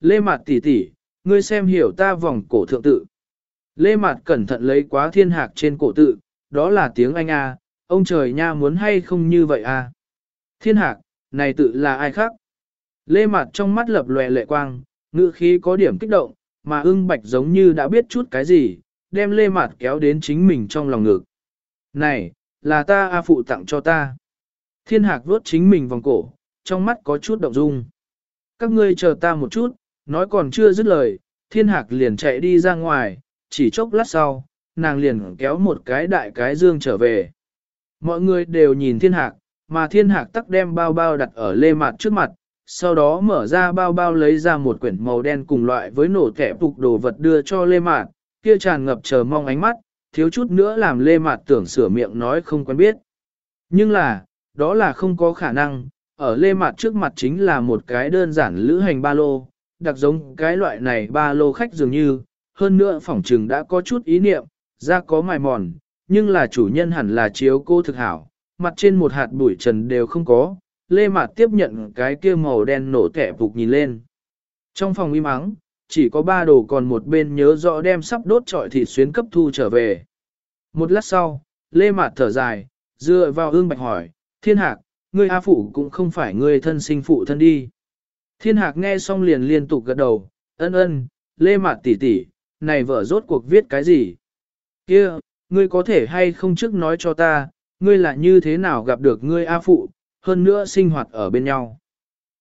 Lê Mạt tỷ tỷ, ngươi xem hiểu ta vòng cổ thượng tự. Lê Mạt cẩn thận lấy quá thiên hạc trên cổ tự, đó là tiếng Anh a, ông trời nha muốn hay không như vậy a. Thiên hạc, này tự là ai khác? Lê Mạt trong mắt lập lòe lệ quang, ngữ khí có điểm kích động, mà ưng bạch giống như đã biết chút cái gì, đem Lê Mạt kéo đến chính mình trong lòng ngực. Này, là ta A phụ tặng cho ta. Thiên hạc vuốt chính mình vòng cổ, trong mắt có chút động dung. Các ngươi chờ ta một chút, nói còn chưa dứt lời, thiên hạc liền chạy đi ra ngoài, chỉ chốc lát sau, nàng liền kéo một cái đại cái dương trở về. Mọi người đều nhìn thiên hạc, mà thiên hạc tắc đem bao bao đặt ở lê mặt trước mặt, sau đó mở ra bao bao lấy ra một quyển màu đen cùng loại với nổ kẻ phục đồ vật đưa cho lê mạt, kia tràn ngập chờ mong ánh mắt, thiếu chút nữa làm lê mạt tưởng sửa miệng nói không quen biết. Nhưng là, đó là không có khả năng, ở lê mạt trước mặt chính là một cái đơn giản lữ hành ba lô, đặc giống cái loại này ba lô khách dường như, hơn nữa phỏng trừng đã có chút ý niệm, da có mài mòn, nhưng là chủ nhân hẳn là chiếu cô thực hảo, mặt trên một hạt bụi trần đều không có, lê mạt tiếp nhận cái kia màu đen nổ kẻ phục nhìn lên. Trong phòng im ắng, chỉ có ba đồ còn một bên nhớ rõ đem sắp đốt trọi thịt xuyến cấp thu trở về. Một lát sau, lê mạt thở dài, dựa vào ương bạch hỏi, thiên hạc, ngươi A phụ cũng không phải ngươi thân sinh phụ thân đi. Thiên hạc nghe xong liền liên tục gật đầu, ân ân, lê mạt tỷ tỷ, này vợ rốt cuộc viết cái gì? Kia, ngươi có thể hay không trước nói cho ta, ngươi là như thế nào gặp được ngươi A phụ, hơn nữa sinh hoạt ở bên nhau.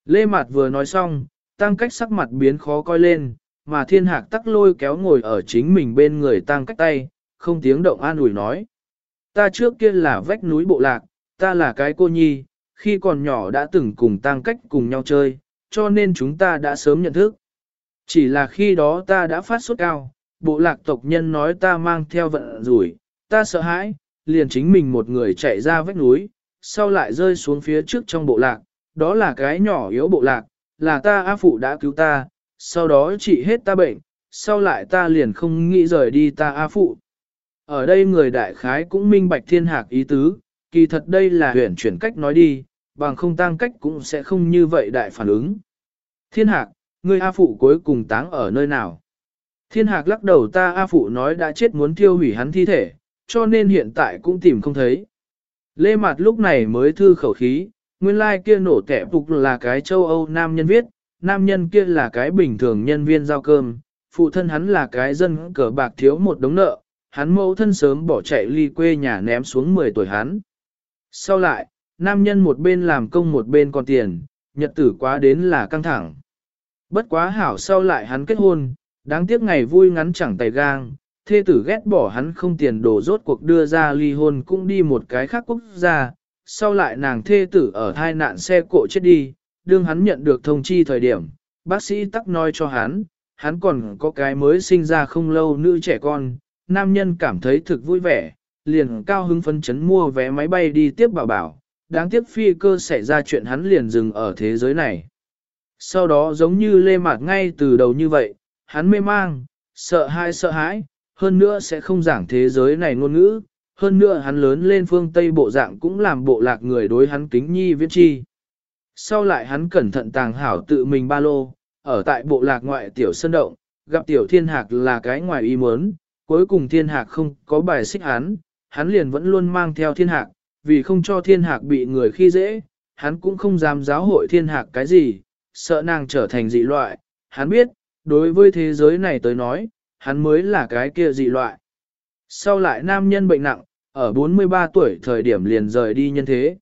Lê Mạt vừa nói xong, tăng cách sắc mặt biến khó coi lên, mà thiên hạc tắc lôi kéo ngồi ở chính mình bên người tăng cách tay, không tiếng động an ủi nói. Ta trước kia là vách núi bộ lạc, ta là cái cô nhi, khi còn nhỏ đã từng cùng tăng cách cùng nhau chơi, cho nên chúng ta đã sớm nhận thức. Chỉ là khi đó ta đã phát sốt cao, bộ lạc tộc nhân nói ta mang theo vận rủi, ta sợ hãi, liền chính mình một người chạy ra vách núi, sau lại rơi xuống phía trước trong bộ lạc, đó là cái nhỏ yếu bộ lạc, là ta A Phụ đã cứu ta, sau đó trị hết ta bệnh, sau lại ta liền không nghĩ rời đi ta A Phụ. Ở đây người đại khái cũng minh bạch thiên hạc ý tứ, kỳ thật đây là huyền chuyển cách nói đi, bằng không tăng cách cũng sẽ không như vậy đại phản ứng. Thiên hạc, ngươi A Phụ cuối cùng táng ở nơi nào? Thiên hạc lắc đầu ta A Phụ nói đã chết muốn tiêu hủy hắn thi thể, cho nên hiện tại cũng tìm không thấy. Lê Mạt lúc này mới thư khẩu khí, nguyên lai like kia nổ tẻ phục là cái châu Âu nam nhân viết, nam nhân kia là cái bình thường nhân viên giao cơm, phụ thân hắn là cái dân cờ bạc thiếu một đống nợ, hắn mẫu thân sớm bỏ chạy ly quê nhà ném xuống 10 tuổi hắn. Sau lại, nam nhân một bên làm công một bên còn tiền, nhật tử quá đến là căng thẳng. Bất quá hảo sau lại hắn kết hôn, đáng tiếc ngày vui ngắn chẳng tay gang, thê tử ghét bỏ hắn không tiền đồ rốt cuộc đưa ra ly hôn cũng đi một cái khác quốc gia, sau lại nàng thê tử ở thai nạn xe cộ chết đi, đương hắn nhận được thông chi thời điểm, bác sĩ tắc nói cho hắn, hắn còn có cái mới sinh ra không lâu nữ trẻ con, nam nhân cảm thấy thực vui vẻ, liền cao hứng phấn chấn mua vé máy bay đi tiếp bảo bảo, đáng tiếc phi cơ xảy ra chuyện hắn liền dừng ở thế giới này. Sau đó giống như lê mạt ngay từ đầu như vậy, hắn mê mang, sợ hãi sợ hãi, hơn nữa sẽ không giảng thế giới này ngôn ngữ, hơn nữa hắn lớn lên phương Tây bộ dạng cũng làm bộ lạc người đối hắn kính nhi viễn chi. Sau lại hắn cẩn thận tàng hảo tự mình ba lô, ở tại bộ lạc ngoại tiểu sân động, gặp tiểu thiên hạc là cái ngoài ý muốn, cuối cùng thiên hạc không có bài xích hắn, hắn liền vẫn luôn mang theo thiên hạc, vì không cho thiên hạc bị người khi dễ, hắn cũng không dám giáo hội thiên hạc cái gì, sợ nàng trở thành dị loại, hắn biết, đối với thế giới này tới nói, hắn mới là cái kia dị loại. Sau lại nam nhân bệnh nặng, ở 43 tuổi thời điểm liền rời đi nhân thế.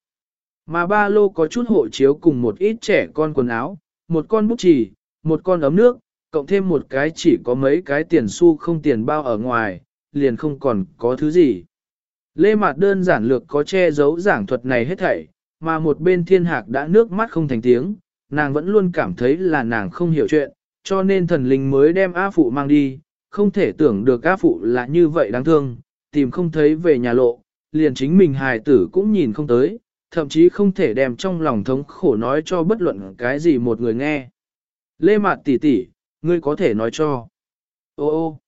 Mà ba lô có chút hộ chiếu cùng một ít trẻ con quần áo, một con bút chì, một con ấm nước, cộng thêm một cái chỉ có mấy cái tiền xu không tiền bao ở ngoài, liền không còn có thứ gì. Lê Mạt đơn giản lược có che giấu giảng thuật này hết thảy, mà một bên thiên hạc đã nước mắt không thành tiếng, nàng vẫn luôn cảm thấy là nàng không hiểu chuyện, cho nên thần linh mới đem A Phụ mang đi, không thể tưởng được A Phụ là như vậy đáng thương, tìm không thấy về nhà lộ, liền chính mình hài tử cũng nhìn không tới, thậm chí không thể đem trong lòng thống khổ nói cho bất luận cái gì một người nghe. Lê Mạt tỷ tỷ, ngươi có thể nói cho. Ô ô,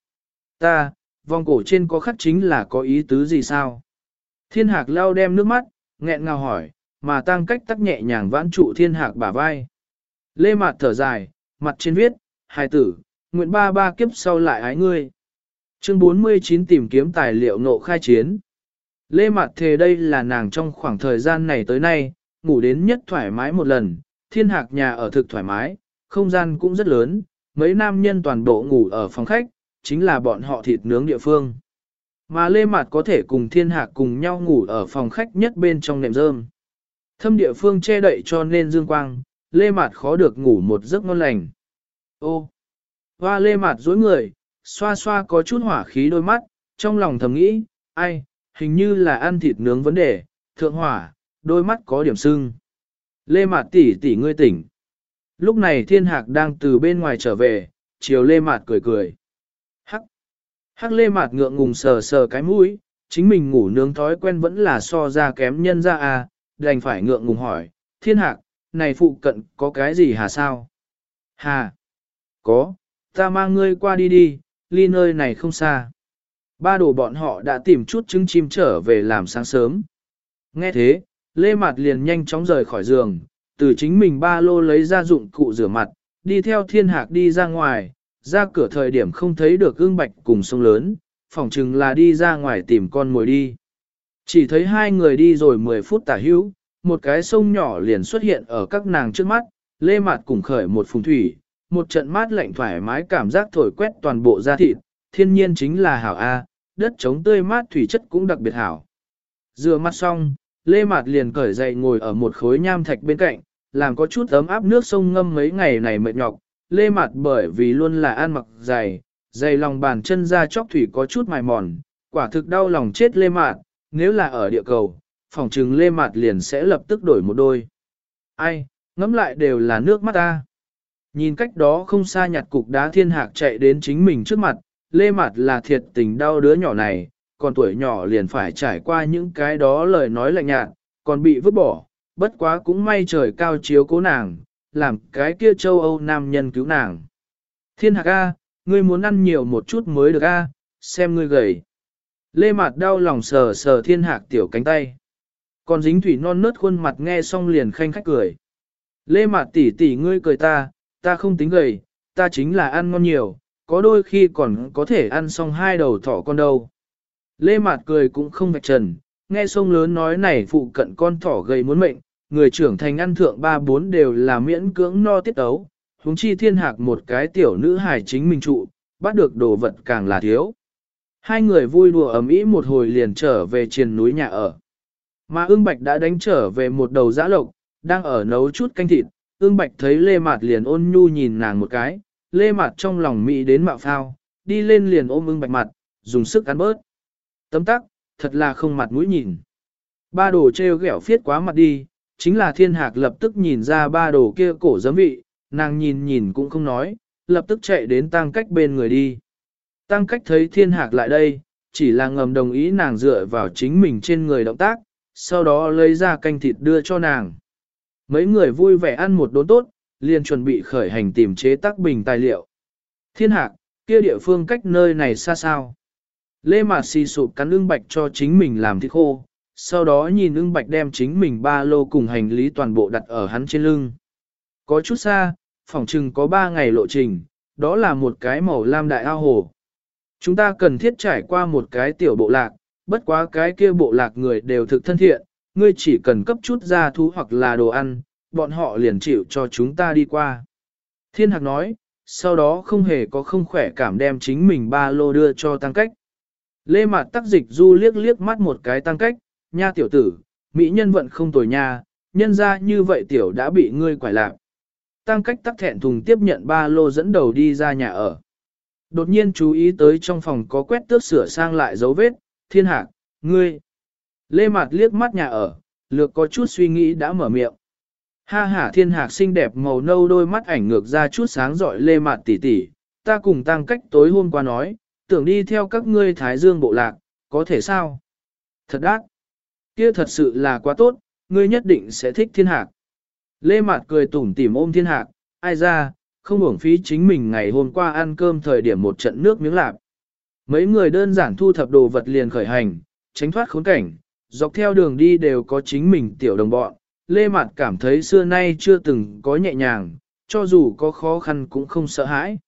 ta, vòng cổ trên có khắc chính là có ý tứ gì sao? Thiên hạc lao đem nước mắt, nghẹn ngào hỏi, mà tăng cách tắc nhẹ nhàng vãn trụ thiên hạc bả vai. Lê Mạt thở dài, mặt trên viết, hài tử, nguyện ba ba kiếp sau lại ái ngươi. Chương 49 tìm kiếm tài liệu nộ khai chiến. Lê Mạt Thề đây là nàng trong khoảng thời gian này tới nay, ngủ đến nhất thoải mái một lần, thiên hạc nhà ở thực thoải mái, không gian cũng rất lớn, mấy nam nhân toàn bộ ngủ ở phòng khách, chính là bọn họ thịt nướng địa phương. Mà Lê Mạt có thể cùng thiên hạc cùng nhau ngủ ở phòng khách nhất bên trong nệm rơm. Thâm địa phương che đậy cho nên dương quang, Lê Mạt khó được ngủ một giấc ngon lành. Ô! Hoa Lê Mạt dối người, xoa xoa có chút hỏa khí đôi mắt, trong lòng thầm nghĩ, ai, hình như là ăn thịt nướng vấn đề, thượng hỏa, đôi mắt có điểm sưng. Lê Mạt tỷ tỷ ngươi tỉnh. Lúc này thiên hạc đang từ bên ngoài trở về, chiều Lê Mạt cười cười. Hắc. Lê Mạt ngượng ngùng sờ sờ cái mũi, chính mình ngủ nướng thói quen vẫn là so ra kém nhân ra à, đành phải ngượng ngùng hỏi, thiên hạc, này phụ cận có cái gì hà sao? Hà. Có, ta mang ngươi qua đi đi, ly nơi này không xa. Ba đồ bọn họ đã tìm chút trứng chim trở về làm sáng sớm. Nghe thế, Lê Mạt liền nhanh chóng rời khỏi giường, từ chính mình ba lô lấy ra dụng cụ rửa mặt, đi theo thiên hạc đi ra ngoài, ra cửa thời điểm không thấy được gương bạch cùng sông lớn, phỏng chừng là đi ra ngoài tìm con mồi đi. Chỉ thấy hai người đi rồi 10 phút tả hữu, một cái sông nhỏ liền xuất hiện ở các nàng trước mắt, lê mạt cùng khởi một phùng thủy, một trận mát lạnh thoải mái cảm giác thổi quét toàn bộ da thịt, thiên nhiên chính là hảo A, đất trống tươi mát thủy chất cũng đặc biệt hảo. Dừa mắt xong, Lê Mạt liền cởi dậy ngồi ở một khối nham thạch bên cạnh, làm có chút ấm áp nước sông ngâm mấy ngày này mệt nhọc. Lê mặt bởi vì luôn là ăn mặc dày, dày lòng bàn chân ra chóc thủy có chút mài mòn, quả thực đau lòng chết Lê Mạt, nếu là ở địa cầu, phòng trừng Lê Mạt liền sẽ lập tức đổi một đôi. Ai, ngắm lại đều là nước mắt ta. Nhìn cách đó không xa nhặt cục đá thiên hạc chạy đến chính mình trước mặt, Lê Mạt là thiệt tình đau đứa nhỏ này, còn tuổi nhỏ liền phải trải qua những cái đó lời nói lạnh nhạt, còn bị vứt bỏ, bất quá cũng may trời cao chiếu cố nàng, làm cái kia châu Âu nam nhân cứu nàng. Thiên hạc A, ngươi muốn ăn nhiều một chút mới được A, xem ngươi gầy. Lê Mạt đau lòng sờ sờ thiên hạc tiểu cánh tay. Còn dính thủy non nớt khuôn mặt nghe xong liền khanh khách cười. Lê Mạt tỷ tỷ ngươi cười ta, ta không tính gầy, ta chính là ăn ngon nhiều, có đôi khi còn có thể ăn xong hai đầu thỏ con đâu. Lê Mạt cười cũng không vạch trần, nghe sông lớn nói này phụ cận con thỏ gầy muốn mệnh, người trưởng thành ăn thượng ba bốn đều là miễn cưỡng no tiết ấu, huống chi thiên hạc một cái tiểu nữ hài chính mình trụ, bắt được đồ vật càng là thiếu. Hai người vui đùa ấm ý một hồi liền trở về trên núi nhà ở. Mà ương bạch đã đánh trở về một đầu giã lộc, đang ở nấu chút canh thịt, ương bạch thấy lê mạt liền ôn nhu nhìn nàng một cái, lê mạt trong lòng mỹ đến mạo phao, đi lên liền ôm ương bạch mặt, dùng sức ăn bớt. Tấm tắc, thật là không mặt mũi nhìn. Ba đồ treo ghẹo phiết quá mặt đi, chính là thiên hạc lập tức nhìn ra ba đồ kia cổ giấm vị, nàng nhìn nhìn cũng không nói, lập tức chạy đến tăng cách bên người đi. Tăng cách thấy thiên hạc lại đây, chỉ là ngầm đồng ý nàng dựa vào chính mình trên người động tác, sau đó lấy ra canh thịt đưa cho nàng. Mấy người vui vẻ ăn một đốn tốt, liền chuẩn bị khởi hành tìm chế tác bình tài liệu. Thiên hạc, kia địa phương cách nơi này xa sao? Lê Mạt xì sụp cắn lương bạch cho chính mình làm thịt khô, sau đó nhìn ưng bạch đem chính mình ba lô cùng hành lý toàn bộ đặt ở hắn trên lưng. Có chút xa, phòng chừng có ba ngày lộ trình, đó là một cái màu lam đại ao hồ. Chúng ta cần thiết trải qua một cái tiểu bộ lạc, bất quá cái kia bộ lạc người đều thực thân thiện, ngươi chỉ cần cấp chút gia thú hoặc là đồ ăn, bọn họ liền chịu cho chúng ta đi qua. Thiên Hạc nói, sau đó không hề có không khỏe cảm đem chính mình ba lô đưa cho tăng cách. Lê Mạt tắc dịch du liếc liếc mắt một cái tăng cách, nha tiểu tử, mỹ nhân vận không tồi nha, nhân ra như vậy tiểu đã bị ngươi quải lạc. Tăng cách tắc thẹn thùng tiếp nhận ba lô dẫn đầu đi ra nhà ở. Đột nhiên chú ý tới trong phòng có quét tước sửa sang lại dấu vết, thiên hạc, ngươi. Lê Mạt liếc mắt nhà ở, lược có chút suy nghĩ đã mở miệng. Ha ha thiên hạc xinh đẹp màu nâu đôi mắt ảnh ngược ra chút sáng rọi Lê Mạt tỉ tỉ, ta cùng tăng cách tối hôm qua nói, tưởng đi theo các ngươi Thái Dương bộ lạc, có thể sao? Thật đắc. Kia thật sự là quá tốt, ngươi nhất định sẽ thích thiên hạc. Lê Mạt cười tủm tỉm ôm thiên hạc, ai ra, không uổng phí chính mình ngày hôm qua ăn cơm thời điểm một trận nước miếng lạp. Mấy người đơn giản thu thập đồ vật liền khởi hành, tránh thoát khốn cảnh, dọc theo đường đi đều có chính mình tiểu đồng bọn. Lê Mạt cảm thấy xưa nay chưa từng có nhẹ nhàng, cho dù có khó khăn cũng không sợ hãi.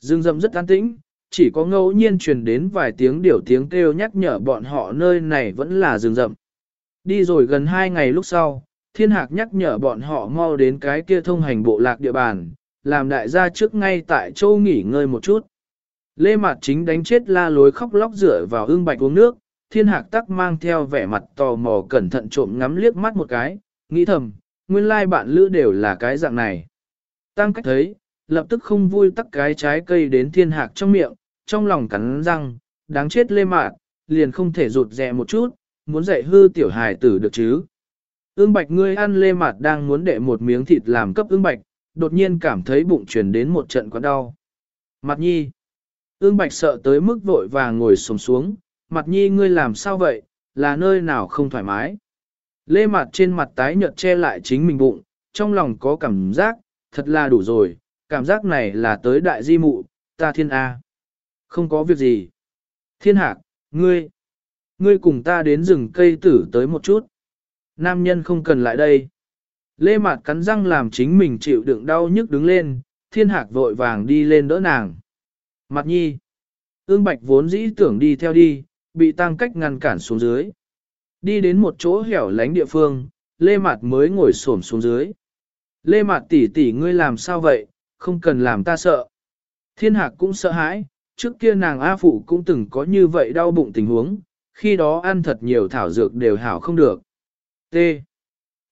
Dương rậm rất an tĩnh, chỉ có ngẫu nhiên truyền đến vài tiếng điểu tiếng kêu nhắc nhở bọn họ nơi này vẫn là rừng rậm. Đi rồi gần hai ngày lúc sau, thiên hạc nhắc nhở bọn họ mau đến cái kia thông hành bộ lạc địa bàn, làm đại gia trước ngay tại châu nghỉ ngơi một chút. Lê Mạt chính đánh chết la lối khóc lóc rửa vào ương bạch uống nước, thiên hạc tắc mang theo vẻ mặt tò mò cẩn thận trộm ngắm liếc mắt một cái, nghĩ thầm, nguyên lai bạn lữ đều là cái dạng này. Tăng cách thấy, lập tức không vui tắc cái trái cây đến thiên hạc trong miệng, trong lòng cắn răng, đáng chết lê mạt, liền không thể rụt rè một chút, muốn dạy hư tiểu hài tử được chứ. Ương bạch ngươi ăn lê mạt đang muốn đệ một miếng thịt làm cấp ương bạch, đột nhiên cảm thấy bụng truyền đến một trận quá đau. Mặt nhi. Ương bạch sợ tới mức vội vàng ngồi sồm xuống, mặt nhi ngươi làm sao vậy, là nơi nào không thoải mái. Lê mặt trên mặt tái nhợt che lại chính mình bụng, trong lòng có cảm giác, thật là đủ rồi, cảm giác này là tới đại di mụ, ta thiên A. Không có việc gì. Thiên hạc, ngươi, ngươi cùng ta đến rừng cây tử tới một chút. Nam nhân không cần lại đây. Lê Mạt cắn răng làm chính mình chịu đựng đau nhức đứng lên, thiên hạc vội vàng đi lên đỡ nàng. Mặt nhi. Ương Bạch vốn dĩ tưởng đi theo đi, bị tăng cách ngăn cản xuống dưới. Đi đến một chỗ hẻo lánh địa phương, Lê Mạt mới ngồi xổm xuống dưới. Lê Mạt tỷ tỷ ngươi làm sao vậy, không cần làm ta sợ. Thiên hạc cũng sợ hãi, trước kia nàng A Phụ cũng từng có như vậy đau bụng tình huống, khi đó ăn thật nhiều thảo dược đều hảo không được. T.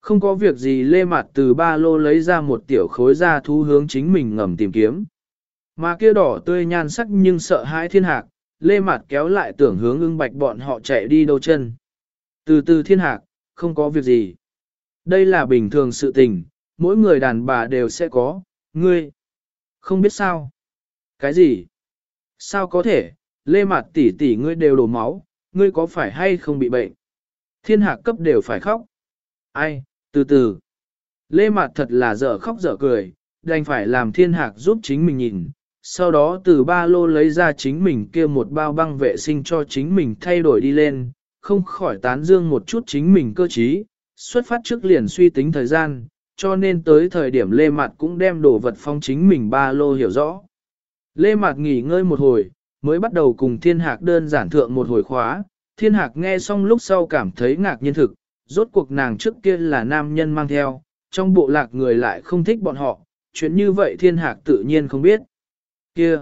Không có việc gì Lê mặt từ ba lô lấy ra một tiểu khối ra thu hướng chính mình ngầm tìm kiếm. Mà kia đỏ tươi nhan sắc nhưng sợ hãi thiên hạc, Lê mặt kéo lại tưởng hướng ưng bạch bọn họ chạy đi đâu chân. Từ từ thiên hạc, không có việc gì. Đây là bình thường sự tình, mỗi người đàn bà đều sẽ có, ngươi. Không biết sao. Cái gì? Sao có thể, lê mặt tỷ tỷ ngươi đều đổ máu, ngươi có phải hay không bị bệnh? Thiên hạc cấp đều phải khóc. Ai, từ từ. Lê Mạt thật là dở khóc dở cười, đành phải làm thiên hạc giúp chính mình nhìn. Sau đó từ ba lô lấy ra chính mình kia một bao băng vệ sinh cho chính mình thay đổi đi lên, không khỏi tán dương một chút chính mình cơ trí, xuất phát trước liền suy tính thời gian, cho nên tới thời điểm Lê Mạt cũng đem đồ vật phong chính mình ba lô hiểu rõ. Lê Mạt nghỉ ngơi một hồi, mới bắt đầu cùng thiên hạc đơn giản thượng một hồi khóa, thiên hạc nghe xong lúc sau cảm thấy ngạc nhiên thực, rốt cuộc nàng trước kia là nam nhân mang theo, trong bộ lạc người lại không thích bọn họ, chuyện như vậy thiên hạc tự nhiên không biết. Kia,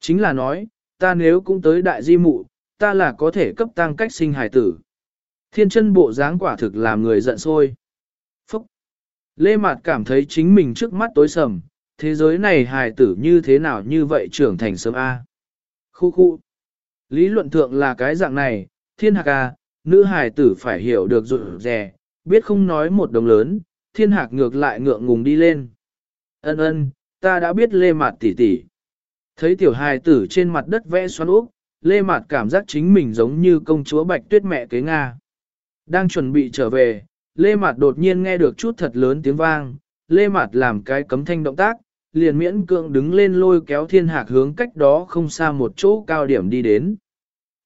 chính là nói, ta nếu cũng tới đại di mụ, ta là có thể cấp tăng cách sinh hài tử. Thiên chân bộ dáng quả thực làm người giận sôi. Phúc! Lê Mạt cảm thấy chính mình trước mắt tối sầm, thế giới này hài tử như thế nào như vậy trưởng thành sớm A. Khu khu. Lý luận thượng là cái dạng này, thiên hạc A, nữ hài tử phải hiểu được rụt rè, biết không nói một đồng lớn, thiên hạc ngược lại ngượng ngùng đi lên. Ân ân, ta đã biết lê mạt tỉ tỉ. Thấy tiểu hài tử trên mặt đất vẽ xoắn úp, lê mạt cảm giác chính mình giống như công chúa bạch tuyết mẹ kế Nga. Đang chuẩn bị trở về, lê mạt đột nhiên nghe được chút thật lớn tiếng vang, lê mạt làm cái cấm thanh động tác, liền miễn cưỡng đứng lên lôi kéo thiên hạc hướng cách đó không xa một chỗ cao điểm đi đến.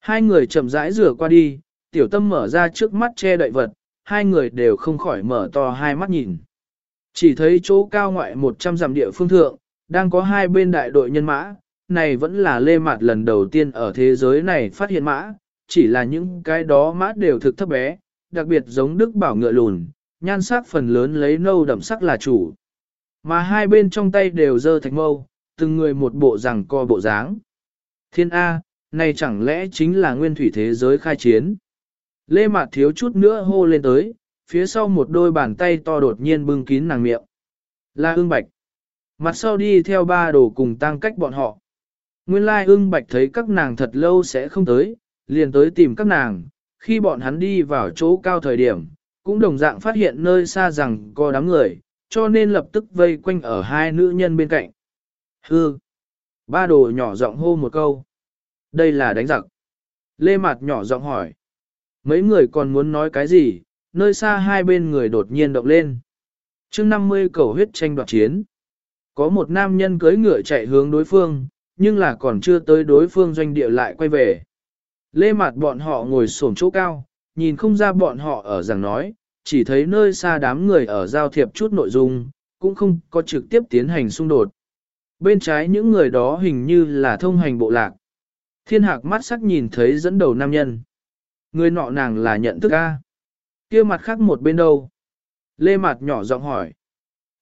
Hai người chậm rãi rửa qua đi, tiểu tâm mở ra trước mắt che đậy vật, hai người đều không khỏi mở to hai mắt nhìn. Chỉ thấy chỗ cao ngoại 100 dặm địa phương thượng, đang có hai bên đại đội nhân mã, này vẫn là lê mạt lần đầu tiên ở thế giới này phát hiện mã, chỉ là những cái đó mã đều thực thấp bé, đặc biệt giống đức bảo ngựa lùn, nhan sắc phần lớn lấy nâu đậm sắc là chủ. Mà hai bên trong tay đều dơ thạch mâu, từng người một bộ rằng co bộ dáng. Thiên A, này chẳng lẽ chính là nguyên thủy thế giới khai chiến? Lê Mạt thiếu chút nữa hô lên tới, phía sau một đôi bàn tay to đột nhiên bưng kín nàng miệng. Là ương bạch. Mặt sau đi theo ba đồ cùng tăng cách bọn họ. Nguyên lai ưng bạch thấy các nàng thật lâu sẽ không tới, liền tới tìm các nàng, khi bọn hắn đi vào chỗ cao thời điểm, cũng đồng dạng phát hiện nơi xa rằng có đám người, cho nên lập tức vây quanh ở hai nữ nhân bên cạnh. Hư! Ba đồ nhỏ giọng hô một câu. Đây là đánh giặc. Lê Mạt nhỏ giọng hỏi. Mấy người còn muốn nói cái gì, nơi xa hai bên người đột nhiên động lên. chương 50 cầu huyết tranh đoạt chiến. Có một nam nhân cưới ngựa chạy hướng đối phương, nhưng là còn chưa tới đối phương doanh địa lại quay về. Lê Mạt bọn họ ngồi xổm chỗ cao, nhìn không ra bọn họ ở rằng nói, chỉ thấy nơi xa đám người ở giao thiệp chút nội dung, cũng không có trực tiếp tiến hành xung đột. Bên trái những người đó hình như là thông hành bộ lạc. Thiên hạc mắt sắc nhìn thấy dẫn đầu nam nhân. Người nọ nàng là nhận thức A. kia mặt khác một bên đâu? Lê mặt nhỏ giọng hỏi.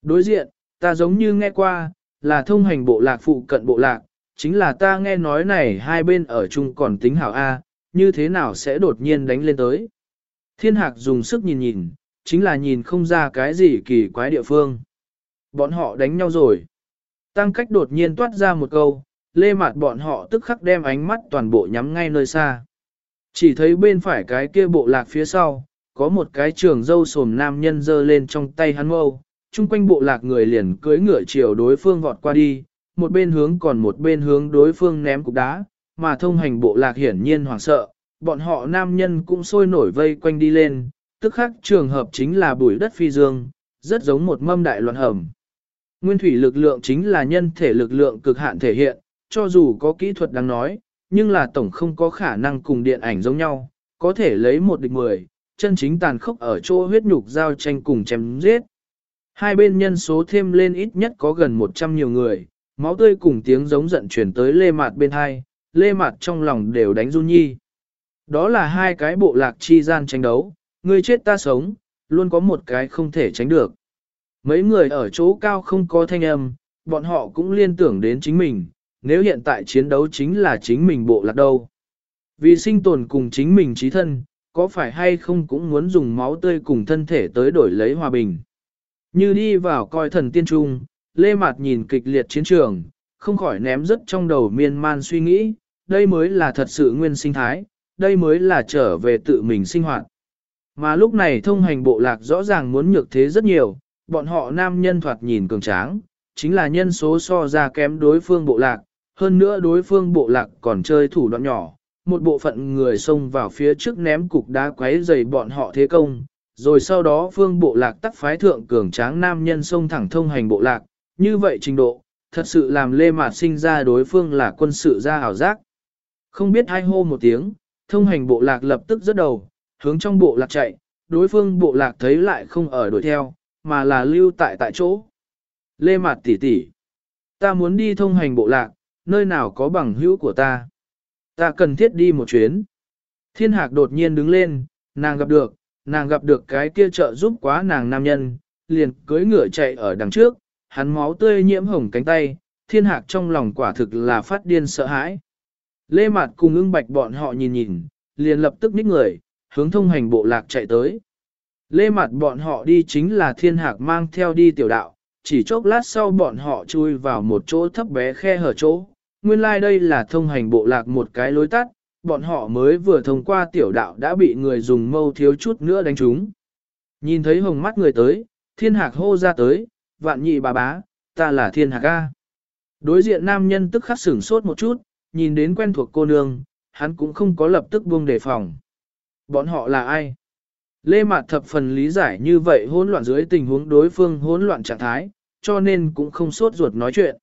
Đối diện, ta giống như nghe qua, là thông hành bộ lạc phụ cận bộ lạc, chính là ta nghe nói này hai bên ở chung còn tính hảo A, như thế nào sẽ đột nhiên đánh lên tới. Thiên hạc dùng sức nhìn nhìn, chính là nhìn không ra cái gì kỳ quái địa phương. Bọn họ đánh nhau rồi. Tăng cách đột nhiên toát ra một câu, lê mạt bọn họ tức khắc đem ánh mắt toàn bộ nhắm ngay nơi xa. Chỉ thấy bên phải cái kia bộ lạc phía sau, có một cái trường dâu sồm nam nhân dơ lên trong tay hắn mâu, chung quanh bộ lạc người liền cưới ngựa chiều đối phương vọt qua đi, một bên hướng còn một bên hướng đối phương ném cục đá, mà thông hành bộ lạc hiển nhiên hoảng sợ, bọn họ nam nhân cũng sôi nổi vây quanh đi lên, tức khắc trường hợp chính là bụi đất phi dương, rất giống một mâm đại loạn hầm. Nguyên thủy lực lượng chính là nhân thể lực lượng cực hạn thể hiện, cho dù có kỹ thuật đáng nói, nhưng là tổng không có khả năng cùng điện ảnh giống nhau, có thể lấy một địch mười, chân chính tàn khốc ở chỗ huyết nhục giao tranh cùng chém giết. Hai bên nhân số thêm lên ít nhất có gần 100 nhiều người, máu tươi cùng tiếng giống giận chuyển tới lê mạt bên hai, lê mạt trong lòng đều đánh run nhi. Đó là hai cái bộ lạc chi gian tranh đấu, người chết ta sống, luôn có một cái không thể tránh được. Mấy người ở chỗ cao không có thanh âm, bọn họ cũng liên tưởng đến chính mình, nếu hiện tại chiến đấu chính là chính mình bộ lạc đâu. Vì sinh tồn cùng chính mình trí thân, có phải hay không cũng muốn dùng máu tươi cùng thân thể tới đổi lấy hòa bình. Như đi vào coi thần tiên trung, Lê Mạt nhìn kịch liệt chiến trường, không khỏi ném rất trong đầu miên man suy nghĩ, đây mới là thật sự nguyên sinh thái, đây mới là trở về tự mình sinh hoạt. Mà lúc này thông hành bộ lạc rõ ràng muốn nhược thế rất nhiều, bọn họ nam nhân thoạt nhìn cường tráng, chính là nhân số so ra kém đối phương bộ lạc, hơn nữa đối phương bộ lạc còn chơi thủ đoạn nhỏ, một bộ phận người xông vào phía trước ném cục đá quấy dày bọn họ thế công, rồi sau đó phương bộ lạc tắc phái thượng cường tráng nam nhân xông thẳng thông hành bộ lạc, như vậy trình độ, thật sự làm lê mạt sinh ra đối phương là quân sự ra ảo giác. Không biết hai hô một tiếng, thông hành bộ lạc lập tức rất đầu, hướng trong bộ lạc chạy, đối phương bộ lạc thấy lại không ở đuổi theo, mà là lưu tại tại chỗ. Lê mạt tỷ tỷ, ta muốn đi thông hành bộ lạc, nơi nào có bằng hữu của ta. Ta cần thiết đi một chuyến. Thiên hạc đột nhiên đứng lên, nàng gặp được, nàng gặp được cái kia trợ giúp quá nàng nam nhân, liền cưỡi ngựa chạy ở đằng trước, hắn máu tươi nhiễm hồng cánh tay, thiên hạc trong lòng quả thực là phát điên sợ hãi. Lê Mạt cùng ưng bạch bọn họ nhìn nhìn, liền lập tức ních người, hướng thông hành bộ lạc chạy tới. Lê Mạt bọn họ đi chính là thiên hạc mang theo đi tiểu đạo, chỉ chốc lát sau bọn họ chui vào một chỗ thấp bé khe hở chỗ. Nguyên lai like đây là thông hành bộ lạc một cái lối tắt, bọn họ mới vừa thông qua tiểu đạo đã bị người dùng mâu thiếu chút nữa đánh trúng. Nhìn thấy hồng mắt người tới, thiên hạc hô ra tới, vạn nhị bà bá, ta là thiên hạc A. Đối diện nam nhân tức khắc sửng sốt một chút, nhìn đến quen thuộc cô nương, hắn cũng không có lập tức buông đề phòng. Bọn họ là ai? Lê Mạt thập phần lý giải như vậy hỗn loạn dưới tình huống đối phương hỗn loạn trạng thái, cho nên cũng không sốt ruột nói chuyện.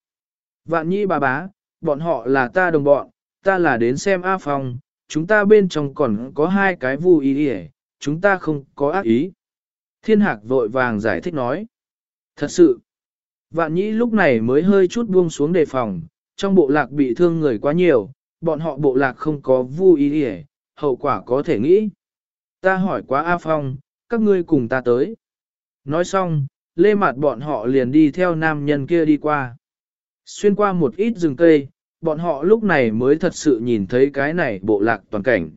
Vạn nhị bà bá, bọn họ là ta đồng bọn, ta là đến xem A Phong, chúng ta bên trong còn có hai cái vu ý đi chúng ta không có ác ý. Thiên Hạc vội vàng giải thích nói. Thật sự, vạn nhĩ lúc này mới hơi chút buông xuống đề phòng, trong bộ lạc bị thương người quá nhiều, bọn họ bộ lạc không có vu ý đi hậu quả có thể nghĩ. Ta hỏi quá A Phong, các ngươi cùng ta tới. Nói xong, lê mặt bọn họ liền đi theo nam nhân kia đi qua. Xuyên qua một ít rừng cây, bọn họ lúc này mới thật sự nhìn thấy cái này bộ lạc toàn cảnh.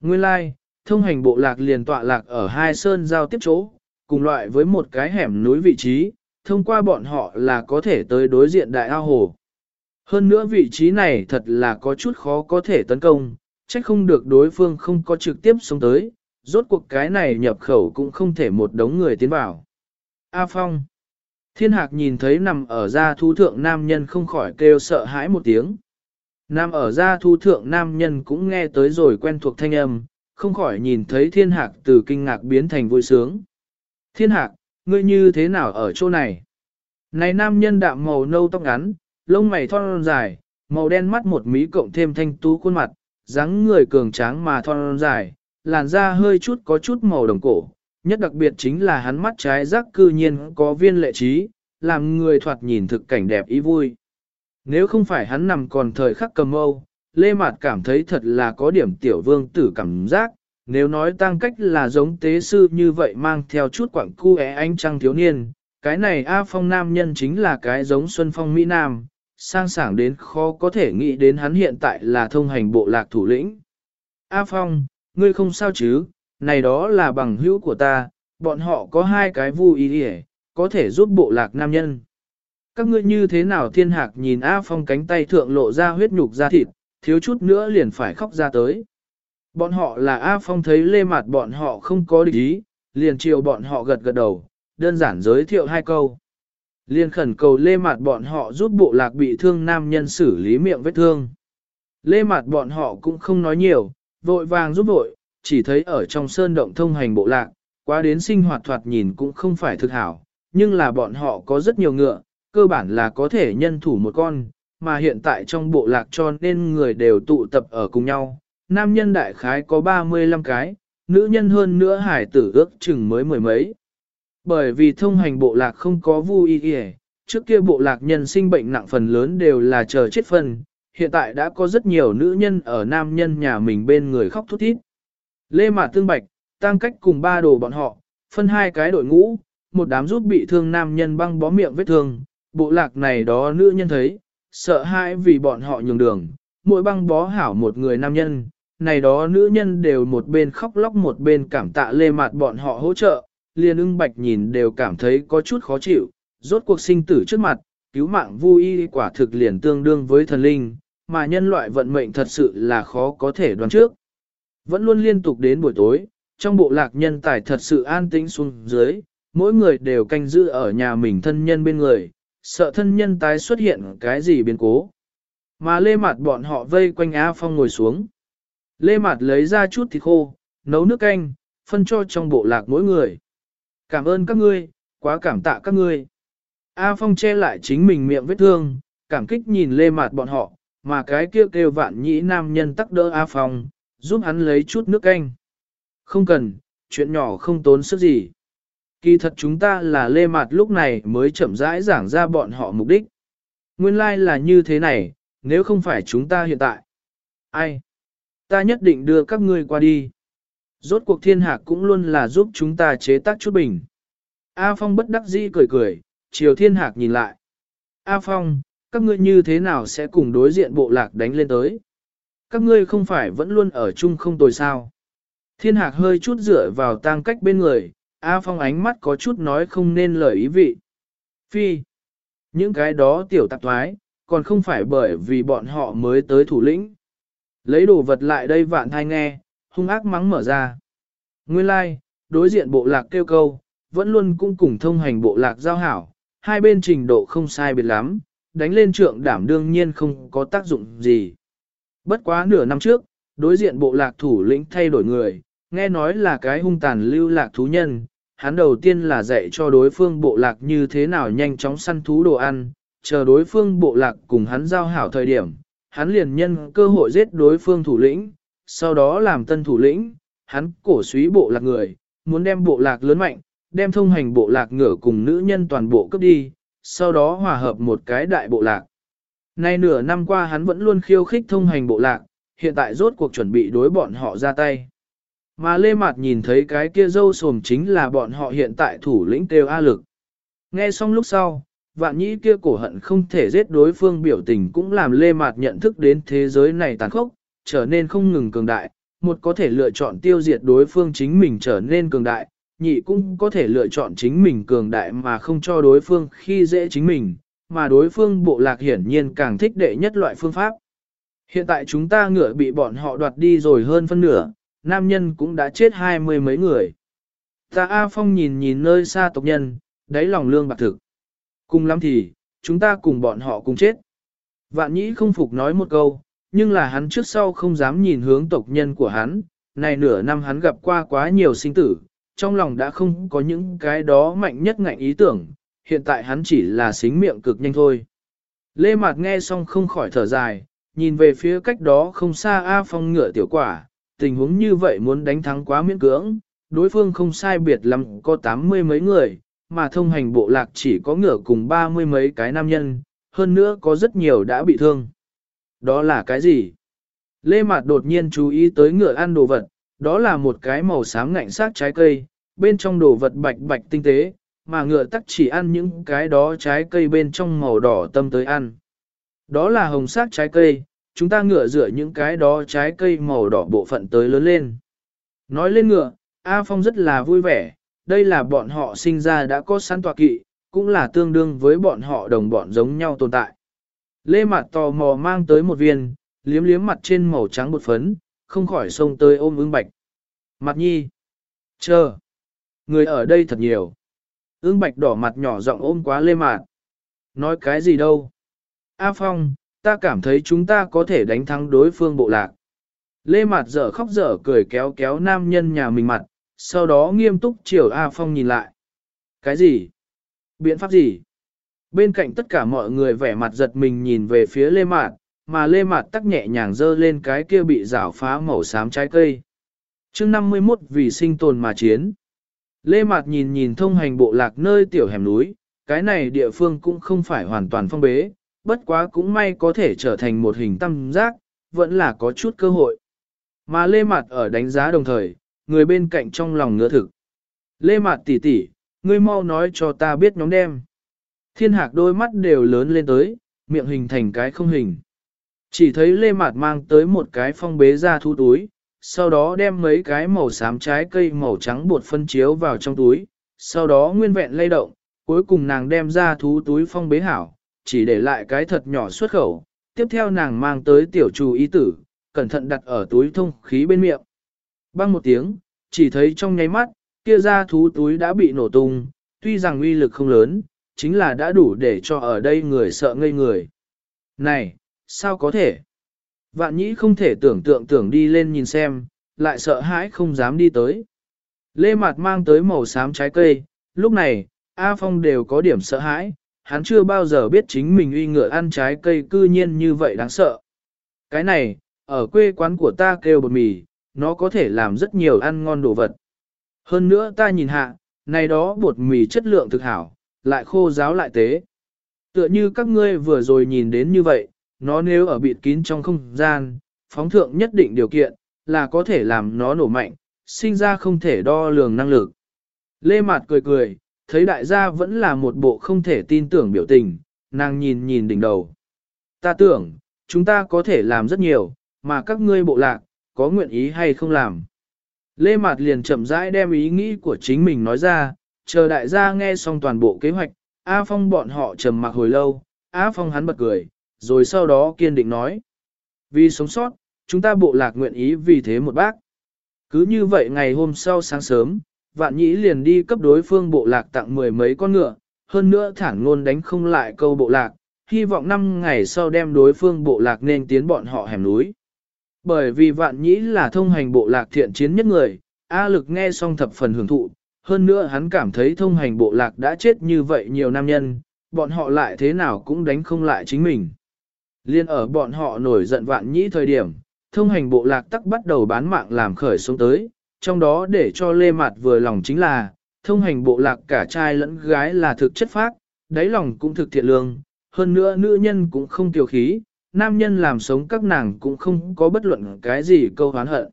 Nguyên lai, like, thông hành bộ lạc liền tọa lạc ở hai sơn giao tiếp chỗ, cùng loại với một cái hẻm núi vị trí, thông qua bọn họ là có thể tới đối diện đại ao hồ. Hơn nữa vị trí này thật là có chút khó có thể tấn công, trách không được đối phương không có trực tiếp xuống tới, rốt cuộc cái này nhập khẩu cũng không thể một đống người tiến vào. A Phong Thiên hạc nhìn thấy nằm ở ra thu thượng nam nhân không khỏi kêu sợ hãi một tiếng. nam ở ra thu thượng nam nhân cũng nghe tới rồi quen thuộc thanh âm, không khỏi nhìn thấy thiên hạc từ kinh ngạc biến thành vui sướng. Thiên hạc, ngươi như thế nào ở chỗ này? Này nam nhân đạm màu nâu tóc ngắn, lông mày thon dài, màu đen mắt một mí cộng thêm thanh tú khuôn mặt, dáng người cường tráng mà thon dài, làn da hơi chút có chút màu đồng cổ, nhất đặc biệt chính là hắn mắt trái rắc cư nhiên có viên lệ trí, làm người thoạt nhìn thực cảnh đẹp ý vui. Nếu không phải hắn nằm còn thời khắc cầm âu, Lê Mạt cảm thấy thật là có điểm tiểu vương tử cảm giác, nếu nói tăng cách là giống tế sư như vậy mang theo chút quảng cu é ánh trăng thiếu niên, cái này A Phong nam nhân chính là cái giống Xuân Phong Mỹ Nam, sang sảng đến khó có thể nghĩ đến hắn hiện tại là thông hành bộ lạc thủ lĩnh. A Phong, ngươi không sao chứ, này đó là bằng hữu của ta, bọn họ có hai cái vui ý hề, có thể giúp bộ lạc nam nhân. Các ngươi như thế nào thiên hạc nhìn A Phong cánh tay thượng lộ ra huyết nhục ra thịt, thiếu chút nữa liền phải khóc ra tới. Bọn họ là A Phong thấy lê mặt bọn họ không có địch ý, liền chiều bọn họ gật gật đầu, đơn giản giới thiệu hai câu. Liên khẩn cầu lê mạt bọn họ giúp bộ lạc bị thương nam nhân xử lý miệng vết thương. Lê mạt bọn họ cũng không nói nhiều, vội vàng giúp vội, chỉ thấy ở trong sơn động thông hành bộ lạc, quá đến sinh hoạt thoạt nhìn cũng không phải thực hảo, nhưng là bọn họ có rất nhiều ngựa, cơ bản là có thể nhân thủ một con, mà hiện tại trong bộ lạc cho nên người đều tụ tập ở cùng nhau. Nam nhân đại khái có 35 cái, nữ nhân hơn nữa hải tử ước chừng mới mười mấy. Bởi vì thông hành bộ lạc không có vui y trước kia bộ lạc nhân sinh bệnh nặng phần lớn đều là chờ chết phần, hiện tại đã có rất nhiều nữ nhân ở nam nhân nhà mình bên người khóc thút thít. Lê Mạt Tương Bạch, tăng cách cùng ba đồ bọn họ, phân hai cái đội ngũ, một đám giúp bị thương nam nhân băng bó miệng vết thương, bộ lạc này đó nữ nhân thấy, sợ hãi vì bọn họ nhường đường, mỗi băng bó hảo một người nam nhân, này đó nữ nhân đều một bên khóc lóc một bên cảm tạ lê mạt bọn họ hỗ trợ, liền ưng bạch nhìn đều cảm thấy có chút khó chịu, rốt cuộc sinh tử trước mặt, cứu mạng vui quả thực liền tương đương với thần linh, mà nhân loại vận mệnh thật sự là khó có thể đoán trước. Vẫn luôn liên tục đến buổi tối, trong bộ lạc nhân tài thật sự an tĩnh xuống dưới, mỗi người đều canh giữ ở nhà mình thân nhân bên người, sợ thân nhân tái xuất hiện cái gì biến cố. Mà lê mặt bọn họ vây quanh A Phong ngồi xuống. Lê mặt lấy ra chút thịt khô, nấu nước canh, phân cho trong bộ lạc mỗi người. Cảm ơn các ngươi, quá cảm tạ các ngươi. A Phong che lại chính mình miệng vết thương, cảm kích nhìn lê mặt bọn họ, mà cái kia kêu, kêu vạn nhĩ nam nhân tắc đỡ A Phong, giúp hắn lấy chút nước canh. Không cần, chuyện nhỏ không tốn sức gì. Kỳ thật chúng ta là lê mặt lúc này mới chậm rãi giảng ra bọn họ mục đích. Nguyên lai like là như thế này, nếu không phải chúng ta hiện tại. Ai? Ta nhất định đưa các ngươi qua đi. Rốt cuộc thiên hạc cũng luôn là giúp chúng ta chế tác chút bình. A Phong bất đắc dĩ cười cười, chiều thiên hạc nhìn lại. A Phong, các ngươi như thế nào sẽ cùng đối diện bộ lạc đánh lên tới? Các ngươi không phải vẫn luôn ở chung không tồi sao? Thiên hạc hơi chút dựa vào tang cách bên người, A Phong ánh mắt có chút nói không nên lời ý vị. Phi, những cái đó tiểu tạp thoái, còn không phải bởi vì bọn họ mới tới thủ lĩnh. Lấy đồ vật lại đây vạn thai nghe, hung ác mắng mở ra. Nguyên lai, like, đối diện bộ lạc kêu câu, vẫn luôn cũng cùng thông hành bộ lạc giao hảo, hai bên trình độ không sai biệt lắm, đánh lên trượng đảm đương nhiên không có tác dụng gì. Bất quá nửa năm trước, đối diện bộ lạc thủ lĩnh thay đổi người, nghe nói là cái hung tàn lưu lạc thú nhân, hắn đầu tiên là dạy cho đối phương bộ lạc như thế nào nhanh chóng săn thú đồ ăn, chờ đối phương bộ lạc cùng hắn giao hảo thời điểm, hắn liền nhân cơ hội giết đối phương thủ lĩnh, sau đó làm tân thủ lĩnh, hắn cổ suý bộ lạc người, muốn đem bộ lạc lớn mạnh, đem thông hành bộ lạc ngửa cùng nữ nhân toàn bộ cấp đi, sau đó hòa hợp một cái đại bộ lạc. Nay nửa năm qua hắn vẫn luôn khiêu khích thông hành bộ lạc, hiện tại rốt cuộc chuẩn bị đối bọn họ ra tay. Mà Lê Mạt nhìn thấy cái kia dâu sồm chính là bọn họ hiện tại thủ lĩnh Têu A Lực. Nghe xong lúc sau, vạn nhĩ kia cổ hận không thể giết đối phương biểu tình cũng làm Lê Mạt nhận thức đến thế giới này tàn khốc, trở nên không ngừng cường đại. Một có thể lựa chọn tiêu diệt đối phương chính mình trở nên cường đại, nhị cũng có thể lựa chọn chính mình cường đại mà không cho đối phương khi dễ chính mình, mà đối phương bộ lạc hiển nhiên càng thích đệ nhất loại phương pháp. Hiện tại chúng ta ngựa bị bọn họ đoạt đi rồi hơn phân nửa, nam nhân cũng đã chết hai mươi mấy người. Ta A Phong nhìn nhìn nơi xa tộc nhân, đáy lòng lương bạc thực. Cùng lắm thì, chúng ta cùng bọn họ cùng chết. Vạn nhĩ không phục nói một câu, nhưng là hắn trước sau không dám nhìn hướng tộc nhân của hắn, này nửa năm hắn gặp qua quá nhiều sinh tử, trong lòng đã không có những cái đó mạnh nhất ngạnh ý tưởng, hiện tại hắn chỉ là xính miệng cực nhanh thôi. Lê Mạt nghe xong không khỏi thở dài, nhìn về phía cách đó không xa A Phong ngựa tiểu quả, tình huống như vậy muốn đánh thắng quá miễn cưỡng, đối phương không sai biệt lắm có tám mươi mấy người, mà thông hành bộ lạc chỉ có ngựa cùng ba mươi mấy cái nam nhân, hơn nữa có rất nhiều đã bị thương. Đó là cái gì? Lê Mạt đột nhiên chú ý tới ngựa ăn đồ vật, đó là một cái màu xám ngạnh sát trái cây, bên trong đồ vật bạch bạch tinh tế, mà ngựa tắc chỉ ăn những cái đó trái cây bên trong màu đỏ tâm tới ăn. Đó là hồng sắc trái cây, chúng ta ngựa rửa những cái đó trái cây màu đỏ bộ phận tới lớn lên. Nói lên ngựa, A Phong rất là vui vẻ, đây là bọn họ sinh ra đã có sẵn tọa kỵ, cũng là tương đương với bọn họ đồng bọn giống nhau tồn tại. Lê Mạt tò mò mang tới một viên, liếm liếm mặt trên màu trắng bột phấn, không khỏi xông tới ôm ưng bạch. Mặt nhi. Chờ. Người ở đây thật nhiều. Ưng bạch đỏ mặt nhỏ giọng ôm quá Lê Mạt. Nói cái gì đâu. A Phong, ta cảm thấy chúng ta có thể đánh thắng đối phương bộ lạc. Lê Mạt dở khóc dở cười kéo kéo nam nhân nhà mình mặt, sau đó nghiêm túc chiều A Phong nhìn lại. Cái gì? Biện pháp gì? Bên cạnh tất cả mọi người vẻ mặt giật mình nhìn về phía Lê Mạt, mà Lê Mạt tắc nhẹ nhàng dơ lên cái kia bị rảo phá màu xám trái cây. chương 51 vì sinh tồn mà chiến. Lê Mạt nhìn nhìn thông hành bộ lạc nơi tiểu hẻm núi, cái này địa phương cũng không phải hoàn toàn phong bế, bất quá cũng may có thể trở thành một hình tam giác, vẫn là có chút cơ hội. Mà Lê Mạt ở đánh giá đồng thời, người bên cạnh trong lòng ngỡ thực. Lê Mạt tỷ tỷ, ngươi mau nói cho ta biết nhóm đem. Thiên hạc đôi mắt đều lớn lên tới, miệng hình thành cái không hình. Chỉ thấy Lê Mạt mang tới một cái phong bế ra thu túi, sau đó đem mấy cái màu xám trái cây màu trắng bột phân chiếu vào trong túi, sau đó nguyên vẹn lay động, cuối cùng nàng đem ra thú túi phong bế hảo, chỉ để lại cái thật nhỏ xuất khẩu, tiếp theo nàng mang tới tiểu trù ý tử, cẩn thận đặt ở túi thông khí bên miệng. Băng một tiếng, chỉ thấy trong nháy mắt, kia ra thú túi đã bị nổ tung, tuy rằng uy lực không lớn, chính là đã đủ để cho ở đây người sợ ngây người. Này, sao có thể? Vạn nhĩ không thể tưởng tượng tưởng đi lên nhìn xem, lại sợ hãi không dám đi tới. Lê Mạt mang tới màu xám trái cây, lúc này, A Phong đều có điểm sợ hãi, hắn chưa bao giờ biết chính mình uy ngựa ăn trái cây cư nhiên như vậy đáng sợ. Cái này, ở quê quán của ta kêu bột mì, nó có thể làm rất nhiều ăn ngon đồ vật. Hơn nữa ta nhìn hạ, này đó bột mì chất lượng thực hảo, lại khô giáo lại tế. Tựa như các ngươi vừa rồi nhìn đến như vậy, nó nếu ở bịt kín trong không gian, phóng thượng nhất định điều kiện, là có thể làm nó nổ mạnh, sinh ra không thể đo lường năng lực. Lê Mạt cười cười, thấy đại gia vẫn là một bộ không thể tin tưởng biểu tình, nàng nhìn nhìn đỉnh đầu. Ta tưởng, chúng ta có thể làm rất nhiều, mà các ngươi bộ lạc, có nguyện ý hay không làm. Lê Mạt liền chậm rãi đem ý nghĩ của chính mình nói ra, chờ đại gia nghe xong toàn bộ kế hoạch, A Phong bọn họ trầm mặc hồi lâu, A Phong hắn bật cười, rồi sau đó kiên định nói. Vì sống sót, chúng ta bộ lạc nguyện ý vì thế một bác. Cứ như vậy ngày hôm sau sáng sớm, vạn nhĩ liền đi cấp đối phương bộ lạc tặng mười mấy con ngựa, hơn nữa thản ngôn đánh không lại câu bộ lạc, hy vọng năm ngày sau đem đối phương bộ lạc nên tiến bọn họ hẻm núi. Bởi vì vạn nhĩ là thông hành bộ lạc thiện chiến nhất người, A lực nghe xong thập phần hưởng thụ, hơn nữa hắn cảm thấy thông hành bộ lạc đã chết như vậy nhiều nam nhân, bọn họ lại thế nào cũng đánh không lại chính mình. Liên ở bọn họ nổi giận vạn nhĩ thời điểm, thông hành bộ lạc tắc bắt đầu bán mạng làm khởi xuống tới, trong đó để cho lê mặt vừa lòng chính là, thông hành bộ lạc cả trai lẫn gái là thực chất phác, đáy lòng cũng thực thiện lương, hơn nữa nữ nhân cũng không tiểu khí, nam nhân làm sống các nàng cũng không có bất luận cái gì câu hán hận.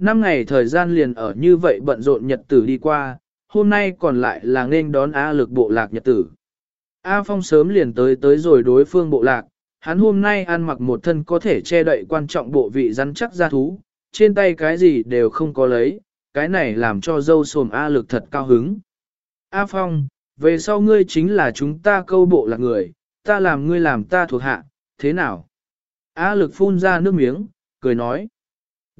Năm ngày thời gian liền ở như vậy bận rộn nhật tử đi qua, hôm nay còn lại là nên đón A lực bộ lạc nhật tử. A Phong sớm liền tới tới rồi đối phương bộ lạc, hắn hôm nay ăn mặc một thân có thể che đậy quan trọng bộ vị rắn chắc ra thú, trên tay cái gì đều không có lấy, cái này làm cho dâu sồm A lực thật cao hứng. A Phong, về sau ngươi chính là chúng ta câu bộ lạc người, ta làm ngươi làm ta thuộc hạ, thế nào? A lực phun ra nước miếng, cười nói.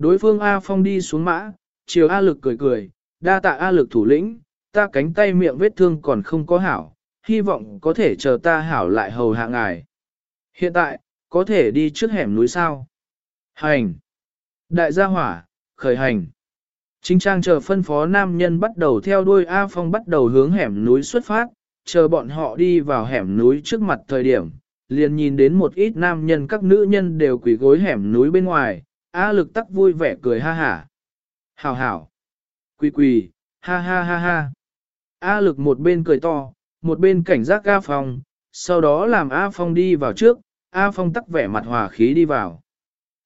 Đối phương A Phong đi xuống mã, chiều A lực cười cười, đa tạ A lực thủ lĩnh, ta cánh tay miệng vết thương còn không có hảo, hy vọng có thể chờ ta hảo lại hầu hạ ngài. Hiện tại, có thể đi trước hẻm núi sao? Hành! Đại gia hỏa, khởi hành! Chính trang chờ phân phó nam nhân bắt đầu theo đuôi A Phong bắt đầu hướng hẻm núi xuất phát, chờ bọn họ đi vào hẻm núi trước mặt thời điểm, liền nhìn đến một ít nam nhân các nữ nhân đều quỳ gối hẻm núi bên ngoài, A lực tắc vui vẻ cười ha hả. Hảo hảo. Quỳ quỳ, ha ha ha ha. A lực một bên cười to, một bên cảnh giác A Phong, sau đó làm A Phong đi vào trước, A Phong tắc vẻ mặt hòa khí đi vào.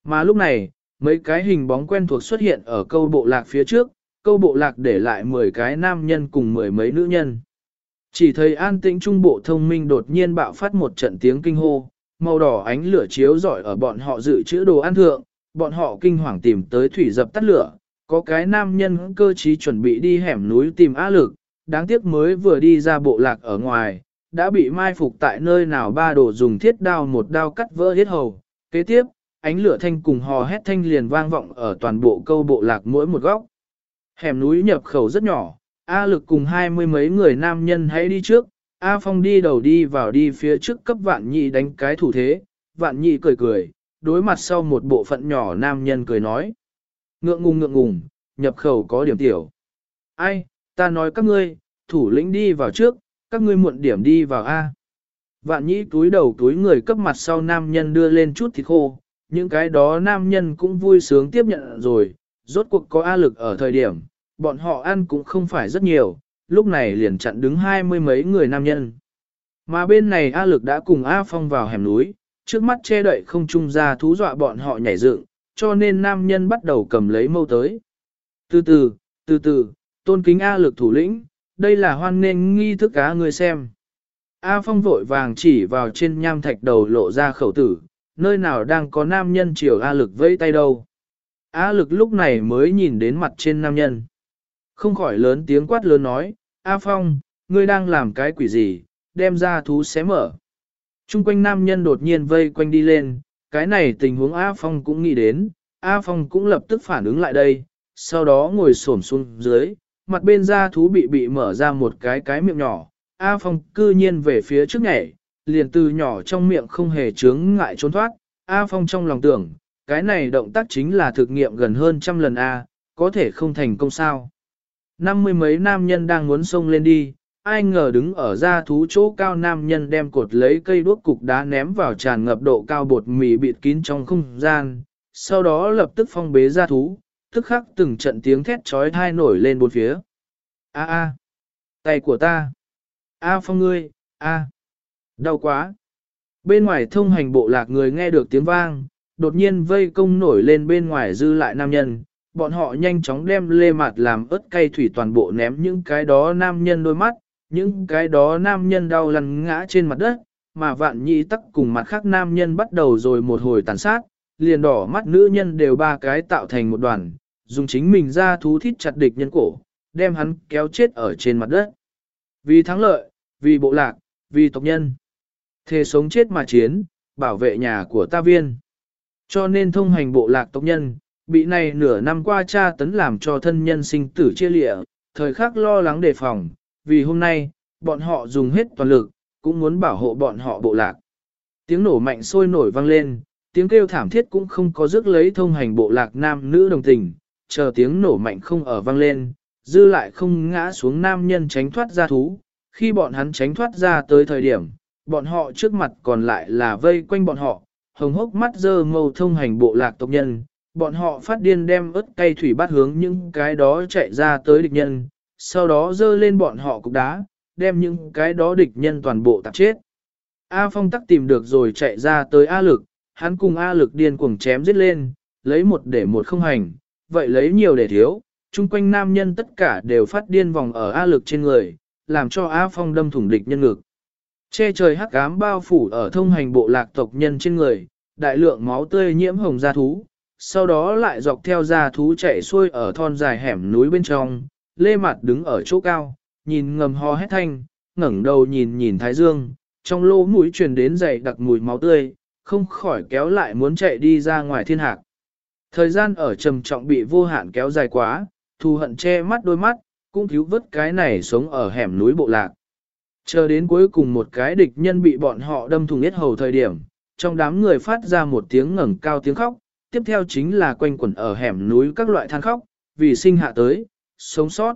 Mà lúc này, mấy cái hình bóng quen thuộc xuất hiện ở câu bộ lạc phía trước, câu bộ lạc để lại 10 cái nam nhân cùng mười mấy nữ nhân. Chỉ thấy an tĩnh trung bộ thông minh đột nhiên bạo phát một trận tiếng kinh hô, màu đỏ ánh lửa chiếu rọi ở bọn họ dự trữ đồ ăn thượng, bọn họ kinh hoàng tìm tới thủy dập tắt lửa, có cái nam nhân cơ trí chuẩn bị đi hẻm núi tìm á lực, đáng tiếc mới vừa đi ra bộ lạc ở ngoài, đã bị mai phục tại nơi nào ba đồ dùng thiết đao một đao cắt vỡ hết hầu. Kế tiếp, ánh lửa thanh cùng hò hét thanh liền vang vọng ở toàn bộ câu bộ lạc mỗi một góc. Hẻm núi nhập khẩu rất nhỏ, A lực cùng hai mươi mấy người nam nhân hãy đi trước, A Phong đi đầu đi vào đi phía trước cấp vạn nhị đánh cái thủ thế, vạn nhị cười cười, đối mặt sau một bộ phận nhỏ nam nhân cười nói. Ngượng ngùng ngượng ngùng, nhập khẩu có điểm tiểu. Ai, ta nói các ngươi, thủ lĩnh đi vào trước, các ngươi muộn điểm đi vào A. Vạn nhị túi đầu túi người cấp mặt sau nam nhân đưa lên chút thịt khô, những cái đó nam nhân cũng vui sướng tiếp nhận rồi, rốt cuộc có A lực ở thời điểm, bọn họ ăn cũng không phải rất nhiều, lúc này liền chặn đứng hai mươi mấy người nam nhân. Mà bên này A lực đã cùng A Phong vào hẻm núi, trước mắt che đậy không trung ra thú dọa bọn họ nhảy dựng, cho nên nam nhân bắt đầu cầm lấy mâu tới. Từ từ, từ từ, tôn kính A lực thủ lĩnh, đây là hoan nên nghi thức cá người xem. A Phong vội vàng chỉ vào trên nham thạch đầu lộ ra khẩu tử, nơi nào đang có nam nhân chiều A lực vẫy tay đâu. A lực lúc này mới nhìn đến mặt trên nam nhân. Không khỏi lớn tiếng quát lớn nói, A Phong, ngươi đang làm cái quỷ gì, đem ra thú xé mở. Trung quanh nam nhân đột nhiên vây quanh đi lên, cái này tình huống A Phong cũng nghĩ đến, A Phong cũng lập tức phản ứng lại đây, sau đó ngồi xổm xuống dưới, mặt bên da thú bị bị mở ra một cái cái miệng nhỏ, A Phong cư nhiên về phía trước nhảy, liền từ nhỏ trong miệng không hề chướng ngại trốn thoát, A Phong trong lòng tưởng, cái này động tác chính là thực nghiệm gần hơn trăm lần A, có thể không thành công sao. Năm mươi mấy nam nhân đang muốn xông lên đi, ai ngờ đứng ở ra thú chỗ cao nam nhân đem cột lấy cây đuốc cục đá ném vào tràn ngập độ cao bột mì bịt kín trong không gian, sau đó lập tức phong bế ra thú, tức khắc từng trận tiếng thét trói thai nổi lên bốn phía. A a, tay của ta. A phong ngươi, a, đau quá. Bên ngoài thông hành bộ lạc người nghe được tiếng vang, đột nhiên vây công nổi lên bên ngoài dư lại nam nhân, bọn họ nhanh chóng đem lê mặt làm ớt cay thủy toàn bộ ném những cái đó nam nhân đôi mắt, những cái đó nam nhân đau lăn ngã trên mặt đất, mà vạn nhị tắc cùng mặt khác nam nhân bắt đầu rồi một hồi tàn sát, liền đỏ mắt nữ nhân đều ba cái tạo thành một đoàn, dùng chính mình ra thú thít chặt địch nhân cổ, đem hắn kéo chết ở trên mặt đất. Vì thắng lợi, vì bộ lạc, vì tộc nhân. Thề sống chết mà chiến, bảo vệ nhà của ta viên. Cho nên thông hành bộ lạc tộc nhân, bị này nửa năm qua cha tấn làm cho thân nhân sinh tử chia lịa, thời khắc lo lắng đề phòng, vì hôm nay, bọn họ dùng hết toàn lực, cũng muốn bảo hộ bọn họ bộ lạc. Tiếng nổ mạnh sôi nổi vang lên, tiếng kêu thảm thiết cũng không có rước lấy thông hành bộ lạc nam nữ đồng tình, chờ tiếng nổ mạnh không ở vang lên, dư lại không ngã xuống nam nhân tránh thoát ra thú, khi bọn hắn tránh thoát ra tới thời điểm, bọn họ trước mặt còn lại là vây quanh bọn họ, hồng hốc mắt dơ mâu thông hành bộ lạc tộc nhân, bọn họ phát điên đem ớt cây thủy bắt hướng những cái đó chạy ra tới địch nhân, sau đó dơ lên bọn họ cục đá, đem những cái đó địch nhân toàn bộ tạp chết. A Phong tắc tìm được rồi chạy ra tới A lực, hắn cùng A lực điên cuồng chém giết lên, lấy một để một không hành, vậy lấy nhiều để thiếu, chung quanh nam nhân tất cả đều phát điên vòng ở A lực trên người, làm cho A Phong đâm thủng địch nhân ngực. Che trời hắc ám bao phủ ở thông hành bộ lạc tộc nhân trên người, đại lượng máu tươi nhiễm hồng da thú, sau đó lại dọc theo da thú chạy xuôi ở thon dài hẻm núi bên trong, lê mặt đứng ở chỗ cao, nhìn ngầm ho hét thanh, ngẩng đầu nhìn nhìn thái dương, trong lỗ mũi truyền đến dày đặc mùi máu tươi, không khỏi kéo lại muốn chạy đi ra ngoài thiên hạc. Thời gian ở trầm trọng bị vô hạn kéo dài quá, thù hận che mắt đôi mắt, cũng cứu vớt cái này sống ở hẻm núi bộ lạc. Chờ đến cuối cùng một cái địch nhân bị bọn họ đâm thùng hết hầu thời điểm, trong đám người phát ra một tiếng ngẩng cao tiếng khóc, tiếp theo chính là quanh quẩn ở hẻm núi các loại than khóc, vì sinh hạ tới, sống sót.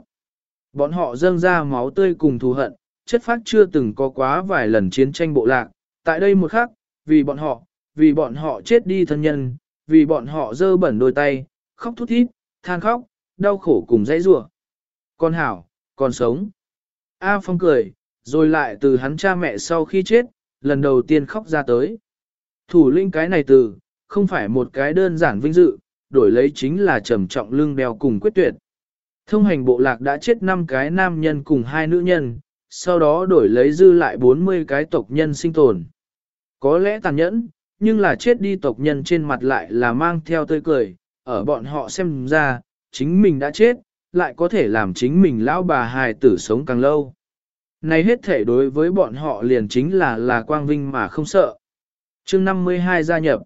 Bọn họ dâng ra máu tươi cùng thù hận, chất phát chưa từng có quá vài lần chiến tranh bộ lạc, tại đây một khắc, vì bọn họ, vì bọn họ chết đi thân nhân, vì bọn họ dơ bẩn đôi tay, khóc thút thít, than khóc, đau khổ cùng dãy rủa. Con hảo, còn sống. A Phong cười, rồi lại từ hắn cha mẹ sau khi chết, lần đầu tiên khóc ra tới. Thủ lĩnh cái này từ, không phải một cái đơn giản vinh dự, đổi lấy chính là trầm trọng lương đeo cùng quyết tuyệt. Thông hành bộ lạc đã chết 5 cái nam nhân cùng hai nữ nhân, sau đó đổi lấy dư lại 40 cái tộc nhân sinh tồn. Có lẽ tàn nhẫn, nhưng là chết đi tộc nhân trên mặt lại là mang theo tươi cười, ở bọn họ xem ra, chính mình đã chết, lại có thể làm chính mình lão bà hài tử sống càng lâu. Này hết thể đối với bọn họ liền chính là là quang vinh mà không sợ. chương 52 gia nhập.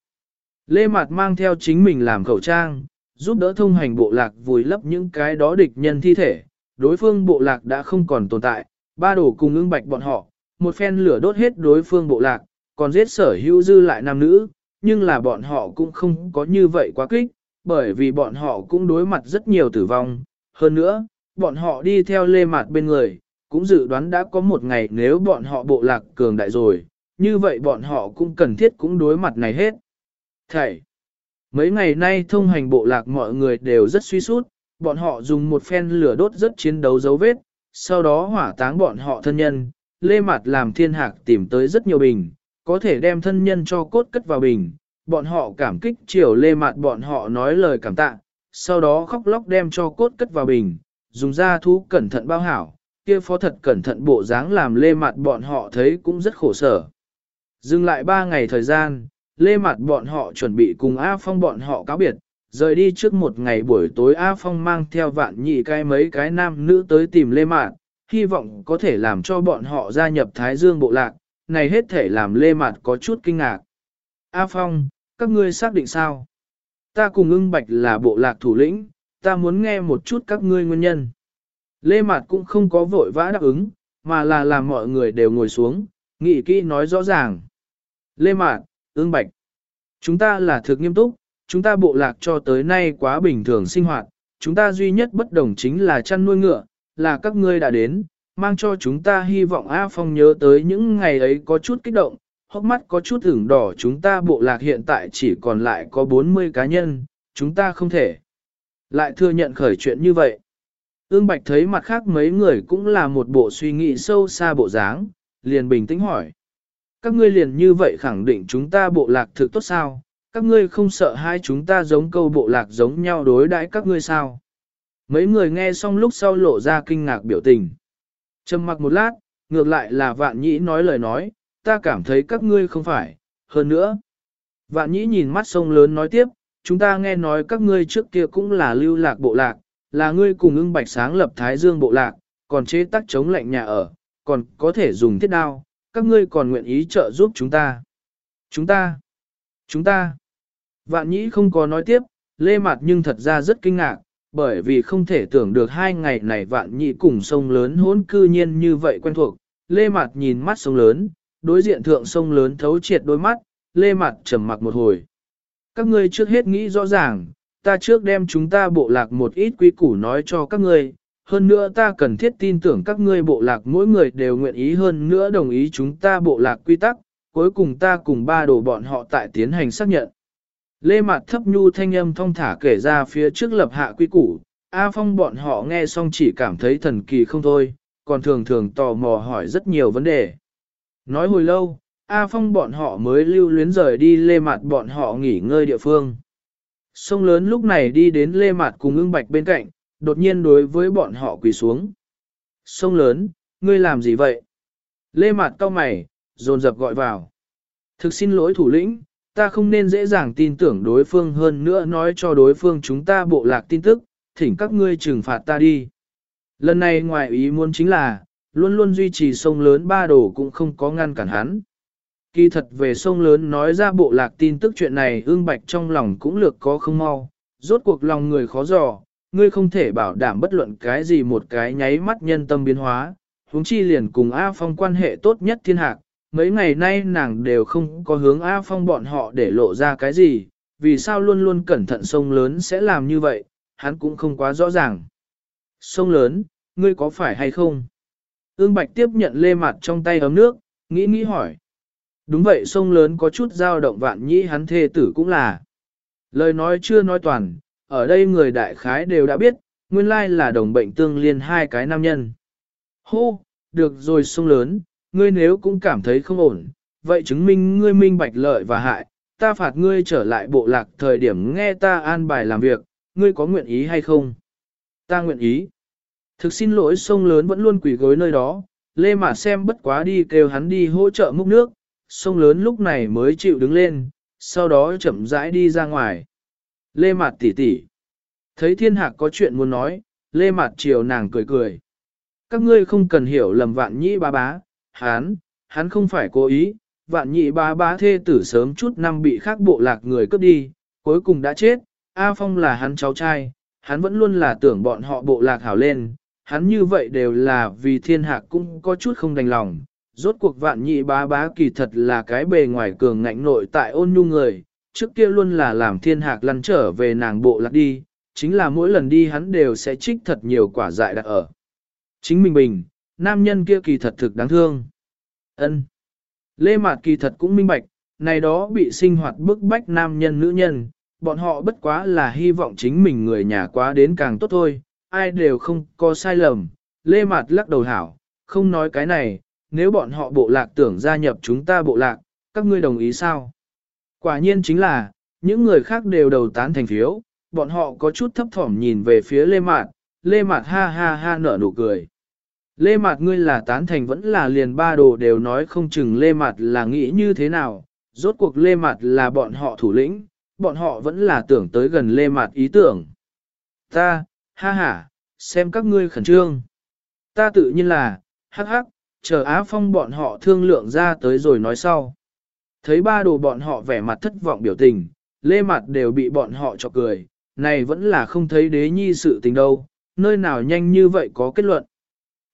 Lê Mạt mang theo chính mình làm khẩu trang, giúp đỡ thông hành bộ lạc vùi lấp những cái đó địch nhân thi thể. Đối phương bộ lạc đã không còn tồn tại, ba đổ cùng ưng bạch bọn họ, một phen lửa đốt hết đối phương bộ lạc, còn giết sở hữu dư lại nam nữ, nhưng là bọn họ cũng không có như vậy quá kích, bởi vì bọn họ cũng đối mặt rất nhiều tử vong. Hơn nữa, bọn họ đi theo lê mạt bên người, cũng dự đoán đã có một ngày nếu bọn họ bộ lạc cường đại rồi, như vậy bọn họ cũng cần thiết cũng đối mặt này hết. Thầy, mấy ngày nay thông hành bộ lạc mọi người đều rất suy sút, bọn họ dùng một phen lửa đốt rất chiến đấu dấu vết, sau đó hỏa táng bọn họ thân nhân, lê mặt làm thiên hạc tìm tới rất nhiều bình, có thể đem thân nhân cho cốt cất vào bình, bọn họ cảm kích chiều lê mặt bọn họ nói lời cảm tạ, sau đó khóc lóc đem cho cốt cất vào bình, dùng da thú cẩn thận bao hảo, kia phó thật cẩn thận bộ dáng làm lê mặt bọn họ thấy cũng rất khổ sở. Dừng lại ba ngày thời gian, lê mặt bọn họ chuẩn bị cùng A Phong bọn họ cáo biệt, rời đi trước một ngày buổi tối A Phong mang theo vạn nhị cái mấy cái nam nữ tới tìm lê mạt, hy vọng có thể làm cho bọn họ gia nhập Thái Dương bộ lạc, này hết thể làm lê mạt có chút kinh ngạc. A Phong, các ngươi xác định sao? Ta cùng ưng bạch là bộ lạc thủ lĩnh, ta muốn nghe một chút các ngươi nguyên nhân. Lê Mạt cũng không có vội vã đáp ứng, mà là làm mọi người đều ngồi xuống, nghị kỹ nói rõ ràng. Lê Mạt, ương bạch. Chúng ta là thực nghiêm túc, chúng ta bộ lạc cho tới nay quá bình thường sinh hoạt, chúng ta duy nhất bất đồng chính là chăn nuôi ngựa, là các ngươi đã đến, mang cho chúng ta hy vọng A Phong nhớ tới những ngày ấy có chút kích động, hốc mắt có chút ửng đỏ chúng ta bộ lạc hiện tại chỉ còn lại có 40 cá nhân, chúng ta không thể lại thừa nhận khởi chuyện như vậy. Ương Bạch thấy mặt khác mấy người cũng là một bộ suy nghĩ sâu xa bộ dáng, liền bình tĩnh hỏi. Các ngươi liền như vậy khẳng định chúng ta bộ lạc thực tốt sao? Các ngươi không sợ hai chúng ta giống câu bộ lạc giống nhau đối đãi các ngươi sao? Mấy người nghe xong lúc sau lộ ra kinh ngạc biểu tình. Trầm mặc một lát, ngược lại là vạn nhĩ nói lời nói, ta cảm thấy các ngươi không phải, hơn nữa. Vạn nhĩ nhìn mắt sông lớn nói tiếp, chúng ta nghe nói các ngươi trước kia cũng là lưu lạc bộ lạc, là ngươi cùng ưng bạch sáng lập Thái Dương bộ lạc, còn chế tác chống lạnh nhà ở, còn có thể dùng thiết đao, các ngươi còn nguyện ý trợ giúp chúng ta. Chúng ta, chúng ta. Vạn nhĩ không có nói tiếp, lê mặt nhưng thật ra rất kinh ngạc, bởi vì không thể tưởng được hai ngày này vạn nhĩ cùng sông lớn hỗn cư nhiên như vậy quen thuộc. Lê mặt nhìn mắt sông lớn, đối diện thượng sông lớn thấu triệt đôi mắt, lê mặt trầm mặc một hồi. Các ngươi trước hết nghĩ rõ ràng, ta trước đem chúng ta bộ lạc một ít quy củ nói cho các ngươi, hơn nữa ta cần thiết tin tưởng các ngươi bộ lạc mỗi người đều nguyện ý hơn nữa đồng ý chúng ta bộ lạc quy tắc, cuối cùng ta cùng ba đồ bọn họ tại tiến hành xác nhận. Lê Mạt thấp nhu thanh âm thong thả kể ra phía trước lập hạ quy củ, A Phong bọn họ nghe xong chỉ cảm thấy thần kỳ không thôi, còn thường thường tò mò hỏi rất nhiều vấn đề. Nói hồi lâu, A Phong bọn họ mới lưu luyến rời đi Lê Mạt bọn họ nghỉ ngơi địa phương. Sông lớn lúc này đi đến Lê Mạt cùng ưng bạch bên cạnh, đột nhiên đối với bọn họ quỳ xuống. Sông lớn, ngươi làm gì vậy? Lê Mạt cau mày, dồn dập gọi vào. Thực xin lỗi thủ lĩnh, ta không nên dễ dàng tin tưởng đối phương hơn nữa nói cho đối phương chúng ta bộ lạc tin tức, thỉnh các ngươi trừng phạt ta đi. Lần này ngoài ý muốn chính là, luôn luôn duy trì sông lớn ba đồ cũng không có ngăn cản hắn. Kỳ thật về sông lớn nói ra bộ lạc tin tức chuyện này ương bạch trong lòng cũng lược có không mau, rốt cuộc lòng người khó dò, ngươi không thể bảo đảm bất luận cái gì một cái nháy mắt nhân tâm biến hóa, huống chi liền cùng A Phong quan hệ tốt nhất thiên hạc, mấy ngày nay nàng đều không có hướng A Phong bọn họ để lộ ra cái gì, vì sao luôn luôn cẩn thận sông lớn sẽ làm như vậy, hắn cũng không quá rõ ràng. Sông lớn, ngươi có phải hay không? Ương Bạch tiếp nhận lê mặt trong tay ấm nước, nghĩ nghĩ hỏi. Đúng vậy sông lớn có chút dao động vạn nhĩ hắn thê tử cũng là. Lời nói chưa nói toàn, ở đây người đại khái đều đã biết, nguyên lai là đồng bệnh tương liên hai cái nam nhân. Hô, được rồi sông lớn, ngươi nếu cũng cảm thấy không ổn, vậy chứng minh ngươi minh bạch lợi và hại, ta phạt ngươi trở lại bộ lạc thời điểm nghe ta an bài làm việc, ngươi có nguyện ý hay không? Ta nguyện ý. Thực xin lỗi sông lớn vẫn luôn quỷ gối nơi đó, Lê mà xem bất quá đi kêu hắn đi hỗ trợ múc nước, sông lớn lúc này mới chịu đứng lên, sau đó chậm rãi đi ra ngoài. Lê Mạt tỷ tỷ Thấy thiên hạc có chuyện muốn nói, Lê Mạt chiều nàng cười cười. Các ngươi không cần hiểu lầm vạn nhĩ Bá bá, hắn, hắn không phải cố ý, vạn nhị Bá bá thê tử sớm chút năm bị khác bộ lạc người cướp đi, cuối cùng đã chết, A Phong là hắn cháu trai, hắn vẫn luôn là tưởng bọn họ bộ lạc hảo lên, hắn như vậy đều là vì thiên hạc cũng có chút không đành lòng. Rốt cuộc vạn nhị bá bá kỳ thật là cái bề ngoài cường ngạnh nội tại ôn nhu người, trước kia luôn là làm thiên hạc lăn trở về nàng bộ lạc đi, chính là mỗi lần đi hắn đều sẽ trích thật nhiều quả dại đặt ở. Chính mình bình, nam nhân kia kỳ thật thực đáng thương. ân Lê Mạt kỳ thật cũng minh bạch, này đó bị sinh hoạt bức bách nam nhân nữ nhân, bọn họ bất quá là hy vọng chính mình người nhà quá đến càng tốt thôi, ai đều không có sai lầm. Lê Mạt lắc đầu hảo, không nói cái này, nếu bọn họ bộ lạc tưởng gia nhập chúng ta bộ lạc, các ngươi đồng ý sao? Quả nhiên chính là, những người khác đều đầu tán thành phiếu, bọn họ có chút thấp thỏm nhìn về phía Lê Mạt, Lê Mạt ha ha ha nở nụ cười. Lê Mạt ngươi là tán thành vẫn là liền ba đồ đều nói không chừng Lê Mạt là nghĩ như thế nào, rốt cuộc Lê Mạt là bọn họ thủ lĩnh, bọn họ vẫn là tưởng tới gần Lê Mạt ý tưởng. Ta, ha ha, xem các ngươi khẩn trương. Ta tự nhiên là, hắc hắc, chờ Á Phong bọn họ thương lượng ra tới rồi nói sau. Thấy ba đồ bọn họ vẻ mặt thất vọng biểu tình, Lê Mạt đều bị bọn họ cho cười, này vẫn là không thấy đế nhi sự tình đâu, nơi nào nhanh như vậy có kết luận.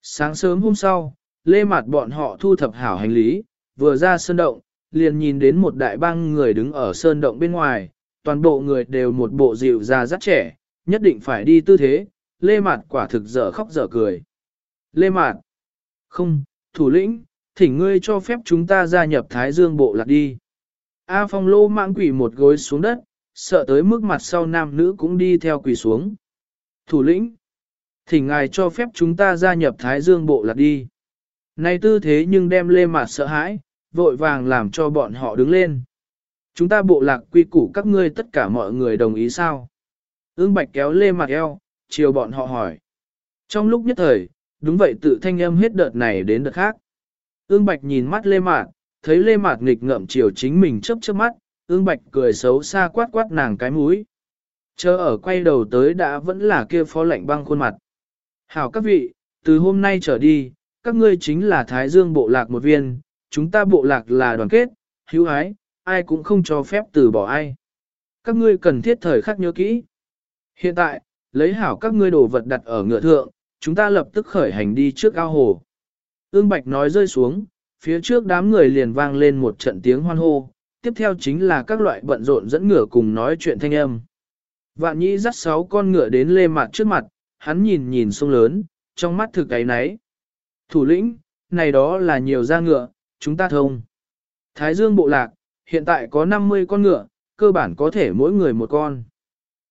Sáng sớm hôm sau, Lê Mạt bọn họ thu thập hảo hành lý, vừa ra sơn động, liền nhìn đến một đại bang người đứng ở sơn động bên ngoài, toàn bộ người đều một bộ dịu ra rất trẻ, nhất định phải đi tư thế, Lê Mạt quả thực dở khóc dở cười. Lê Mạt, không, thủ lĩnh, thỉnh ngươi cho phép chúng ta gia nhập Thái Dương bộ lạc đi. A Phong lô mạng quỷ một gối xuống đất, sợ tới mức mặt sau nam nữ cũng đi theo quỷ xuống. Thủ lĩnh, thỉnh ngài cho phép chúng ta gia nhập Thái Dương bộ lạc đi. Này tư thế nhưng đem lê mặt sợ hãi, vội vàng làm cho bọn họ đứng lên. Chúng ta bộ lạc quy củ các ngươi tất cả mọi người đồng ý sao? Ưng bạch kéo lê mặt eo, chiều bọn họ hỏi. Trong lúc nhất thời, đúng vậy tự thanh âm hết đợt này đến đợt khác. Ương bạch nhìn mắt lê mạt, thấy lê mạt nghịch ngợm chiều chính mình chớp chớp mắt, Ương bạch cười xấu xa quát quát nàng cái mũi. Chờ ở quay đầu tới đã vẫn là kia phó lạnh băng khuôn mặt. Hảo các vị, từ hôm nay trở đi, các ngươi chính là Thái Dương bộ lạc một viên, chúng ta bộ lạc là đoàn kết, hữu ái, ai cũng không cho phép từ bỏ ai. Các ngươi cần thiết thời khắc nhớ kỹ. Hiện tại, lấy hảo các ngươi đồ vật đặt ở ngựa thượng, chúng ta lập tức khởi hành đi trước ao hồ. Ương Bạch nói rơi xuống, phía trước đám người liền vang lên một trận tiếng hoan hô, tiếp theo chính là các loại bận rộn dẫn ngựa cùng nói chuyện thanh âm. Vạn nhĩ dắt sáu con ngựa đến lê mặt trước mặt, hắn nhìn nhìn sông lớn, trong mắt thực ấy náy. Thủ lĩnh, này đó là nhiều da ngựa, chúng ta thông. Thái Dương bộ lạc, hiện tại có 50 con ngựa, cơ bản có thể mỗi người một con.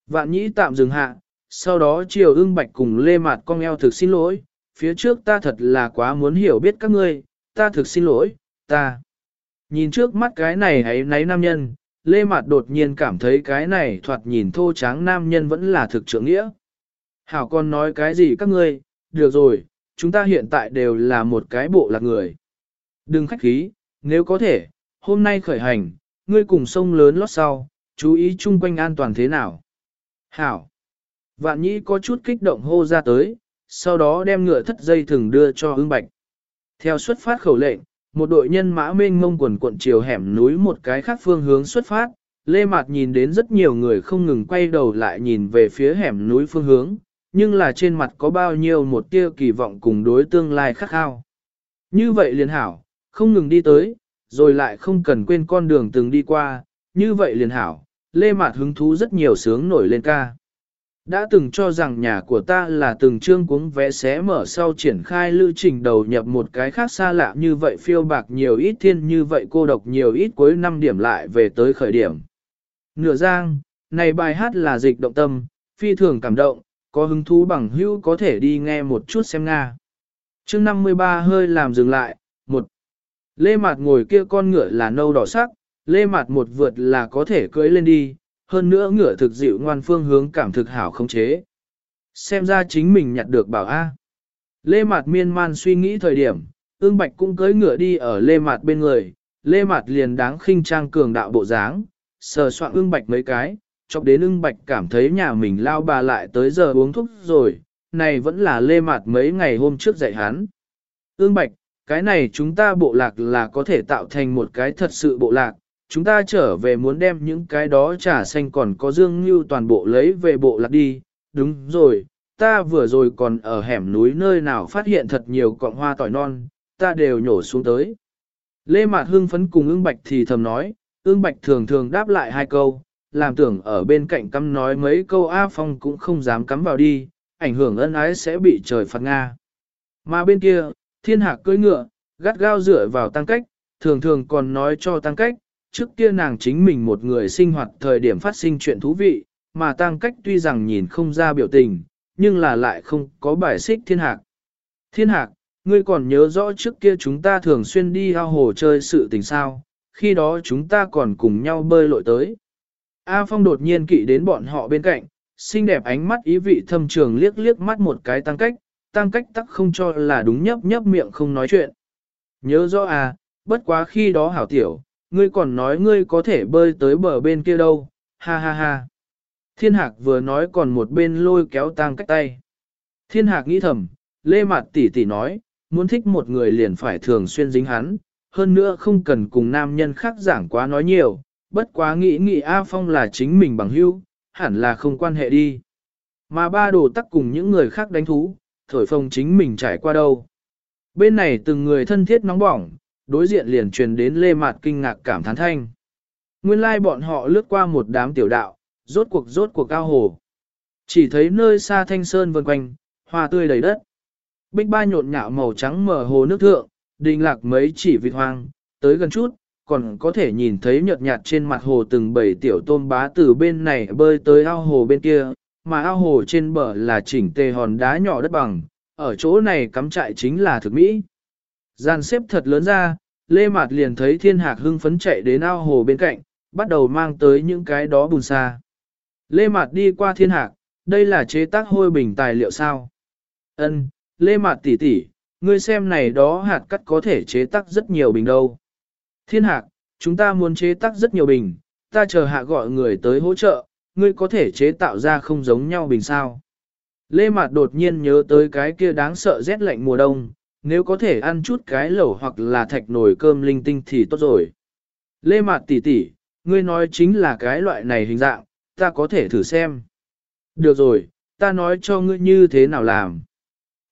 Vạn nhĩ tạm dừng hạ, sau đó chiều ưng bạch cùng lê mặt con eo thực xin lỗi, phía trước ta thật là quá muốn hiểu biết các ngươi, ta thực xin lỗi, ta. Nhìn trước mắt cái này hãy nấy nam nhân, lê mạt đột nhiên cảm thấy cái này thoạt nhìn thô tráng nam nhân vẫn là thực trưởng nghĩa. Hảo con nói cái gì các ngươi, được rồi, chúng ta hiện tại đều là một cái bộ lạc người. Đừng khách khí, nếu có thể, hôm nay khởi hành, ngươi cùng sông lớn lót sau, chú ý chung quanh an toàn thế nào. Hảo. Vạn nhĩ có chút kích động hô ra tới, sau đó đem ngựa thất dây thừng đưa cho ưng bạch. Theo xuất phát khẩu lệnh, một đội nhân mã mênh mông quần cuộn chiều hẻm núi một cái khác phương hướng xuất phát, Lê Mạt nhìn đến rất nhiều người không ngừng quay đầu lại nhìn về phía hẻm núi phương hướng, nhưng là trên mặt có bao nhiêu một tia kỳ vọng cùng đối tương lai khắc khao. Như vậy liền hảo, không ngừng đi tới, rồi lại không cần quên con đường từng đi qua, như vậy liền hảo, lê mạt hứng thú rất nhiều sướng nổi lên ca. Đã từng cho rằng nhà của ta là từng chương cuống vẽ xé mở sau triển khai lưu trình đầu nhập một cái khác xa lạ như vậy phiêu bạc nhiều ít thiên như vậy cô độc nhiều ít cuối năm điểm lại về tới khởi điểm. Nửa giang, này bài hát là dịch động tâm, phi thường cảm động, có hứng thú bằng hữu có thể đi nghe một chút xem Nga. chương 53 hơi làm dừng lại, một. Lê Mạt ngồi kia con ngựa là nâu đỏ sắc, Lê Mạt một vượt là có thể cưỡi lên đi, hơn nữa ngựa thực dịu ngoan phương hướng cảm thực hảo không chế. Xem ra chính mình nhặt được bảo A. Lê Mạt miên man suy nghĩ thời điểm, ương bạch cũng cưỡi ngựa đi ở Lê Mạt bên người, Lê Mạt liền đáng khinh trang cường đạo bộ dáng, sờ soạn ương bạch mấy cái, chọc đến ương bạch cảm thấy nhà mình lao bà lại tới giờ uống thuốc rồi, này vẫn là lê mạt mấy ngày hôm trước dạy hắn. ương bạch, cái này chúng ta bộ lạc là có thể tạo thành một cái thật sự bộ lạc, chúng ta trở về muốn đem những cái đó trà xanh còn có dương như toàn bộ lấy về bộ lạc đi, đúng rồi, ta vừa rồi còn ở hẻm núi nơi nào phát hiện thật nhiều cọng hoa tỏi non, ta đều nhổ xuống tới. Lê Mạt hưng phấn cùng ưng bạch thì thầm nói, ưng bạch thường thường đáp lại hai câu, làm tưởng ở bên cạnh cắm nói mấy câu A Phong cũng không dám cắm vào đi, ảnh hưởng ân ái sẽ bị trời phạt Nga. Mà bên kia, thiên hạc cưỡi ngựa, gắt gao dựa vào tăng cách, thường thường còn nói cho tăng cách, trước kia nàng chính mình một người sinh hoạt thời điểm phát sinh chuyện thú vị, mà tăng cách tuy rằng nhìn không ra biểu tình, nhưng là lại không có bài xích thiên hạc. Thiên hạc, ngươi còn nhớ rõ trước kia chúng ta thường xuyên đi ao hồ chơi sự tình sao, khi đó chúng ta còn cùng nhau bơi lội tới. A Phong đột nhiên kỵ đến bọn họ bên cạnh, xinh đẹp ánh mắt ý vị thâm trường liếc liếc mắt một cái tăng cách, tăng cách tắc không cho là đúng nhấp nhấp miệng không nói chuyện. Nhớ rõ à, bất quá khi đó hảo tiểu, ngươi còn nói ngươi có thể bơi tới bờ bên kia đâu, ha ha ha. Thiên hạc vừa nói còn một bên lôi kéo tang cách tay. Thiên hạc nghĩ thầm, lê mặt tỷ tỷ nói, muốn thích một người liền phải thường xuyên dính hắn, hơn nữa không cần cùng nam nhân khác giảng quá nói nhiều, bất quá nghĩ nghĩ A Phong là chính mình bằng hữu, hẳn là không quan hệ đi. Mà ba đồ tắc cùng những người khác đánh thú, thổi phồng chính mình trải qua đâu. Bên này từng người thân thiết nóng bỏng, đối diện liền truyền đến lê mạt kinh ngạc cảm thán thanh. Nguyên lai bọn họ lướt qua một đám tiểu đạo, rốt cuộc rốt cuộc cao hồ. Chỉ thấy nơi xa thanh sơn vần quanh, hoa tươi đầy đất. Bích ba nhộn nhạo màu trắng mở hồ nước thượng, đình lạc mấy chỉ vịt hoang, tới gần chút, còn có thể nhìn thấy nhợt nhạt trên mặt hồ từng bảy tiểu tôm bá từ bên này bơi tới ao hồ bên kia, mà ao hồ trên bờ là chỉnh tề hòn đá nhỏ đất bằng, ở chỗ này cắm trại chính là thực mỹ. Gian xếp thật lớn ra, Lê Mạt liền thấy thiên hạc hưng phấn chạy đến ao hồ bên cạnh, bắt đầu mang tới những cái đó bùn xa. Lê Mạt đi qua thiên hạc, đây là chế tác hôi bình tài liệu sao? Ân, Lê Mạt tỷ tỷ, ngươi xem này đó hạt cắt có thể chế tác rất nhiều bình đâu. Thiên hạc, chúng ta muốn chế tác rất nhiều bình, ta chờ hạ gọi người tới hỗ trợ, ngươi có thể chế tạo ra không giống nhau bình sao. Lê Mạt đột nhiên nhớ tới cái kia đáng sợ rét lạnh mùa đông, nếu có thể ăn chút cái lẩu hoặc là thạch nồi cơm linh tinh thì tốt rồi. Lê Mạt tỷ tỷ, ngươi nói chính là cái loại này hình dạng, ta có thể thử xem. Được rồi, ta nói cho ngươi như thế nào làm.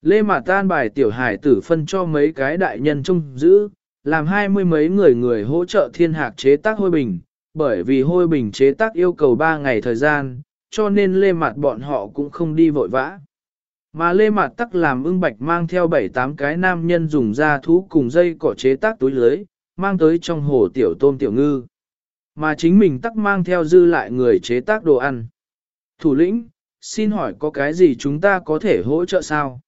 Lê Mạt tan bài tiểu hải tử phân cho mấy cái đại nhân trông giữ, làm hai mươi mấy người người hỗ trợ thiên hạc chế tác hôi bình, bởi vì hôi bình chế tác yêu cầu 3 ngày thời gian, cho nên lê mạt bọn họ cũng không đi vội vã. Mà lê mạt tắc làm ưng bạch mang theo 7-8 cái nam nhân dùng da thú cùng dây cỏ chế tác túi lưới, mang tới trong hồ tiểu tôm tiểu ngư. Mà chính mình tắc mang theo dư lại người chế tác đồ ăn. Thủ lĩnh, xin hỏi có cái gì chúng ta có thể hỗ trợ sao?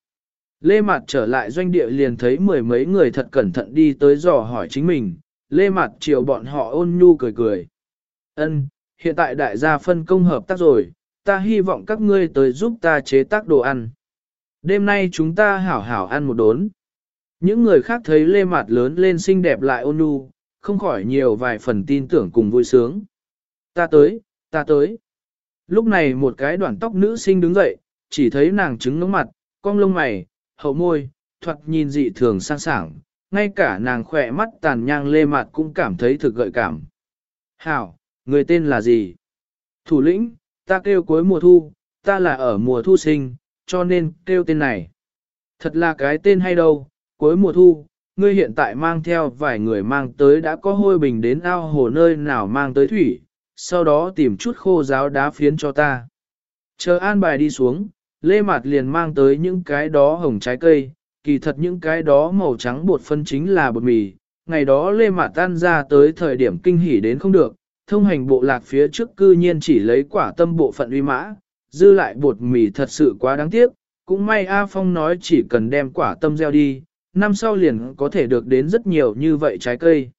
Lê Mạt trở lại doanh địa liền thấy mười mấy người thật cẩn thận đi tới dò hỏi chính mình, Lê Mạt chiều bọn họ ôn nhu cười cười. Ân, hiện tại đại gia phân công hợp tác rồi, ta hy vọng các ngươi tới giúp ta chế tác đồ ăn. Đêm nay chúng ta hảo hảo ăn một đốn. Những người khác thấy Lê mặt lớn lên xinh đẹp lại ôn nhu, không khỏi nhiều vài phần tin tưởng cùng vui sướng. Ta tới, ta tới. Lúc này một cái đoạn tóc nữ sinh đứng dậy, chỉ thấy nàng trứng ngưỡng mặt, cong lông mày, hậu môi, thoạt nhìn dị thường sang sảng, ngay cả nàng khỏe mắt tàn nhang lê mặt cũng cảm thấy thực gợi cảm. Hảo, người tên là gì? Thủ lĩnh, ta kêu cuối mùa thu, ta là ở mùa thu sinh, cho nên kêu tên này. Thật là cái tên hay đâu, cuối mùa thu, ngươi hiện tại mang theo vài người mang tới đã có hôi bình đến ao hồ nơi nào mang tới thủy, sau đó tìm chút khô giáo đá phiến cho ta. Chờ an bài đi xuống, Lê Mạt liền mang tới những cái đó hồng trái cây, kỳ thật những cái đó màu trắng bột phân chính là bột mì. Ngày đó Lê Mạt tan ra tới thời điểm kinh hỉ đến không được, thông hành bộ lạc phía trước cư nhiên chỉ lấy quả tâm bộ phận uy mã, dư lại bột mì thật sự quá đáng tiếc, cũng may A Phong nói chỉ cần đem quả tâm gieo đi, năm sau liền có thể được đến rất nhiều như vậy trái cây.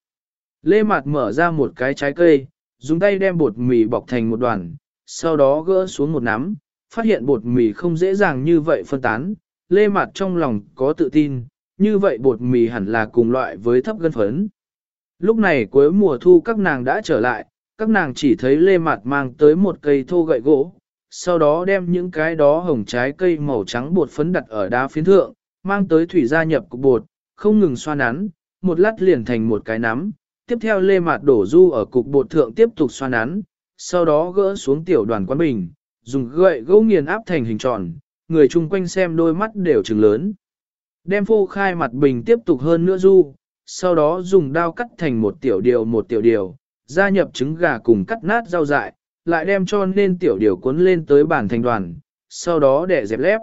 Lê Mạt mở ra một cái trái cây, dùng tay đem bột mì bọc thành một đoàn, sau đó gỡ xuống một nắm, phát hiện bột mì không dễ dàng như vậy phân tán. Lê Mạt trong lòng có tự tin, như vậy bột mì hẳn là cùng loại với thấp gân phấn. Lúc này cuối mùa thu các nàng đã trở lại, các nàng chỉ thấy Lê Mạt mang tới một cây thô gậy gỗ, sau đó đem những cái đó hồng trái cây màu trắng bột phấn đặt ở đá phiến thượng, mang tới thủy gia nhập cục bột, không ngừng xoa nắn, một lát liền thành một cái nắm. Tiếp theo lê mạt đổ du ở cục bột thượng tiếp tục xoa nắn, sau đó gỡ xuống tiểu đoàn quán bình, dùng gậy gỗ nghiền áp thành hình tròn, người chung quanh xem đôi mắt đều trừng lớn. Đem phô khai mặt bình tiếp tục hơn nữa du, sau đó dùng dao cắt thành một tiểu điều một tiểu điều, gia nhập trứng gà cùng cắt nát rau dại, lại đem cho nên tiểu điều cuốn lên tới bàn thành đoàn, sau đó để dẹp lép.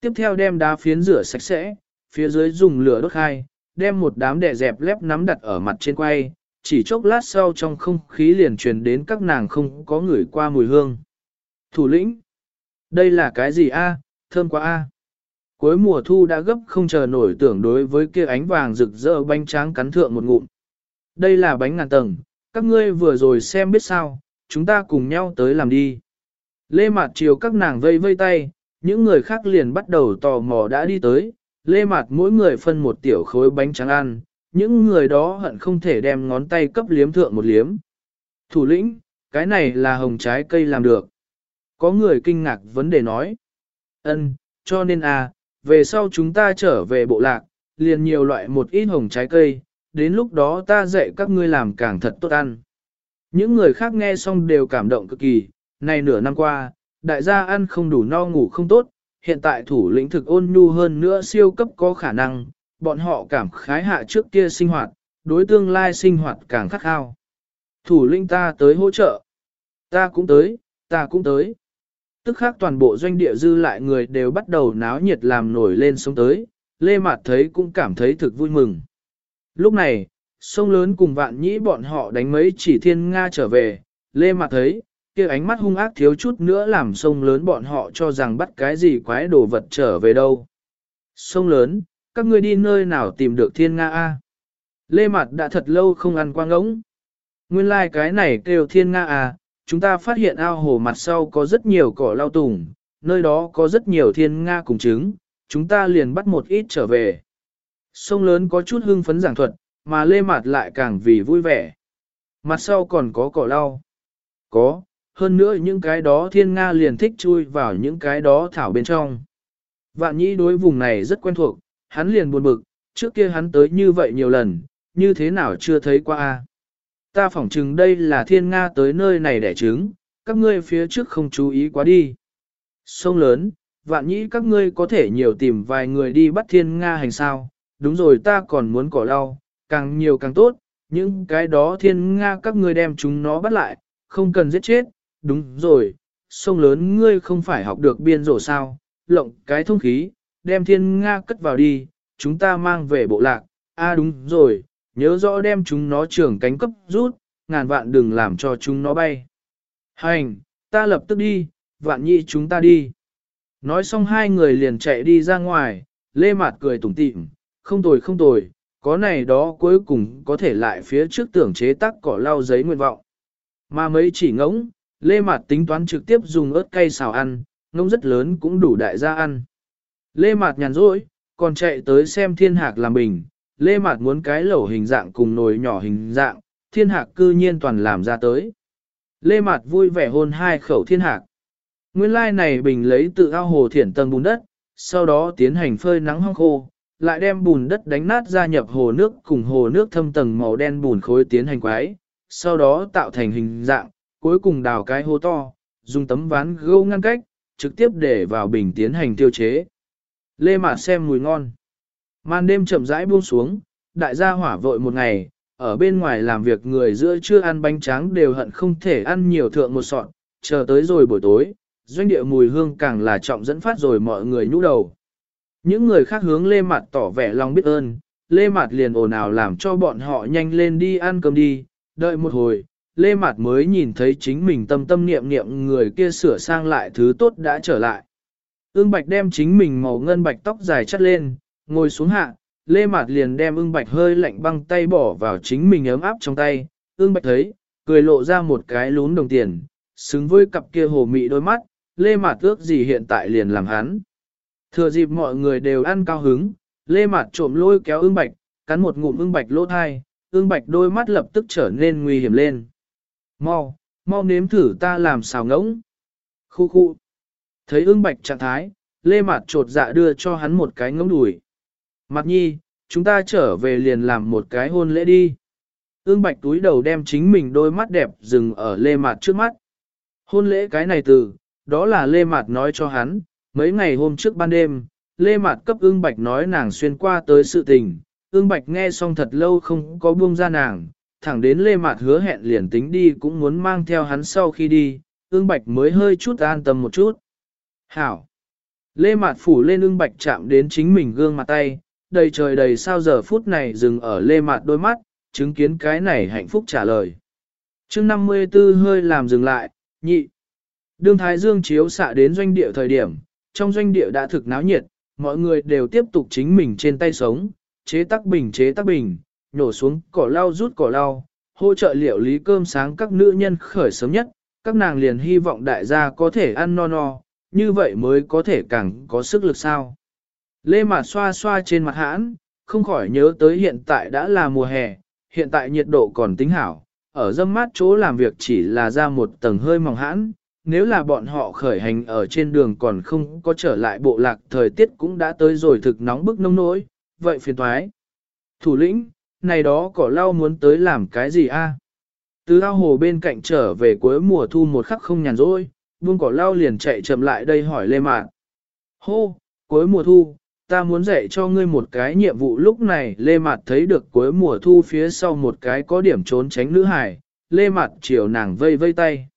Tiếp theo đem đá phiến rửa sạch sẽ, phía dưới dùng lửa đốt khai, đem một đám đẻ dẹp lép nắm đặt ở mặt trên quay, chỉ chốc lát sau trong không khí liền truyền đến các nàng không có người qua mùi hương. Thủ lĩnh, đây là cái gì a? thơm quá a. Cuối mùa thu đã gấp không chờ nổi tưởng đối với kia ánh vàng rực rỡ bánh tráng cắn thượng một ngụm. Đây là bánh ngàn tầng, các ngươi vừa rồi xem biết sao, chúng ta cùng nhau tới làm đi. Lê Mạt chiều các nàng vây vây tay, những người khác liền bắt đầu tò mò đã đi tới, lê Mạt mỗi người phân một tiểu khối bánh trắng ăn, những người đó hận không thể đem ngón tay cấp liếm thượng một liếm. Thủ lĩnh, cái này là hồng trái cây làm được. Có người kinh ngạc vấn đề nói. ân, cho nên à, về sau chúng ta trở về bộ lạc, liền nhiều loại một ít hồng trái cây, đến lúc đó ta dạy các ngươi làm càng thật tốt ăn. Những người khác nghe xong đều cảm động cực kỳ, này nửa năm qua, đại gia ăn không đủ no ngủ không tốt, hiện tại thủ lĩnh thực ôn nhu hơn nữa siêu cấp có khả năng, bọn họ cảm khái hạ trước kia sinh hoạt, đối tương lai sinh hoạt càng khắc khao. Thủ lĩnh ta tới hỗ trợ. Ta cũng tới, ta cũng tới. Tức khác toàn bộ doanh địa dư lại người đều bắt đầu náo nhiệt làm nổi lên sống tới, Lê Mạt thấy cũng cảm thấy thực vui mừng. Lúc này, sông lớn cùng vạn nhĩ bọn họ đánh mấy chỉ thiên Nga trở về, Lê mặt thấy, kia ánh mắt hung ác thiếu chút nữa làm sông lớn bọn họ cho rằng bắt cái gì quái đồ vật trở về đâu. Sông lớn, các ngươi đi nơi nào tìm được thiên Nga A? Lê mặt đã thật lâu không ăn quang ngỗng. Nguyên lai like cái này kêu thiên Nga A, chúng ta phát hiện ao hồ mặt sau có rất nhiều cỏ lao tùng, nơi đó có rất nhiều thiên Nga cùng trứng, chúng ta liền bắt một ít trở về. Sông lớn có chút hưng phấn giảng thuật, mà Lê Mạt lại càng vì vui vẻ. Mặt sau còn có cỏ lau. Có, hơn nữa những cái đó thiên Nga liền thích chui vào những cái đó thảo bên trong. Vạn nhĩ đối vùng này rất quen thuộc, hắn liền buồn bực, trước kia hắn tới như vậy nhiều lần, như thế nào chưa thấy qua a? Ta phỏng chừng đây là thiên Nga tới nơi này đẻ trứng, các ngươi phía trước không chú ý quá đi. Sông lớn, vạn nhĩ các ngươi có thể nhiều tìm vài người đi bắt thiên Nga hành sao, đúng rồi ta còn muốn cỏ lau, càng nhiều càng tốt, những cái đó thiên Nga các ngươi đem chúng nó bắt lại, không cần giết chết, đúng rồi, sông lớn ngươi không phải học được biên rổ sao, lộng cái thông khí, đem thiên Nga cất vào đi, chúng ta mang về bộ lạc, a à, đúng rồi, nhớ rõ đem chúng nó trưởng cánh cấp rút, ngàn vạn đừng làm cho chúng nó bay. Hành, ta lập tức đi, vạn nhị chúng ta đi. Nói xong hai người liền chạy đi ra ngoài, lê mạt cười tủm tỉm, không tồi không tồi, có này đó cuối cùng có thể lại phía trước tưởng chế tác cỏ lau giấy nguyện vọng. Mà mấy chỉ ngỗng, Lê Mạt tính toán trực tiếp dùng ớt cay xào ăn, ngỗng rất lớn cũng đủ đại gia ăn. Lê Mạt nhàn rỗi, còn chạy tới xem thiên hạc làm bình. Lê Mạt muốn cái lẩu hình dạng cùng nồi nhỏ hình dạng, thiên hạc cư nhiên toàn làm ra tới. Lê Mạt vui vẻ hôn hai khẩu thiên hạc. Nguyên lai này bình lấy tự ao hồ thiển tầng bùn đất, sau đó tiến hành phơi nắng hong khô, lại đem bùn đất đánh nát ra nhập hồ nước cùng hồ nước thâm tầng màu đen bùn khối tiến hành quái, sau đó tạo thành hình dạng, cuối cùng đào cái hố to, dùng tấm ván gỗ ngăn cách, trực tiếp để vào bình tiến hành tiêu chế. Lê Mạt xem mùi ngon. Màn đêm chậm rãi buông xuống, đại gia hỏa vội một ngày, ở bên ngoài làm việc người giữa chưa ăn bánh tráng đều hận không thể ăn nhiều thượng một sọn, chờ tới rồi buổi tối, doanh địa mùi hương càng là trọng dẫn phát rồi mọi người nhũ đầu. Những người khác hướng Lê Mạt tỏ vẻ lòng biết ơn, Lê Mạt liền ồn ào làm cho bọn họ nhanh lên đi ăn cơm đi, đợi một hồi, Lê Mạt mới nhìn thấy chính mình tâm tâm niệm niệm người kia sửa sang lại thứ tốt đã trở lại. Ưng bạch đem chính mình màu ngân bạch tóc dài chắt lên, ngồi xuống hạ, lê mạt liền đem ưng bạch hơi lạnh băng tay bỏ vào chính mình ấm áp trong tay. Ưng bạch thấy, cười lộ ra một cái lún đồng tiền, xứng với cặp kia hồ mị đôi mắt, lê mạt ước gì hiện tại liền làm hắn. Thừa dịp mọi người đều ăn cao hứng, lê mạt trộm lôi kéo ưng bạch, cắn một ngụm ưng bạch lỗ thai, ưng bạch đôi mắt lập tức trở nên nguy hiểm lên. Mau, mau nếm thử ta làm xào ngỗng. Khu khu. Thấy ưng bạch trạng thái, lê mặt trột dạ đưa cho hắn một cái ngỗng đùi. Mặt nhi, chúng ta trở về liền làm một cái hôn lễ đi. Ưng bạch túi đầu đem chính mình đôi mắt đẹp dừng ở lê mặt trước mắt. Hôn lễ cái này từ, đó là lê mặt nói cho hắn, mấy ngày hôm trước ban đêm, lê Mạt cấp ưng bạch nói nàng xuyên qua tới sự tình. Ưng bạch nghe xong thật lâu không có buông ra nàng, thẳng đến lê mạt hứa hẹn liền tính đi cũng muốn mang theo hắn sau khi đi, ương bạch mới hơi chút an tâm một chút. Hảo! Lê mạt phủ lên ương bạch chạm đến chính mình gương mặt tay, đầy trời đầy sao giờ phút này dừng ở lê mạt đôi mắt, chứng kiến cái này hạnh phúc trả lời. chương 54 hơi làm dừng lại, nhị. Đương Thái Dương chiếu xạ đến doanh địa thời điểm, trong doanh địa đã thực náo nhiệt, mọi người đều tiếp tục chính mình trên tay sống, chế tắc bình chế tắc bình, nhổ xuống cỏ lau rút cỏ lau, hỗ trợ liệu lý cơm sáng các nữ nhân khởi sớm nhất, các nàng liền hy vọng đại gia có thể ăn no no, như vậy mới có thể càng có sức lực sao. Lê Mạt xoa xoa trên mặt hãn, không khỏi nhớ tới hiện tại đã là mùa hè, hiện tại nhiệt độ còn tính hảo, ở dâm mát chỗ làm việc chỉ là ra một tầng hơi mỏng hãn, nếu là bọn họ khởi hành ở trên đường còn không có trở lại bộ lạc thời tiết cũng đã tới rồi thực nóng bức nông nỗi, vậy phiền thoái. Thủ lĩnh, này đó cỏ lau muốn tới làm cái gì a? Từ ao hồ bên cạnh trở về cuối mùa thu một khắc không nhàn rỗi, buông cỏ lau liền chạy chậm lại đây hỏi Lê Mạn. Hô, cuối mùa thu, ta muốn dạy cho ngươi một cái nhiệm vụ lúc này Lê Mạt thấy được cuối mùa thu phía sau một cái có điểm trốn tránh nữ hải, Lê Mạt chiều nàng vây vây tay.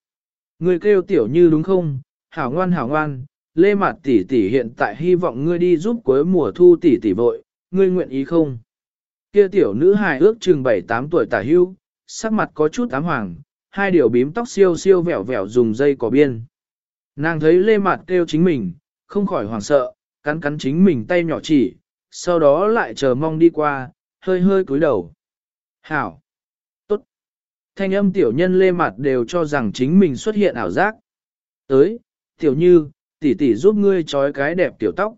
Ngươi kêu tiểu như đúng không? Hảo ngoan hảo ngoan, Lê Mạt tỷ tỷ hiện tại hy vọng ngươi đi giúp cuối mùa thu tỷ tỷ vội, ngươi nguyện ý không? Kia tiểu nữ hài ước chừng 7-8 tuổi tả hưu, sắc mặt có chút ám hoàng, hai điều bím tóc siêu siêu vẹo vẹo dùng dây cỏ biên. Nàng thấy lê mặt kêu chính mình, không khỏi hoảng sợ, cắn cắn chính mình tay nhỏ chỉ, sau đó lại chờ mong đi qua, hơi hơi cúi đầu. Hảo! Thanh âm tiểu nhân lê mặt đều cho rằng chính mình xuất hiện ảo giác. Tới, tiểu như, tỷ tỷ giúp ngươi trói cái đẹp tiểu tóc.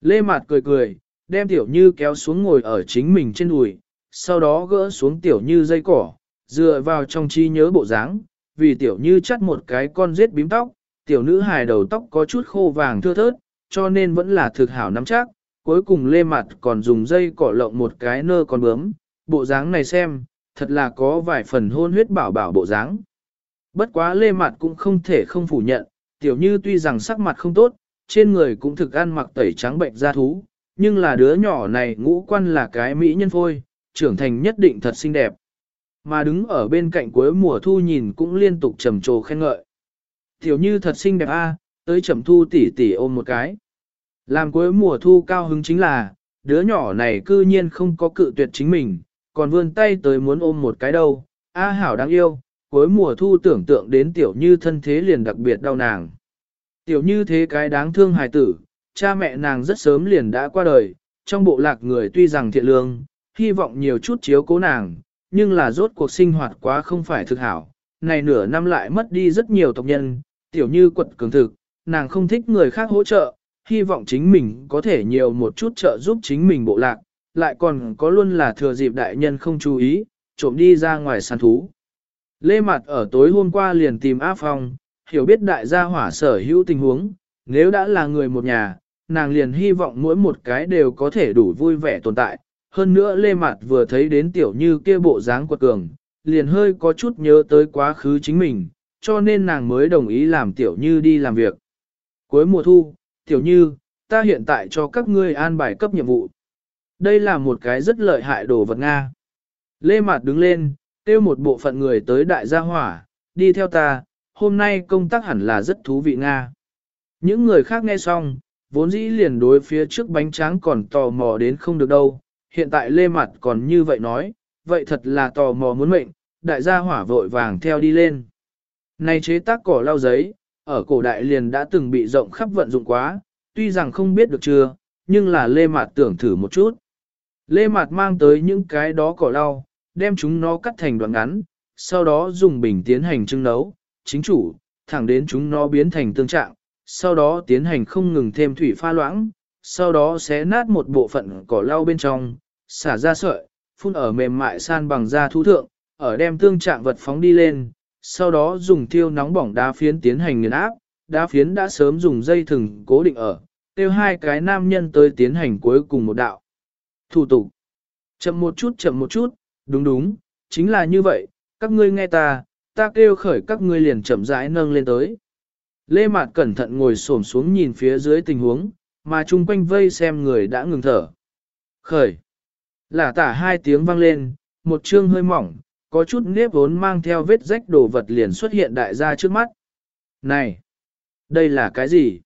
Lê mặt cười cười, đem tiểu như kéo xuống ngồi ở chính mình trên đùi, sau đó gỡ xuống tiểu như dây cỏ, dựa vào trong trí nhớ bộ dáng, vì tiểu như chắt một cái con rết bím tóc, tiểu nữ hài đầu tóc có chút khô vàng thưa thớt, cho nên vẫn là thực hảo nắm chắc, cuối cùng lê mặt còn dùng dây cỏ lộng một cái nơ con bướm, bộ dáng này xem, thật là có vài phần hôn huyết bảo bảo bộ dáng. Bất quá lê mặt cũng không thể không phủ nhận, tiểu như tuy rằng sắc mặt không tốt, trên người cũng thực ăn mặc tẩy trắng bệnh da thú, nhưng là đứa nhỏ này ngũ quan là cái mỹ nhân phôi, trưởng thành nhất định thật xinh đẹp. Mà đứng ở bên cạnh cuối mùa thu nhìn cũng liên tục trầm trồ khen ngợi. Tiểu như thật xinh đẹp a, tới trầm thu tỉ tỉ ôm một cái. Làm cuối mùa thu cao hứng chính là, đứa nhỏ này cư nhiên không có cự tuyệt chính mình, còn vươn tay tới muốn ôm một cái đâu. A hảo đáng yêu, cuối mùa thu tưởng tượng đến tiểu như thân thế liền đặc biệt đau nàng. Tiểu như thế cái đáng thương hài tử, cha mẹ nàng rất sớm liền đã qua đời, trong bộ lạc người tuy rằng thiện lương, hy vọng nhiều chút chiếu cố nàng, nhưng là rốt cuộc sinh hoạt quá không phải thực hảo. Này nửa năm lại mất đi rất nhiều tộc nhân, tiểu như quật cường thực, nàng không thích người khác hỗ trợ, hy vọng chính mình có thể nhiều một chút trợ giúp chính mình bộ lạc, lại còn có luôn là thừa dịp đại nhân không chú ý, trộm đi ra ngoài săn thú. Lê mạt ở tối hôm qua liền tìm A Phong, hiểu biết đại gia hỏa sở hữu tình huống, nếu đã là người một nhà, nàng liền hy vọng mỗi một cái đều có thể đủ vui vẻ tồn tại. Hơn nữa Lê Mạt vừa thấy đến tiểu như kia bộ dáng quật cường, liền hơi có chút nhớ tới quá khứ chính mình, cho nên nàng mới đồng ý làm tiểu như đi làm việc. Cuối mùa thu, tiểu như, ta hiện tại cho các ngươi an bài cấp nhiệm vụ. Đây là một cái rất lợi hại đồ vật Nga. Lê Mạt đứng lên, kêu một bộ phận người tới đại gia hỏa, đi theo ta, hôm nay công tác hẳn là rất thú vị Nga. Những người khác nghe xong, vốn dĩ liền đối phía trước bánh tráng còn tò mò đến không được đâu, hiện tại lê Mạt còn như vậy nói, vậy thật là tò mò muốn mệnh, đại gia hỏa vội vàng theo đi lên. Này chế tác cỏ lau giấy, ở cổ đại liền đã từng bị rộng khắp vận dụng quá, tuy rằng không biết được chưa, nhưng là Lê Mạt tưởng thử một chút. Lê Mạt mang tới những cái đó cỏ lau, đem chúng nó cắt thành đoạn ngắn, sau đó dùng bình tiến hành trưng nấu, chính chủ, thẳng đến chúng nó biến thành tương trạng, sau đó tiến hành không ngừng thêm thủy pha loãng, sau đó xé nát một bộ phận cỏ lau bên trong, xả ra sợi, phun ở mềm mại san bằng da thú thượng, ở đem tương trạng vật phóng đi lên, sau đó dùng thiêu nóng bỏng đá phiến tiến hành nghiền áp, đá phiến đã sớm dùng dây thừng cố định ở, tiêu hai cái nam nhân tới tiến hành cuối cùng một đạo. Thủ tục. Chậm một chút chậm một chút, đúng đúng, chính là như vậy, các ngươi nghe ta, ta kêu khởi các ngươi liền chậm rãi nâng lên tới. Lê Mạt cẩn thận ngồi xổm xuống nhìn phía dưới tình huống, mà chung quanh vây xem người đã ngừng thở. Khởi. Lả tả hai tiếng vang lên, một chương hơi mỏng, có chút nếp vốn mang theo vết rách đồ vật liền xuất hiện đại gia trước mắt. Này! Đây là cái gì?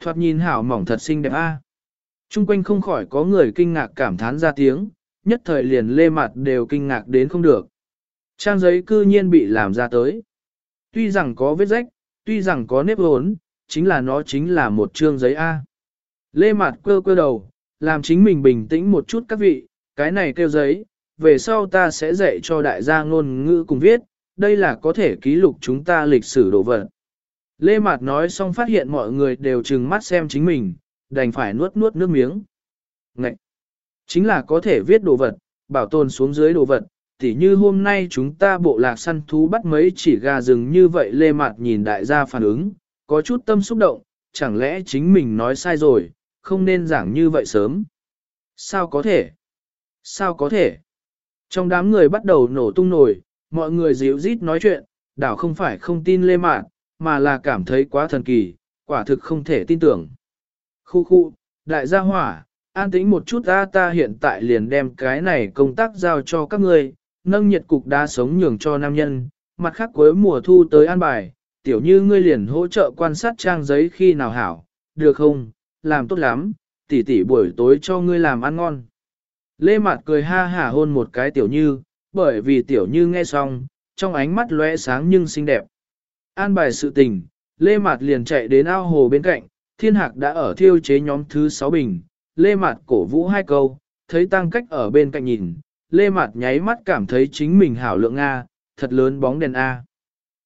Thoạt nhìn hảo mỏng thật xinh đẹp a. À? Trung quanh không khỏi có người kinh ngạc cảm thán ra tiếng, nhất thời liền lê mặt đều kinh ngạc đến không được. Trang giấy cư nhiên bị làm ra tới. Tuy rằng có vết rách, tuy rằng có nếp hốn, chính là nó chính là một chương giấy A. Lê mặt quơ quơ đầu, làm chính mình bình tĩnh một chút các vị, cái này kêu giấy, về sau ta sẽ dạy cho đại gia ngôn ngữ cùng viết, đây là có thể ký lục chúng ta lịch sử đồ vật. Lê Mạt nói xong phát hiện mọi người đều trừng mắt xem chính mình, đành phải nuốt nuốt nước miếng. Ngậy! Chính là có thể viết đồ vật, bảo tồn xuống dưới đồ vật, tỉ như hôm nay chúng ta bộ lạc săn thú bắt mấy chỉ gà rừng như vậy Lê mặt nhìn đại gia phản ứng, có chút tâm xúc động, chẳng lẽ chính mình nói sai rồi, không nên giảng như vậy sớm. Sao có thể? Sao có thể? Trong đám người bắt đầu nổ tung nổi, mọi người díu rít nói chuyện, đảo không phải không tin Lê Mạn, mà là cảm thấy quá thần kỳ, quả thực không thể tin tưởng. Khu khu, đại gia hỏa, an tĩnh một chút ta ta hiện tại liền đem cái này công tác giao cho các ngươi, nâng nhiệt cục đá sống nhường cho nam nhân, mặt khác cuối mùa thu tới an bài, tiểu như ngươi liền hỗ trợ quan sát trang giấy khi nào hảo, được không, làm tốt lắm, tỷ tỷ buổi tối cho ngươi làm ăn ngon. Lê Mạt cười ha hả hôn một cái tiểu như, bởi vì tiểu như nghe xong, trong ánh mắt lóe sáng nhưng xinh đẹp. An bài sự tình, Lê Mạt liền chạy đến ao hồ bên cạnh, thiên hạc đã ở thiêu chế nhóm thứ 6 bình, Lê Mạt cổ vũ hai câu, thấy tăng cách ở bên cạnh nhìn, Lê Mạt nháy mắt cảm thấy chính mình hảo lượng A, thật lớn bóng đèn A.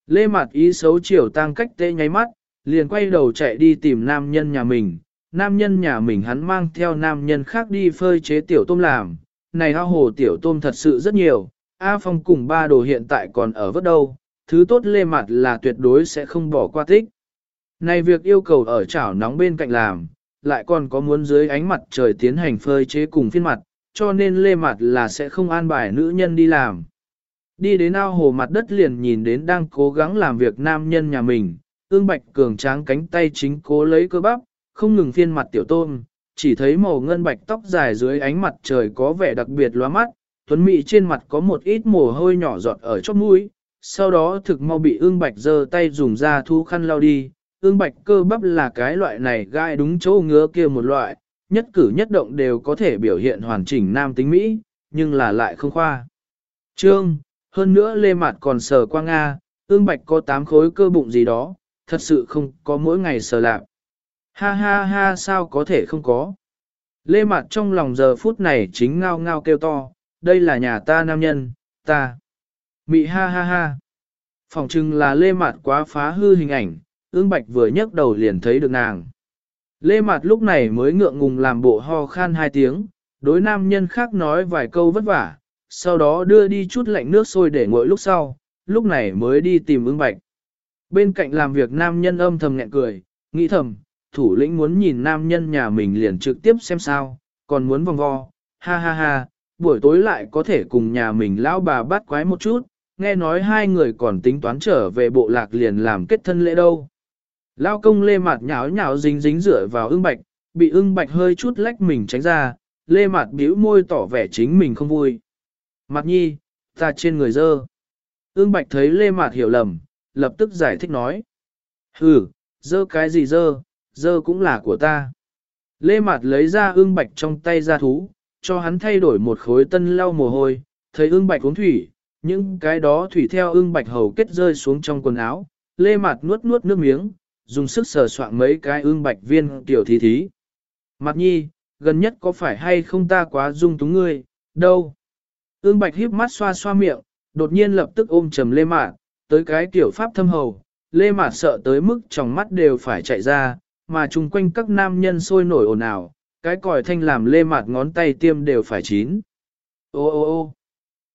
Lê Mạt ý xấu chiều tăng cách tê nháy mắt, liền quay đầu chạy đi tìm nam nhân nhà mình, nam nhân nhà mình hắn mang theo nam nhân khác đi phơi chế tiểu tôm làm, này ao hồ tiểu tôm thật sự rất nhiều, A Phong cùng ba đồ hiện tại còn ở vớt đâu, thứ tốt lê mặt là tuyệt đối sẽ không bỏ qua tích. Này việc yêu cầu ở chảo nóng bên cạnh làm, lại còn có muốn dưới ánh mặt trời tiến hành phơi chế cùng phiên mặt, cho nên lê mặt là sẽ không an bài nữ nhân đi làm. Đi đến ao hồ mặt đất liền nhìn đến đang cố gắng làm việc nam nhân nhà mình, ương bạch cường tráng cánh tay chính cố lấy cơ bắp, không ngừng phiên mặt tiểu tôm, chỉ thấy màu ngân bạch tóc dài dưới ánh mặt trời có vẻ đặc biệt loa mắt, tuấn mỹ trên mặt có một ít mồ hôi nhỏ giọt ở chóp mũi, sau đó thực mau bị ương bạch giơ tay dùng ra thu khăn lau đi, ương bạch cơ bắp là cái loại này gai đúng chỗ ngứa kia một loại, nhất cử nhất động đều có thể biểu hiện hoàn chỉnh nam tính Mỹ, nhưng là lại không khoa. Trương, hơn nữa lê mặt còn sờ qua Nga, ương bạch có tám khối cơ bụng gì đó, thật sự không có mỗi ngày sờ lạc. Ha ha ha sao có thể không có. Lê mặt trong lòng giờ phút này chính ngao ngao kêu to, đây là nhà ta nam nhân, ta. Mị ha ha ha. Phòng chừng là Lê mặt quá phá hư hình ảnh, ương bạch vừa nhấc đầu liền thấy được nàng. Lê Mạt lúc này mới ngượng ngùng làm bộ ho khan hai tiếng, đối nam nhân khác nói vài câu vất vả, sau đó đưa đi chút lạnh nước sôi để nguội lúc sau, lúc này mới đi tìm ương bạch. Bên cạnh làm việc nam nhân âm thầm nghẹn cười, nghĩ thầm, thủ lĩnh muốn nhìn nam nhân nhà mình liền trực tiếp xem sao, còn muốn vòng vo, ha ha ha, buổi tối lại có thể cùng nhà mình lão bà bắt quái một chút, nghe nói hai người còn tính toán trở về bộ lạc liền làm kết thân lễ đâu. Lao công lê mặt nháo nháo dính dính rửa vào ưng bạch, bị ưng bạch hơi chút lách mình tránh ra, lê mặt bĩu môi tỏ vẻ chính mình không vui. Mặt nhi, ta trên người dơ. Ưng bạch thấy lê mặt hiểu lầm, lập tức giải thích nói. Ừ, dơ cái gì dơ, dơ cũng là của ta. Lê Mạt lấy ra ương bạch trong tay ra thú, cho hắn thay đổi một khối tân lau mồ hôi, thấy ương bạch uống thủy, những cái đó thủy theo ương bạch hầu kết rơi xuống trong quần áo. Lê Mạt nuốt nuốt nước miếng, dùng sức sờ soạn mấy cái ương bạch viên tiểu thí thí. Mặt nhi, gần nhất có phải hay không ta quá dung túng ngươi, đâu. Ương bạch híp mắt xoa xoa miệng, đột nhiên lập tức ôm trầm lê mạn, tới cái tiểu pháp thâm hầu, lê mạn sợ tới mức trong mắt đều phải chạy ra, mà chung quanh các nam nhân sôi nổi ồn ào, cái còi thanh làm lê mạn ngón tay tiêm đều phải chín. Ô ô ô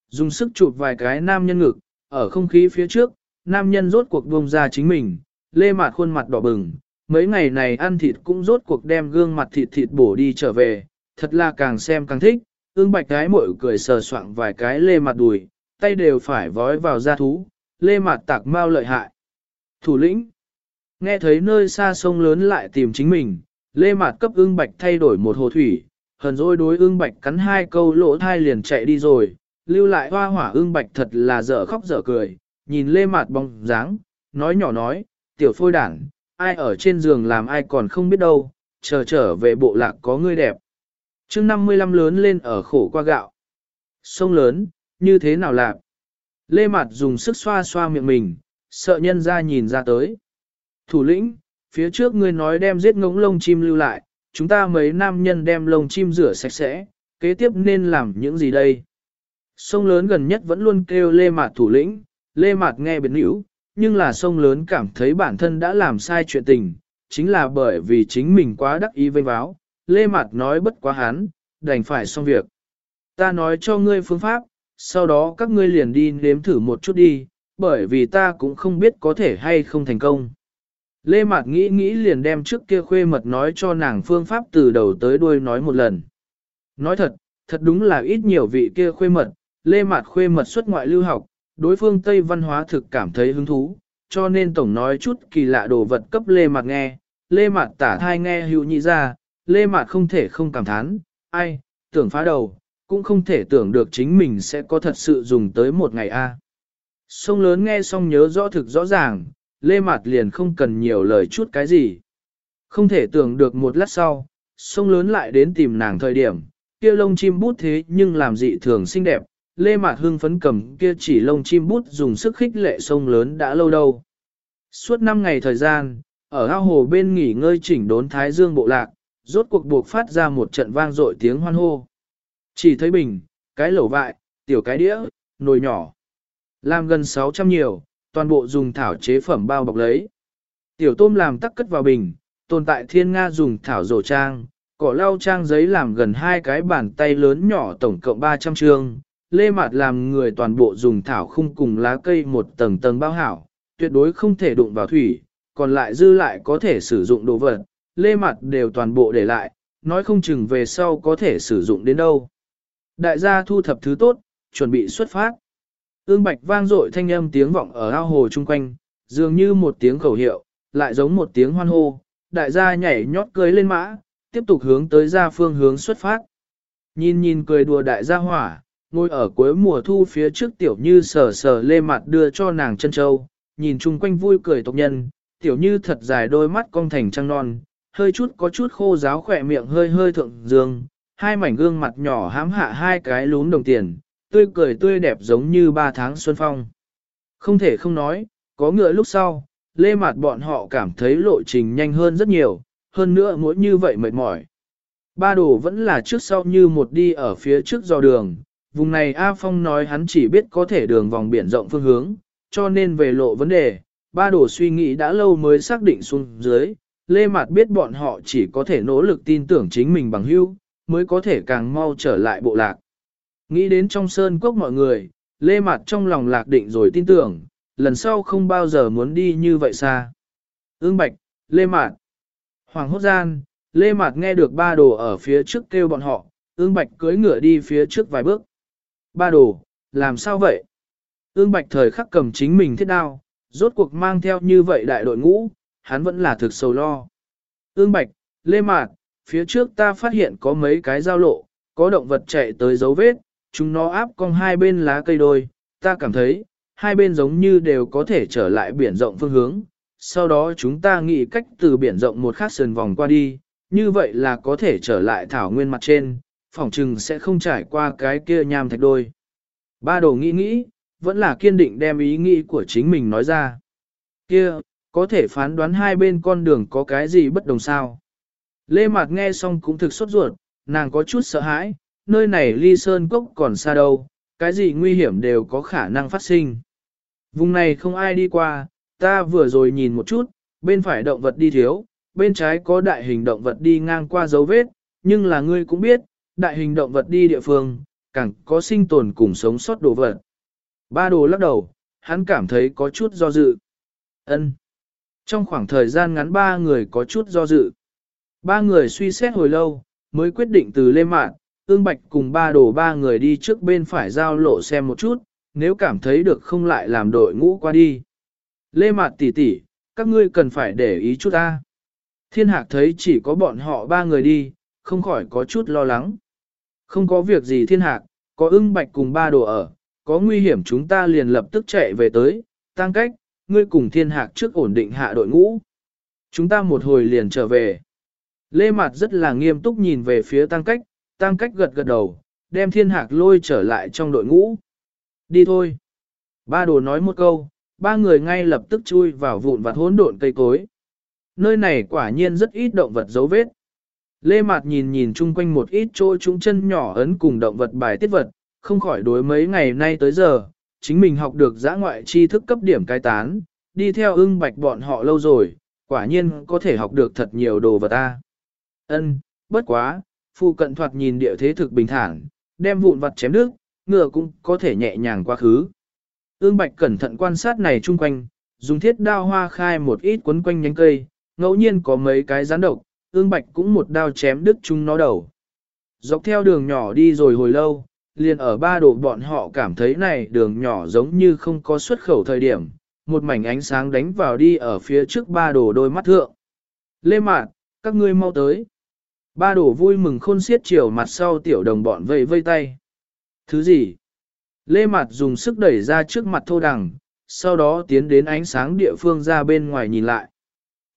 dùng sức chụp vài cái nam nhân ngực, ở không khí phía trước, nam nhân rốt cuộc buông ra chính mình, lê mạt khuôn mặt đỏ bừng, mấy ngày này ăn thịt cũng rốt cuộc đem gương mặt thịt thịt bổ đi trở về, thật là càng xem càng thích, ương bạch cái mội cười sờ soạng vài cái lê mặt đùi, tay đều phải vói vào da thú, lê mặt tạc mau lợi hại. Thủ lĩnh, nghe thấy nơi xa sông lớn lại tìm chính mình, lê mặt cấp ương bạch thay đổi một hồ thủy, hờn dỗi đối ương bạch cắn hai câu lỗ thai liền chạy đi rồi, lưu lại hoa hỏa ương bạch thật là dở khóc dở cười, nhìn lê mặt bóng dáng, nói nhỏ nói, tiểu phôi đảng, ai ở trên giường làm ai còn không biết đâu, chờ trở về bộ lạc có ngươi đẹp. chương 55 lớn lên ở khổ qua gạo. Sông lớn, như thế nào lạc? Lê Mạt dùng sức xoa xoa miệng mình, sợ nhân ra nhìn ra tới. Thủ lĩnh, phía trước ngươi nói đem giết ngỗng lông chim lưu lại, chúng ta mấy nam nhân đem lông chim rửa sạch sẽ, kế tiếp nên làm những gì đây? Sông lớn gần nhất vẫn luôn kêu Lê Mạt thủ lĩnh, Lê Mạt nghe biến hữu, nhưng là sông lớn cảm thấy bản thân đã làm sai chuyện tình, chính là bởi vì chính mình quá đắc ý vênh váo, Lê Mạt nói bất quá hắn, đành phải xong việc. Ta nói cho ngươi phương pháp, sau đó các ngươi liền đi nếm thử một chút đi, bởi vì ta cũng không biết có thể hay không thành công. Lê Mạt nghĩ nghĩ liền đem trước kia khuê mật nói cho nàng phương pháp từ đầu tới đuôi nói một lần. Nói thật, thật đúng là ít nhiều vị kia khuê mật, Lê Mạt khuê mật xuất ngoại lưu học, đối phương Tây văn hóa thực cảm thấy hứng thú, cho nên tổng nói chút kỳ lạ đồ vật cấp Lê Mạt nghe, Lê Mạt tả thai nghe hữu nhị ra, Lê Mạt không thể không cảm thán, ai, tưởng phá đầu, cũng không thể tưởng được chính mình sẽ có thật sự dùng tới một ngày a. Sông lớn nghe xong nhớ rõ thực rõ ràng, Lê Mạt liền không cần nhiều lời chút cái gì. Không thể tưởng được một lát sau, sông lớn lại đến tìm nàng thời điểm, kia lông chim bút thế nhưng làm dị thường xinh đẹp, Lê Mạt Hưng phấn cầm kia chỉ lông chim bút dùng sức khích lệ sông lớn đã lâu đâu. Suốt 5 ngày thời gian, ở ao hồ bên nghỉ ngơi chỉnh đốn Thái Dương bộ lạc, rốt cuộc buộc phát ra một trận vang dội tiếng hoan hô. Chỉ thấy bình, cái lẩu vại, tiểu cái đĩa, nồi nhỏ. Làm gần 600 nhiều, toàn bộ dùng thảo chế phẩm bao bọc lấy. Tiểu tôm làm tắc cất vào bình, tồn tại thiên nga dùng thảo rổ trang, cỏ lau trang giấy làm gần hai cái bàn tay lớn nhỏ tổng cộng 300 trương lê mạt làm người toàn bộ dùng thảo khung cùng lá cây một tầng tầng bao hảo, tuyệt đối không thể đụng vào thủy, còn lại dư lại có thể sử dụng đồ vật, lê mạt đều toàn bộ để lại, nói không chừng về sau có thể sử dụng đến đâu. Đại gia thu thập thứ tốt, chuẩn bị xuất phát. Ương bạch vang dội thanh âm tiếng vọng ở ao hồ chung quanh, dường như một tiếng khẩu hiệu, lại giống một tiếng hoan hô, đại gia nhảy nhót cưới lên mã, tiếp tục hướng tới ra phương hướng xuất phát. Nhìn nhìn cười đùa đại gia hỏa, ngồi ở cuối mùa thu phía trước tiểu như sờ sờ lê mặt đưa cho nàng chân châu, nhìn chung quanh vui cười tộc nhân, tiểu như thật dài đôi mắt cong thành trăng non, hơi chút có chút khô giáo khỏe miệng hơi hơi thượng dương, hai mảnh gương mặt nhỏ hám hạ hai cái lún đồng tiền, tươi cười tươi đẹp giống như ba tháng xuân phong. Không thể không nói, có ngựa lúc sau, lê mặt bọn họ cảm thấy lộ trình nhanh hơn rất nhiều, hơn nữa mỗi như vậy mệt mỏi. Ba đồ vẫn là trước sau như một đi ở phía trước dò đường, vùng này A Phong nói hắn chỉ biết có thể đường vòng biển rộng phương hướng, cho nên về lộ vấn đề, ba đồ suy nghĩ đã lâu mới xác định xuống dưới, Lê Mạt biết bọn họ chỉ có thể nỗ lực tin tưởng chính mình bằng hữu, mới có thể càng mau trở lại bộ lạc. Nghĩ đến trong sơn quốc mọi người, Lê Mạt trong lòng lạc định rồi tin tưởng, lần sau không bao giờ muốn đi như vậy xa. Ương Bạch, Lê Mạt. Hoàng hốt gian, Lê Mạt nghe được ba đồ ở phía trước kêu bọn họ, ương Bạch cưỡi ngựa đi phía trước vài bước. Ba đồ, làm sao vậy? Ương Bạch thời khắc cầm chính mình thiết đao, rốt cuộc mang theo như vậy đại đội ngũ, hắn vẫn là thực sầu lo. Ương Bạch, Lê Mạt, phía trước ta phát hiện có mấy cái giao lộ, có động vật chạy tới dấu vết, chúng nó áp cong hai bên lá cây đôi, ta cảm thấy, hai bên giống như đều có thể trở lại biển rộng phương hướng. Sau đó chúng ta nghĩ cách từ biển rộng một khát sườn vòng qua đi, như vậy là có thể trở lại thảo nguyên mặt trên, phỏng chừng sẽ không trải qua cái kia nham thạch đôi. Ba đồ nghĩ nghĩ, vẫn là kiên định đem ý nghĩ của chính mình nói ra. Kia, Có thể phán đoán hai bên con đường có cái gì bất đồng sao. Lê Mạc nghe xong cũng thực sốt ruột, nàng có chút sợ hãi, nơi này ly sơn cốc còn xa đâu, cái gì nguy hiểm đều có khả năng phát sinh. Vùng này không ai đi qua, ta vừa rồi nhìn một chút, bên phải động vật đi thiếu, bên trái có đại hình động vật đi ngang qua dấu vết, nhưng là ngươi cũng biết, đại hình động vật đi địa phương, càng có sinh tồn cùng sống sót đồ vật. Ba đồ lắc đầu, hắn cảm thấy có chút do dự. Ân. Trong khoảng thời gian ngắn ba người có chút do dự. Ba người suy xét hồi lâu, mới quyết định từ lê mạn, ương bạch cùng ba đồ ba người đi trước bên phải giao lộ xem một chút, nếu cảm thấy được không lại làm đội ngũ qua đi. Lê mạn tỷ tỷ, các ngươi cần phải để ý chút ta. Thiên hạc thấy chỉ có bọn họ ba người đi, không khỏi có chút lo lắng. Không có việc gì thiên hạc, có ưng bạch cùng ba đồ ở, có nguy hiểm chúng ta liền lập tức chạy về tới, tăng cách, ngươi cùng thiên hạc trước ổn định hạ đội ngũ. Chúng ta một hồi liền trở về. Lê Mạt rất là nghiêm túc nhìn về phía tăng cách, tăng cách gật gật đầu, đem thiên hạc lôi trở lại trong đội ngũ. Đi thôi. Ba đồ nói một câu, ba người ngay lập tức chui vào vụn vặt hỗn độn cây cối. Nơi này quả nhiên rất ít động vật dấu vết. Lê Mạt nhìn nhìn chung quanh một ít chỗ chúng chân nhỏ ấn cùng động vật bài tiết vật, không khỏi đối mấy ngày nay tới giờ, chính mình học được giã ngoại tri thức cấp điểm cai tán, đi theo ưng bạch bọn họ lâu rồi, quả nhiên có thể học được thật nhiều đồ vật ta. Ân, bất quá, phụ cận thoạt nhìn địa thế thực bình thản, đem vụn vặt chém nước, ngựa cũng có thể nhẹ nhàng qua khứ. Ương bạch cẩn thận quan sát này chung quanh, dùng thiết đao hoa khai một ít quấn quanh nhánh cây, ngẫu nhiên có mấy cái rắn độc, ương bạch cũng một đao chém đứt chúng nó đầu. Dọc theo đường nhỏ đi rồi hồi lâu, liền ở ba độ bọn họ cảm thấy này đường nhỏ giống như không có xuất khẩu thời điểm, một mảnh ánh sáng đánh vào đi ở phía trước ba đồ đôi mắt thượng. Lê Mạn, các ngươi mau tới. Ba đồ vui mừng khôn xiết chiều mặt sau tiểu đồng bọn vây vây tay. Thứ gì? Lê Mạt dùng sức đẩy ra trước mặt thô đằng, sau đó tiến đến ánh sáng địa phương ra bên ngoài nhìn lại.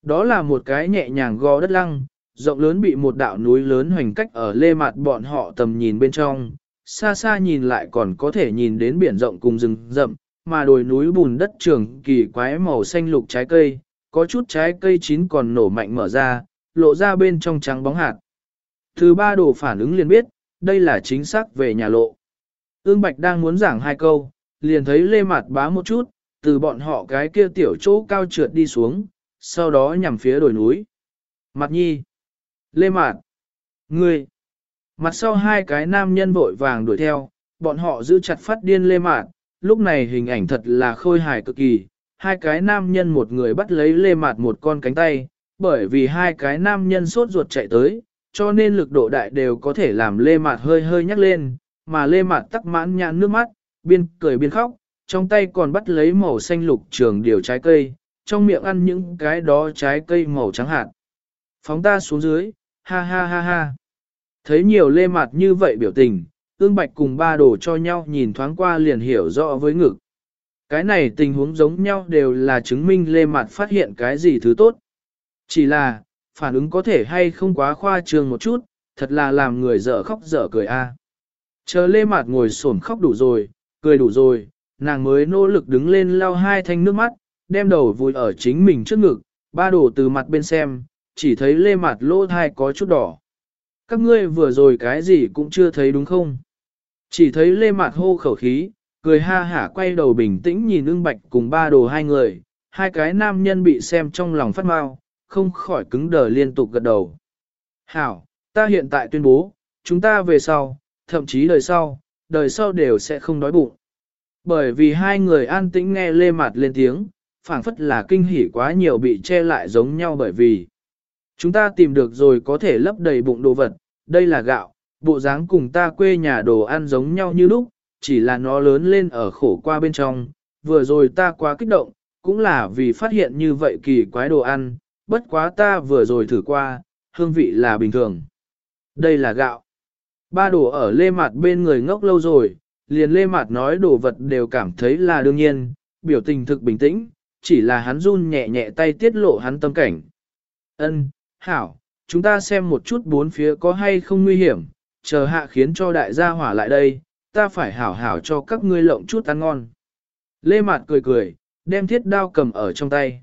Đó là một cái nhẹ nhàng gò đất lăng, rộng lớn bị một đạo núi lớn hoành cách ở Lê mặt bọn họ tầm nhìn bên trong, xa xa nhìn lại còn có thể nhìn đến biển rộng cùng rừng rậm, mà đồi núi bùn đất trường kỳ quái màu xanh lục trái cây, có chút trái cây chín còn nổ mạnh mở ra, lộ ra bên trong trắng bóng hạt. Thứ ba đồ phản ứng liền biết, đây là chính xác về nhà lộ. Ương Bạch đang muốn giảng hai câu, liền thấy lê mặt bá một chút, từ bọn họ cái kia tiểu chỗ cao trượt đi xuống, sau đó nhằm phía đồi núi. Mặt nhi. Lê mạt. Ngươi. Mặt sau hai cái nam nhân vội vàng đuổi theo, bọn họ giữ chặt phát điên lê mạt, lúc này hình ảnh thật là khôi hài cực kỳ. Hai cái nam nhân một người bắt lấy lê mạt một con cánh tay, bởi vì hai cái nam nhân sốt ruột chạy tới, cho nên lực độ đại đều có thể làm lê mạt hơi hơi nhắc lên, mà lê mạt tắc mãn nhãn nước mắt, biên cười biên khóc, trong tay còn bắt lấy màu xanh lục trường điều trái cây, trong miệng ăn những cái đó trái cây màu trắng hạt. Phóng ta xuống dưới, ha ha ha ha. Thấy nhiều lê mặt như vậy biểu tình, ương bạch cùng ba đồ cho nhau nhìn thoáng qua liền hiểu rõ với ngực. Cái này tình huống giống nhau đều là chứng minh lê mặt phát hiện cái gì thứ tốt. Chỉ là, phản ứng có thể hay không quá khoa trương một chút, thật là làm người dở khóc dở cười a. Chờ lê mặt ngồi xổm khóc đủ rồi, cười đủ rồi, nàng mới nỗ lực đứng lên lau hai thanh nước mắt, đem đầu vùi ở chính mình trước ngực, ba đổ từ mặt bên xem, chỉ thấy lê mặt lỗ thai có chút đỏ. Các ngươi vừa rồi cái gì cũng chưa thấy đúng không? Chỉ thấy lê mặt hô khẩu khí, cười ha hả quay đầu bình tĩnh nhìn ưng bạch cùng ba đồ hai người, hai cái nam nhân bị xem trong lòng phát mau, không khỏi cứng đờ liên tục gật đầu. Hảo, ta hiện tại tuyên bố, chúng ta về sau, thậm chí đời sau, đời sau đều sẽ không đói bụng. Bởi vì hai người an tĩnh nghe lê mặt lên tiếng, phảng phất là kinh hỉ quá nhiều bị che lại giống nhau bởi vì chúng ta tìm được rồi có thể lấp đầy bụng đồ vật, đây là gạo, bộ dáng cùng ta quê nhà đồ ăn giống nhau như lúc, chỉ là nó lớn lên ở khổ qua bên trong, vừa rồi ta quá kích động, cũng là vì phát hiện như vậy kỳ quái đồ ăn, bất quá ta vừa rồi thử qua, hương vị là bình thường. Đây là gạo. Ba đồ ở lê mặt bên người ngốc lâu rồi, liền lê mặt nói đồ vật đều cảm thấy là đương nhiên, biểu tình thực bình tĩnh, chỉ là hắn run nhẹ nhẹ tay tiết lộ hắn tâm cảnh. Ân, hảo, chúng ta xem một chút bốn phía có hay không nguy hiểm, chờ hạ khiến cho đại gia hỏa lại đây, ta phải hảo hảo cho các ngươi lộng chút ăn ngon. Lê Mạt cười cười, đem thiết đao cầm ở trong tay.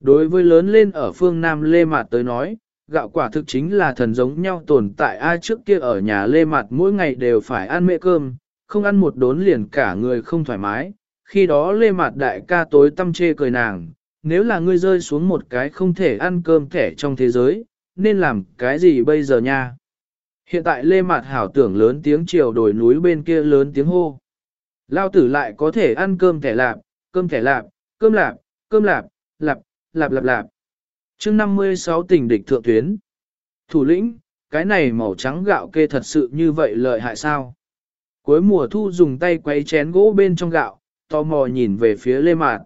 Đối với lớn lên ở phương Nam Lê Mạt tới nói, gạo quả thực chính là thần giống nhau tồn tại ai trước kia ở nhà Lê Mạt mỗi ngày đều phải ăn mẹ cơm, không ăn một đốn liền cả người không thoải mái. Khi đó Lê Mạt đại ca tối tâm chê cười nàng, nếu là ngươi rơi xuống một cái không thể ăn cơm thẻ trong thế giới, nên làm cái gì bây giờ nha? Hiện tại Lê Mạt hảo tưởng lớn tiếng chiều đồi núi bên kia lớn tiếng hô. Lao tử lại có thể ăn cơm thẻ lạp, cơm thẻ lạp, cơm lạp, cơm lạp, lạp, lạp lạp lạp. chương 56 tỉnh địch thượng tuyến. Thủ lĩnh, cái này màu trắng gạo kê thật sự như vậy lợi hại sao? Cuối mùa thu dùng tay quay chén gỗ bên trong gạo, tò mò nhìn về phía Lê Mạt.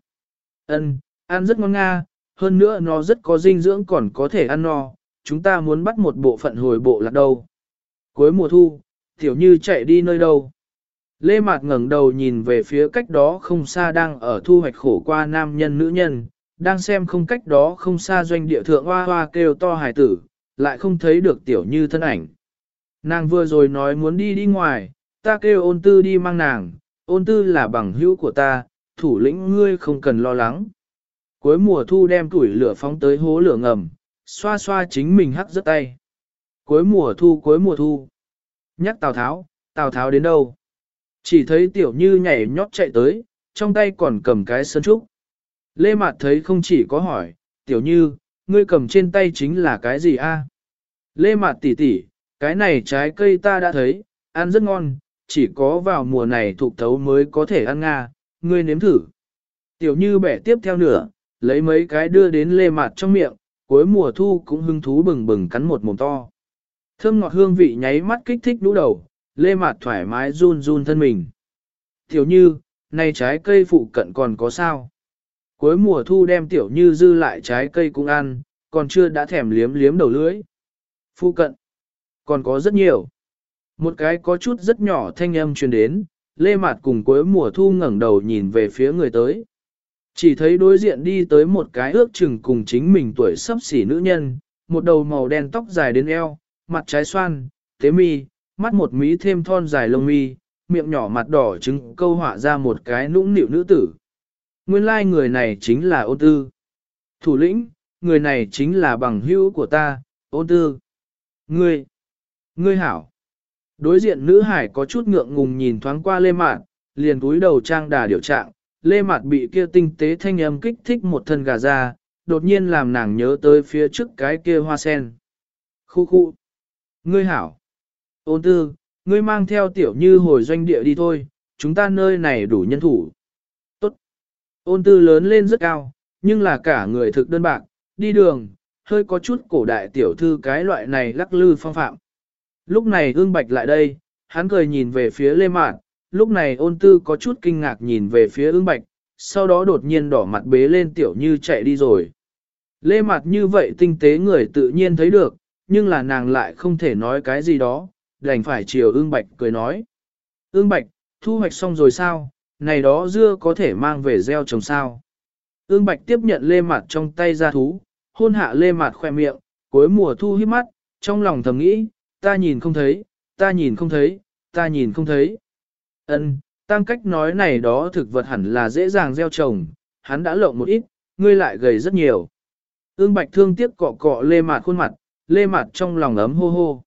Ân, ăn rất ngon nga, hơn nữa nó rất có dinh dưỡng còn có thể ăn no, chúng ta muốn bắt một bộ phận hồi bộ lạc đâu. Cuối mùa thu, tiểu như chạy đi nơi đâu. Lê Mạt ngẩng đầu nhìn về phía cách đó không xa đang ở thu hoạch khổ qua nam nhân nữ nhân, đang xem không cách đó không xa doanh địa thượng hoa hoa kêu to hài tử, lại không thấy được tiểu như thân ảnh. Nàng vừa rồi nói muốn đi đi ngoài, ta kêu ôn tư đi mang nàng, ôn tư là bằng hữu của ta, thủ lĩnh ngươi không cần lo lắng. Cuối mùa thu đem tuổi lửa phóng tới hố lửa ngầm, xoa xoa chính mình hắc rất tay. Cuối mùa thu cuối mùa thu. Nhắc Tào Tháo, Tào Tháo đến đâu? Chỉ thấy tiểu như nhảy nhót chạy tới, trong tay còn cầm cái sơn trúc. Lê Mạt thấy không chỉ có hỏi, tiểu như, ngươi cầm trên tay chính là cái gì a? Lê Mạt tỉ tỉ, cái này trái cây ta đã thấy, ăn rất ngon, chỉ có vào mùa này thuộc thấu mới có thể ăn nga, ngươi nếm thử. Tiểu như bẻ tiếp theo nửa, lấy mấy cái đưa đến Lê Mạt trong miệng, cuối mùa thu cũng hưng thú bừng bừng cắn một mồm to. Thơm ngọt hương vị nháy mắt kích thích đũ đầu, Lê Mạt thoải mái run run thân mình. Tiểu như, này trái cây phụ cận còn có sao? Cuối mùa thu đem tiểu như dư lại trái cây cũng ăn, còn chưa đã thèm liếm liếm đầu lưỡi. Phụ cận, còn có rất nhiều. Một cái có chút rất nhỏ thanh âm truyền đến, Lê Mạt cùng cuối mùa thu ngẩng đầu nhìn về phía người tới. Chỉ thấy đối diện đi tới một cái ước chừng cùng chính mình tuổi sắp xỉ nữ nhân, một đầu màu đen tóc dài đến eo, mặt trái xoan, tế mi, mắt một mí thêm thon dài lông mi, miệng nhỏ mặt đỏ trứng câu họa ra một cái nũng nịu nữ tử. Nguyên lai like người này chính là ôn tư. Thủ lĩnh, người này chính là bằng hữu của ta, ôn tư. Ngươi, ngươi hảo. Đối diện nữ hải có chút ngượng ngùng nhìn thoáng qua lê mạn, liền túi đầu trang đà điều trạng, lê mạt bị kia tinh tế thanh âm kích thích một thân gà ra, đột nhiên làm nàng nhớ tới phía trước cái kia hoa sen. Khu khu. Ngươi hảo. Ôn tư, ngươi mang theo tiểu như hồi doanh địa đi thôi, chúng ta nơi này đủ nhân thủ. Tốt. Ôn tư lớn lên rất cao, nhưng là cả người thực đơn bạc, đi đường, hơi có chút cổ đại tiểu thư cái loại này lắc lư phong phạm. Lúc này ương bạch lại đây, hắn cười nhìn về phía lê mạn, lúc này ôn tư có chút kinh ngạc nhìn về phía ương bạch, sau đó đột nhiên đỏ mặt bế lên tiểu như chạy đi rồi. Lê mặt như vậy tinh tế người tự nhiên thấy được, nhưng là nàng lại không thể nói cái gì đó, đành phải chiều ương bạch cười nói. Ương bạch, thu hoạch xong rồi sao, này đó dưa có thể mang về gieo trồng sao. Ương bạch tiếp nhận lê mặt trong tay ra thú, hôn hạ lê mặt khoe miệng, cuối mùa thu hít mắt, trong lòng thầm nghĩ, ta nhìn không thấy, ta nhìn không thấy, ta nhìn không thấy. Ân, tăng cách nói này đó thực vật hẳn là dễ dàng gieo trồng, hắn đã lộng một ít, ngươi lại gầy rất nhiều. Ương bạch thương tiếc cọ cọ lê mạt khuôn mặt, lê mạt trong lòng ấm hô hô.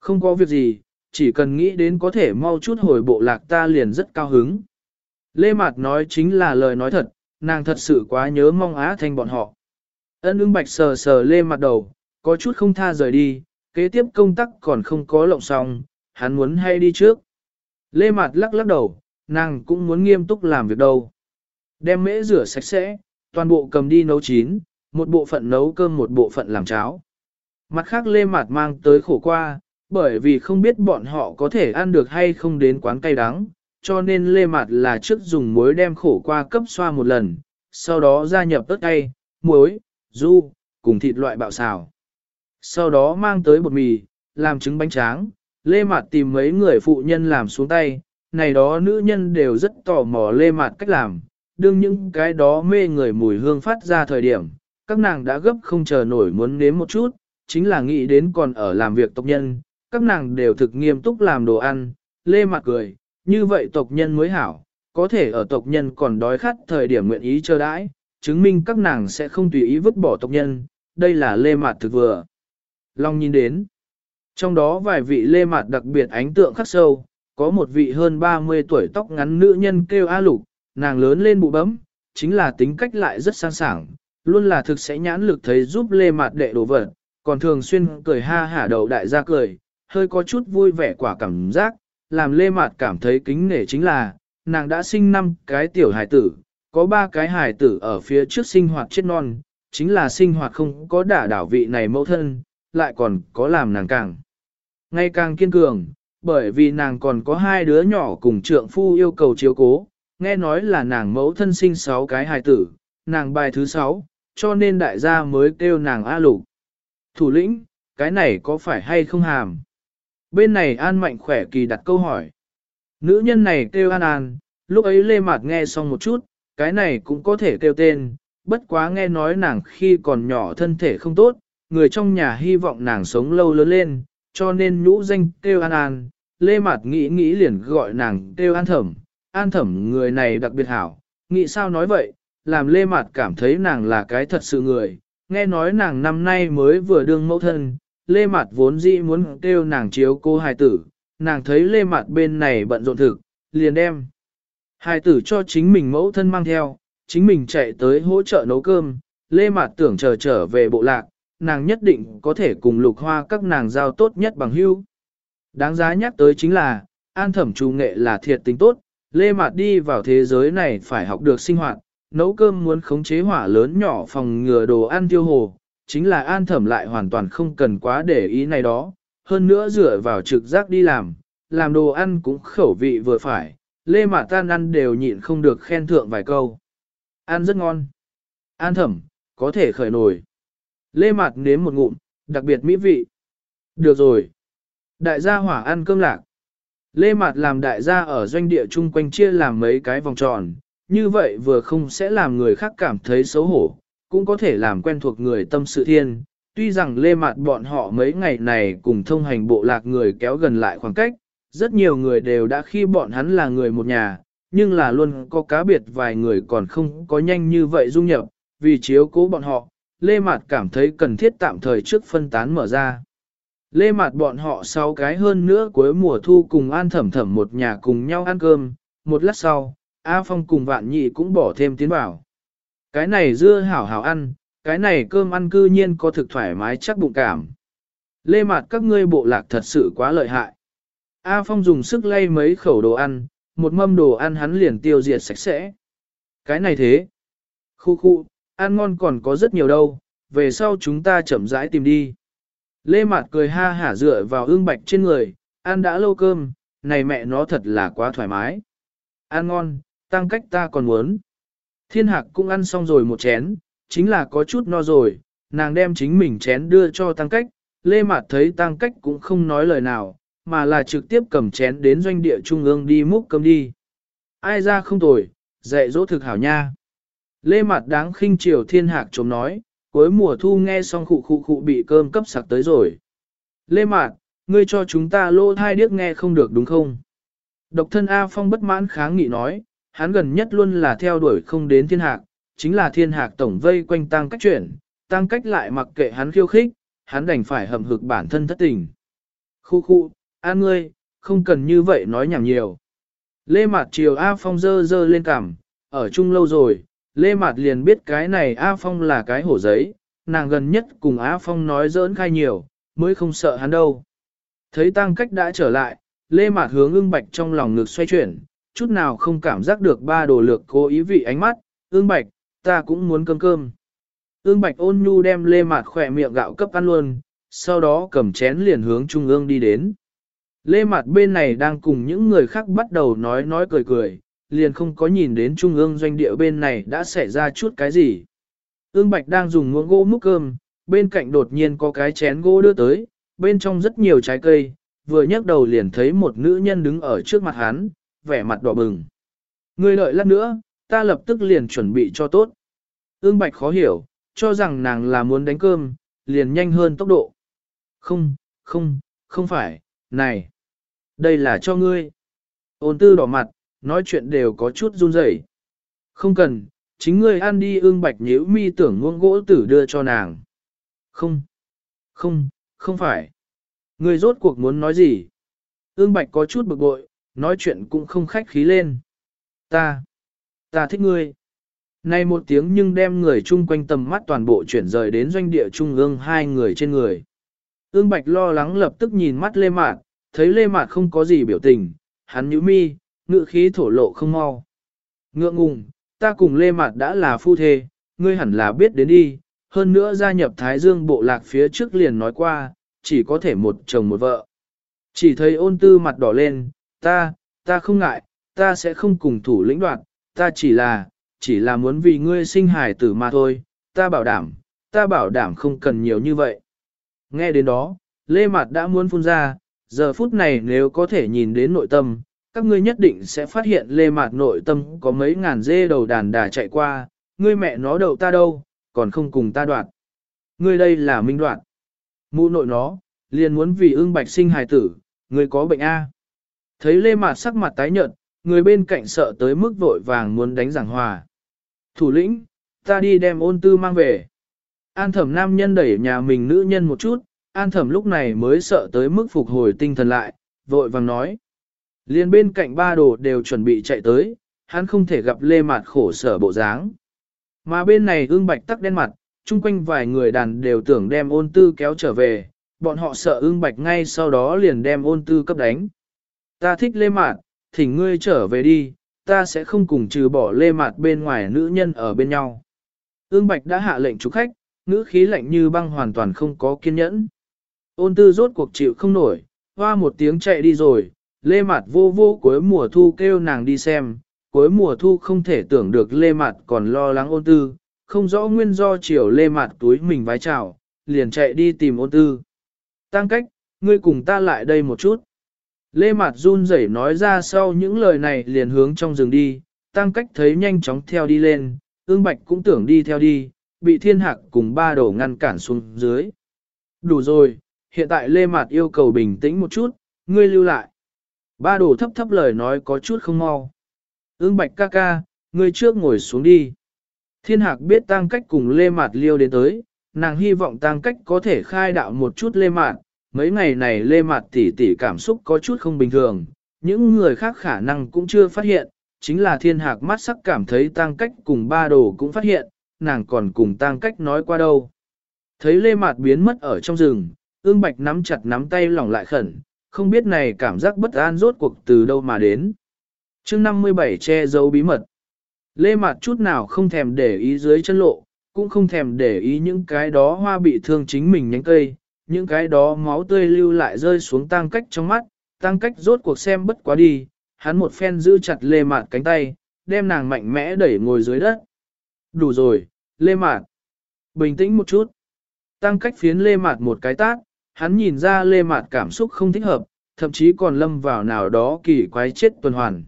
Không có việc gì, chỉ cần nghĩ đến có thể mau chút hồi bộ lạc ta liền rất cao hứng. Lê mạt nói chính là lời nói thật, nàng thật sự quá nhớ mong á thanh bọn họ. Ân ương bạch sờ sờ lê mặt đầu, có chút không tha rời đi, kế tiếp công tác còn không có lộng xong, hắn muốn hay đi trước. Lê Mạt lắc lắc đầu, nàng cũng muốn nghiêm túc làm việc đâu. Đem mễ rửa sạch sẽ, toàn bộ cầm đi nấu chín, một bộ phận nấu cơm một bộ phận làm cháo. Mặt khác Lê Mạt mang tới khổ qua, bởi vì không biết bọn họ có thể ăn được hay không đến quán cay đắng, cho nên Lê Mạt là trước dùng muối đem khổ qua cấp xoa một lần, sau đó gia nhập ớt cay, muối, du, cùng thịt loại bạo xào. Sau đó mang tới bột mì, làm trứng bánh tráng, Lê Mạt tìm mấy người phụ nhân làm xuống tay, này đó nữ nhân đều rất tò mò Lê Mạt cách làm, đương những cái đó mê người mùi hương phát ra thời điểm, các nàng đã gấp không chờ nổi muốn nếm một chút, chính là nghĩ đến còn ở làm việc tộc nhân, các nàng đều thực nghiêm túc làm đồ ăn, Lê Mạt cười, như vậy tộc nhân mới hảo, có thể ở tộc nhân còn đói khát thời điểm nguyện ý chờ đãi, chứng minh các nàng sẽ không tùy ý vứt bỏ tộc nhân, đây là lê mạt thực vừa. Long nhìn đến, trong đó vài vị lê mạt đặc biệt ánh tượng khắc sâu, có một vị hơn 30 tuổi tóc ngắn nữ nhân kêu A Lục, nàng lớn lên bụ bấm, chính là tính cách lại rất sang sảng, luôn là thực sẽ nhãn lực thấy giúp lê mạt đệ đồ vật, còn thường xuyên cười ha hả đầu đại gia cười, hơi có chút vui vẻ quả cảm giác, làm lê mạt cảm thấy kính nể chính là, nàng đã sinh năm cái tiểu hải tử, có ba cái hải tử ở phía trước sinh hoạt chết non, chính là sinh hoạt không có đả đảo vị này mẫu thân, lại còn có làm nàng càng. Ngày càng kiên cường, bởi vì nàng còn có hai đứa nhỏ cùng trượng phu yêu cầu chiếu cố, nghe nói là nàng mẫu thân sinh sáu cái hài tử, nàng bài thứ sáu, cho nên đại gia mới kêu nàng A Lục. Thủ lĩnh, cái này có phải hay không hàm? Bên này An Mạnh khỏe kỳ đặt câu hỏi. Nữ nhân này kêu An An, lúc ấy Lê Mạt nghe xong một chút, cái này cũng có thể kêu tên, bất quá nghe nói nàng khi còn nhỏ thân thể không tốt, người trong nhà hy vọng nàng sống lâu lớn lên, cho nên nhũ danh kêu An An, Lê Mạt nghĩ nghĩ liền gọi nàng kêu An Thẩm, An Thẩm người này đặc biệt hảo, nghĩ sao nói vậy, làm Lê Mạt cảm thấy nàng là cái thật sự người, nghe nói nàng năm nay mới vừa đương mẫu thân, Lê Mạt vốn dĩ muốn kêu nàng chiếu cô hài tử, nàng thấy Lê Mạt bên này bận rộn thực, liền đem. Hài tử cho chính mình mẫu thân mang theo, chính mình chạy tới hỗ trợ nấu cơm, Lê Mạt tưởng chờ trở về bộ lạc, nàng nhất định có thể cùng lục hoa các nàng giao tốt nhất bằng hưu. Đáng giá nhắc tới chính là, an thẩm trù nghệ là thiệt tính tốt, Lê Mạt đi vào thế giới này phải học được sinh hoạt, nấu cơm muốn khống chế hỏa lớn nhỏ phòng ngừa đồ ăn tiêu hồ, chính là an thẩm lại hoàn toàn không cần quá để ý này đó, hơn nữa dựa vào trực giác đi làm, làm đồ ăn cũng khẩu vị vừa phải, lê mạt tan ăn đều nhịn không được khen thượng vài câu. Ăn rất ngon. An thẩm, có thể khởi nổi. Lê mạt nếm một ngụm, đặc biệt mỹ vị. Được rồi. Đại gia hỏa ăn cơm lạc. Lê mạt làm đại gia ở doanh địa chung quanh chia làm mấy cái vòng tròn, như vậy vừa không sẽ làm người khác cảm thấy xấu hổ, cũng có thể làm quen thuộc người tâm sự thiên. Tuy rằng lê mạt bọn họ mấy ngày này cùng thông hành bộ lạc người kéo gần lại khoảng cách, rất nhiều người đều đã khi bọn hắn là người một nhà, nhưng là luôn có cá biệt vài người còn không có nhanh như vậy dung nhập, vì chiếu cố bọn họ, Lê Mạt cảm thấy cần thiết tạm thời trước phân tán mở ra. Lê Mạt bọn họ sau cái hơn nữa cuối mùa thu cùng an thẩm thẩm một nhà cùng nhau ăn cơm, một lát sau, A Phong cùng vạn nhị cũng bỏ thêm tiến vào. Cái này dưa hảo hảo ăn, cái này cơm ăn cư nhiên có thực thoải mái chắc bụng cảm. Lê Mạt các ngươi bộ lạc thật sự quá lợi hại. A Phong dùng sức lay mấy khẩu đồ ăn, một mâm đồ ăn hắn liền tiêu diệt sạch sẽ. Cái này thế. Khu khu, ăn ngon còn có rất nhiều đâu, về sau chúng ta chậm rãi tìm đi. Lê Mạt cười ha hả dựa vào ương bạch trên người, ăn đã lâu cơm, này mẹ nó thật là quá thoải mái. Ăn ngon, tăng cách ta còn muốn. Thiên hạc cũng ăn xong rồi một chén, chính là có chút no rồi, nàng đem chính mình chén đưa cho tăng cách, Lê Mạt thấy tăng cách cũng không nói lời nào, mà là trực tiếp cầm chén đến doanh địa trung ương đi múc cơm đi. Ai ra không tồi, dạy dỗ thực hảo nha. Lê Mạt đáng khinh triều thiên hạc chống nói, cuối mùa thu nghe xong khụ khụ khụ bị cơm cấp sặc tới rồi. Lê Mạt, ngươi cho chúng ta lô thai điếc nghe không được đúng không? Độc thân A Phong bất mãn kháng nghị nói, hắn gần nhất luôn là theo đuổi không đến thiên hạc, chính là thiên hạc tổng vây quanh tăng cách chuyển, tăng cách lại mặc kệ hắn khiêu khích, hắn đành phải hầm hực bản thân thất tình. Khu khu, an ngươi, không cần như vậy nói nhảm nhiều. Lê Mạt chiều A Phong dơ dơ lên cằm, ở chung lâu rồi, Lê Mạt liền biết cái này A Phong là cái hổ giấy, nàng gần nhất cùng A Phong nói giỡn khai nhiều, mới không sợ hắn đâu. Thấy tăng cách đã trở lại, Lê Mạt hướng ưng bạch trong lòng ngực xoay chuyển, chút nào không cảm giác được ba đồ lược cố ý vị ánh mắt, ưng bạch, ta cũng muốn cơm cơm. Ưng bạch ôn nhu đem lê mạt khỏe miệng gạo cấp ăn luôn, sau đó cầm chén liền hướng trung ương đi đến. Lê mạt bên này đang cùng những người khác bắt đầu nói nói cười cười, liền không có nhìn đến trung ương doanh địa bên này đã xảy ra chút cái gì. Ương bạch đang dùng muỗng gỗ múc cơm, bên cạnh đột nhiên có cái chén gỗ đưa tới, bên trong rất nhiều trái cây, vừa nhấc đầu liền thấy một nữ nhân đứng ở trước mặt hắn, vẻ mặt đỏ bừng. Ngươi đợi lát nữa, ta lập tức liền chuẩn bị cho tốt. Ương Bạch khó hiểu, cho rằng nàng là muốn đánh cơm, liền nhanh hơn tốc độ. Không, không, không phải, này. Đây là cho ngươi. Ôn tư đỏ mặt, nói chuyện đều có chút run rẩy. Không cần, chính ngươi ăn đi ương bạch nhíu mi tưởng muông gỗ tử đưa cho nàng. Không, không, không phải. Ngươi rốt cuộc muốn nói gì? Ương bạch có chút bực bội, nói chuyện cũng không khách khí lên. Ta, ta thích ngươi. Này một tiếng nhưng đem người chung quanh tầm mắt toàn bộ chuyển rời đến doanh địa trung ương hai người trên người. Ương Bạch lo lắng lập tức nhìn mắt Lê Mạt, thấy Lê Mạt không có gì biểu tình, hắn nhíu mi, ngự khí thổ lộ không mau. Ngượng ngùng, ta cùng Lê Mạt đã là phu thê, ngươi hẳn là biết đến đi, hơn nữa gia nhập Thái Dương bộ lạc phía trước liền nói qua, chỉ có thể một chồng một vợ. Chỉ thấy ôn tư mặt đỏ lên, ta, ta không ngại, ta sẽ không cùng thủ lĩnh đoạn, ta chỉ là, chỉ là muốn vì ngươi sinh hài tử mà thôi, ta bảo đảm, ta bảo đảm không cần nhiều như vậy. Nghe đến đó, Lê Mạt đã muốn phun ra, giờ phút này nếu có thể nhìn đến nội tâm, các ngươi nhất định sẽ phát hiện Lê Mạt nội tâm có mấy ngàn dê đầu đàn đà chạy qua, ngươi mẹ nó đầu ta đâu, còn không cùng ta đoạt. Ngươi đây là minh đoạt. Mụ nội nó, liền muốn vì ương bạch sinh hài tử, ngươi có bệnh A. Thấy Lê Mạt sắc mặt tái nhợt, người bên cạnh sợ tới mức vội vàng muốn đánh giảng hòa. Thủ lĩnh, ta đi đem ôn tư mang về. An thẩm nam nhân đẩy nhà mình nữ nhân một chút, an thẩm lúc này mới sợ tới mức phục hồi tinh thần lại, vội vàng nói. Liên bên cạnh ba đồ đều chuẩn bị chạy tới, hắn không thể gặp lê mạt khổ sở bộ dáng. Mà bên này ương bạch tắc đen mặt, chung quanh vài người đàn đều tưởng đem ôn tư kéo trở về, bọn họ sợ ương bạch ngay sau đó liền đem ôn tư cấp đánh. Ta thích lê mạt, thỉnh ngươi trở về đi, ta sẽ không cùng trừ bỏ lê mạt bên ngoài nữ nhân ở bên nhau. Ương bạch đã hạ lệnh chủ khách, ngữ khí lạnh như băng hoàn toàn không có kiên nhẫn. Ôn tư rốt cuộc chịu không nổi, hoa một tiếng chạy đi rồi, lê Mạt vô vô cuối mùa thu kêu nàng đi xem, cuối mùa thu không thể tưởng được lê Mạt còn lo lắng ôn tư, không rõ nguyên do chiều lê Mạt túi mình vái chào, liền chạy đi tìm ôn tư. Tăng cách, ngươi cùng ta lại đây một chút. Lê Mạt run rẩy nói ra sau những lời này liền hướng trong rừng đi, tăng cách thấy nhanh chóng theo đi lên, ương bạch cũng tưởng đi theo đi, bị thiên hạc cùng ba đổ ngăn cản xuống dưới. Đủ rồi, hiện tại Lê Mạt yêu cầu bình tĩnh một chút, ngươi lưu lại. Ba đồ thấp thấp lời nói có chút không mau. Ưng bạch ca ca, ngươi trước ngồi xuống đi. Thiên hạc biết tăng cách cùng Lê Mạt liêu đến tới, nàng hy vọng tăng cách có thể khai đạo một chút Lê Mạt. Mấy ngày này Lê Mạt tỉ tỉ cảm xúc có chút không bình thường, những người khác khả năng cũng chưa phát hiện, chính là thiên hạc mắt sắc cảm thấy tăng cách cùng ba đồ cũng phát hiện, nàng còn cùng tang cách nói qua đâu. Thấy lê mạt biến mất ở trong rừng, ương bạch nắm chặt nắm tay lỏng lại khẩn, không biết này cảm giác bất an rốt cuộc từ đâu mà đến. chương 57 che giấu bí mật. Lê mạt chút nào không thèm để ý dưới chân lộ, cũng không thèm để ý những cái đó hoa bị thương chính mình nhánh cây, những cái đó máu tươi lưu lại rơi xuống tang cách trong mắt, tang cách rốt cuộc xem bất quá đi, hắn một phen giữ chặt lê mạt cánh tay, đem nàng mạnh mẽ đẩy ngồi dưới đất, Đủ rồi, Lê Mạt. Bình tĩnh một chút. Tăng cách phiến Lê Mạt một cái tát, hắn nhìn ra Lê Mạt cảm xúc không thích hợp, thậm chí còn lâm vào nào đó kỳ quái chết tuần hoàn.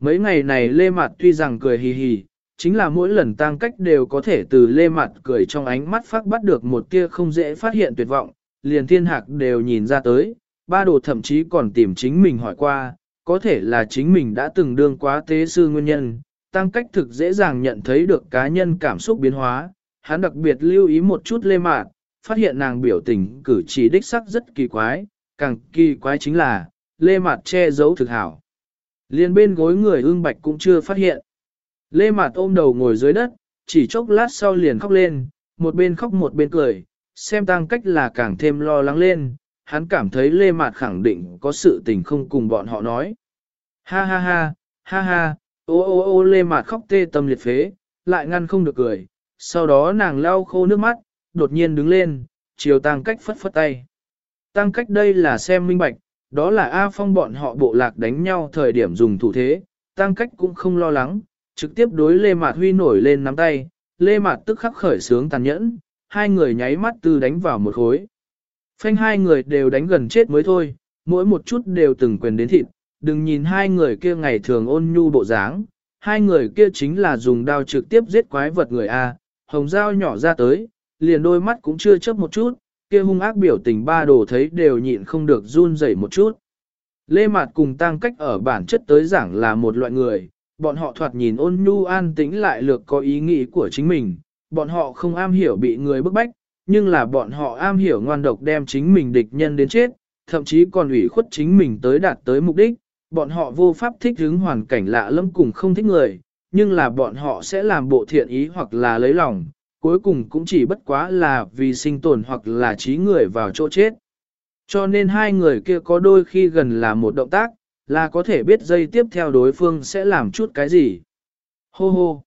Mấy ngày này Lê Mạt tuy rằng cười hì hì, chính là mỗi lần tăng cách đều có thể từ Lê Mạt cười trong ánh mắt phát bắt được một tia không dễ phát hiện tuyệt vọng, liền thiên hạc đều nhìn ra tới, ba đồ thậm chí còn tìm chính mình hỏi qua, có thể là chính mình đã từng đương quá tế sư nguyên nhân, tăng cách thực dễ dàng nhận thấy được cá nhân cảm xúc biến hóa, hắn đặc biệt lưu ý một chút lê mạt phát hiện nàng biểu tình cử chỉ đích sắc rất kỳ quái, càng kỳ quái chính là, lê mạt che giấu thực hảo. Liên bên gối người ương bạch cũng chưa phát hiện. Lê mạt ôm đầu ngồi dưới đất, chỉ chốc lát sau liền khóc lên, một bên khóc một bên cười, xem tăng cách là càng thêm lo lắng lên, hắn cảm thấy lê mạt khẳng định có sự tình không cùng bọn họ nói. Ha ha ha, ha ha, Ô ô ô lê mạt khóc tê tâm liệt phế, lại ngăn không được cười, sau đó nàng lau khô nước mắt, đột nhiên đứng lên, chiều tăng cách phất phất tay. Tăng cách đây là xem minh bạch, đó là A Phong bọn họ bộ lạc đánh nhau thời điểm dùng thủ thế, tăng cách cũng không lo lắng, trực tiếp đối Lê Mạt Huy nổi lên nắm tay, Lê Mạt tức khắc khởi sướng tàn nhẫn, hai người nháy mắt từ đánh vào một khối. Phanh hai người đều đánh gần chết mới thôi, mỗi một chút đều từng quyền đến thịt, đừng nhìn hai người kia ngày thường ôn nhu bộ dáng, hai người kia chính là dùng đao trực tiếp giết quái vật người A, hồng dao nhỏ ra tới, liền đôi mắt cũng chưa chớp một chút, kia hung ác biểu tình ba đồ thấy đều nhịn không được run rẩy một chút. Lê Mạt cùng tăng cách ở bản chất tới giảng là một loại người, bọn họ thoạt nhìn ôn nhu an tĩnh lại lược có ý nghĩ của chính mình, bọn họ không am hiểu bị người bức bách, nhưng là bọn họ am hiểu ngoan độc đem chính mình địch nhân đến chết, thậm chí còn ủy khuất chính mình tới đạt tới mục đích, bọn họ vô pháp thích hứng hoàn cảnh lạ lẫm cùng không thích người, nhưng là bọn họ sẽ làm bộ thiện ý hoặc là lấy lòng, cuối cùng cũng chỉ bất quá là vì sinh tồn hoặc là trí người vào chỗ chết. Cho nên hai người kia có đôi khi gần là một động tác, là có thể biết dây tiếp theo đối phương sẽ làm chút cái gì. Hô hô.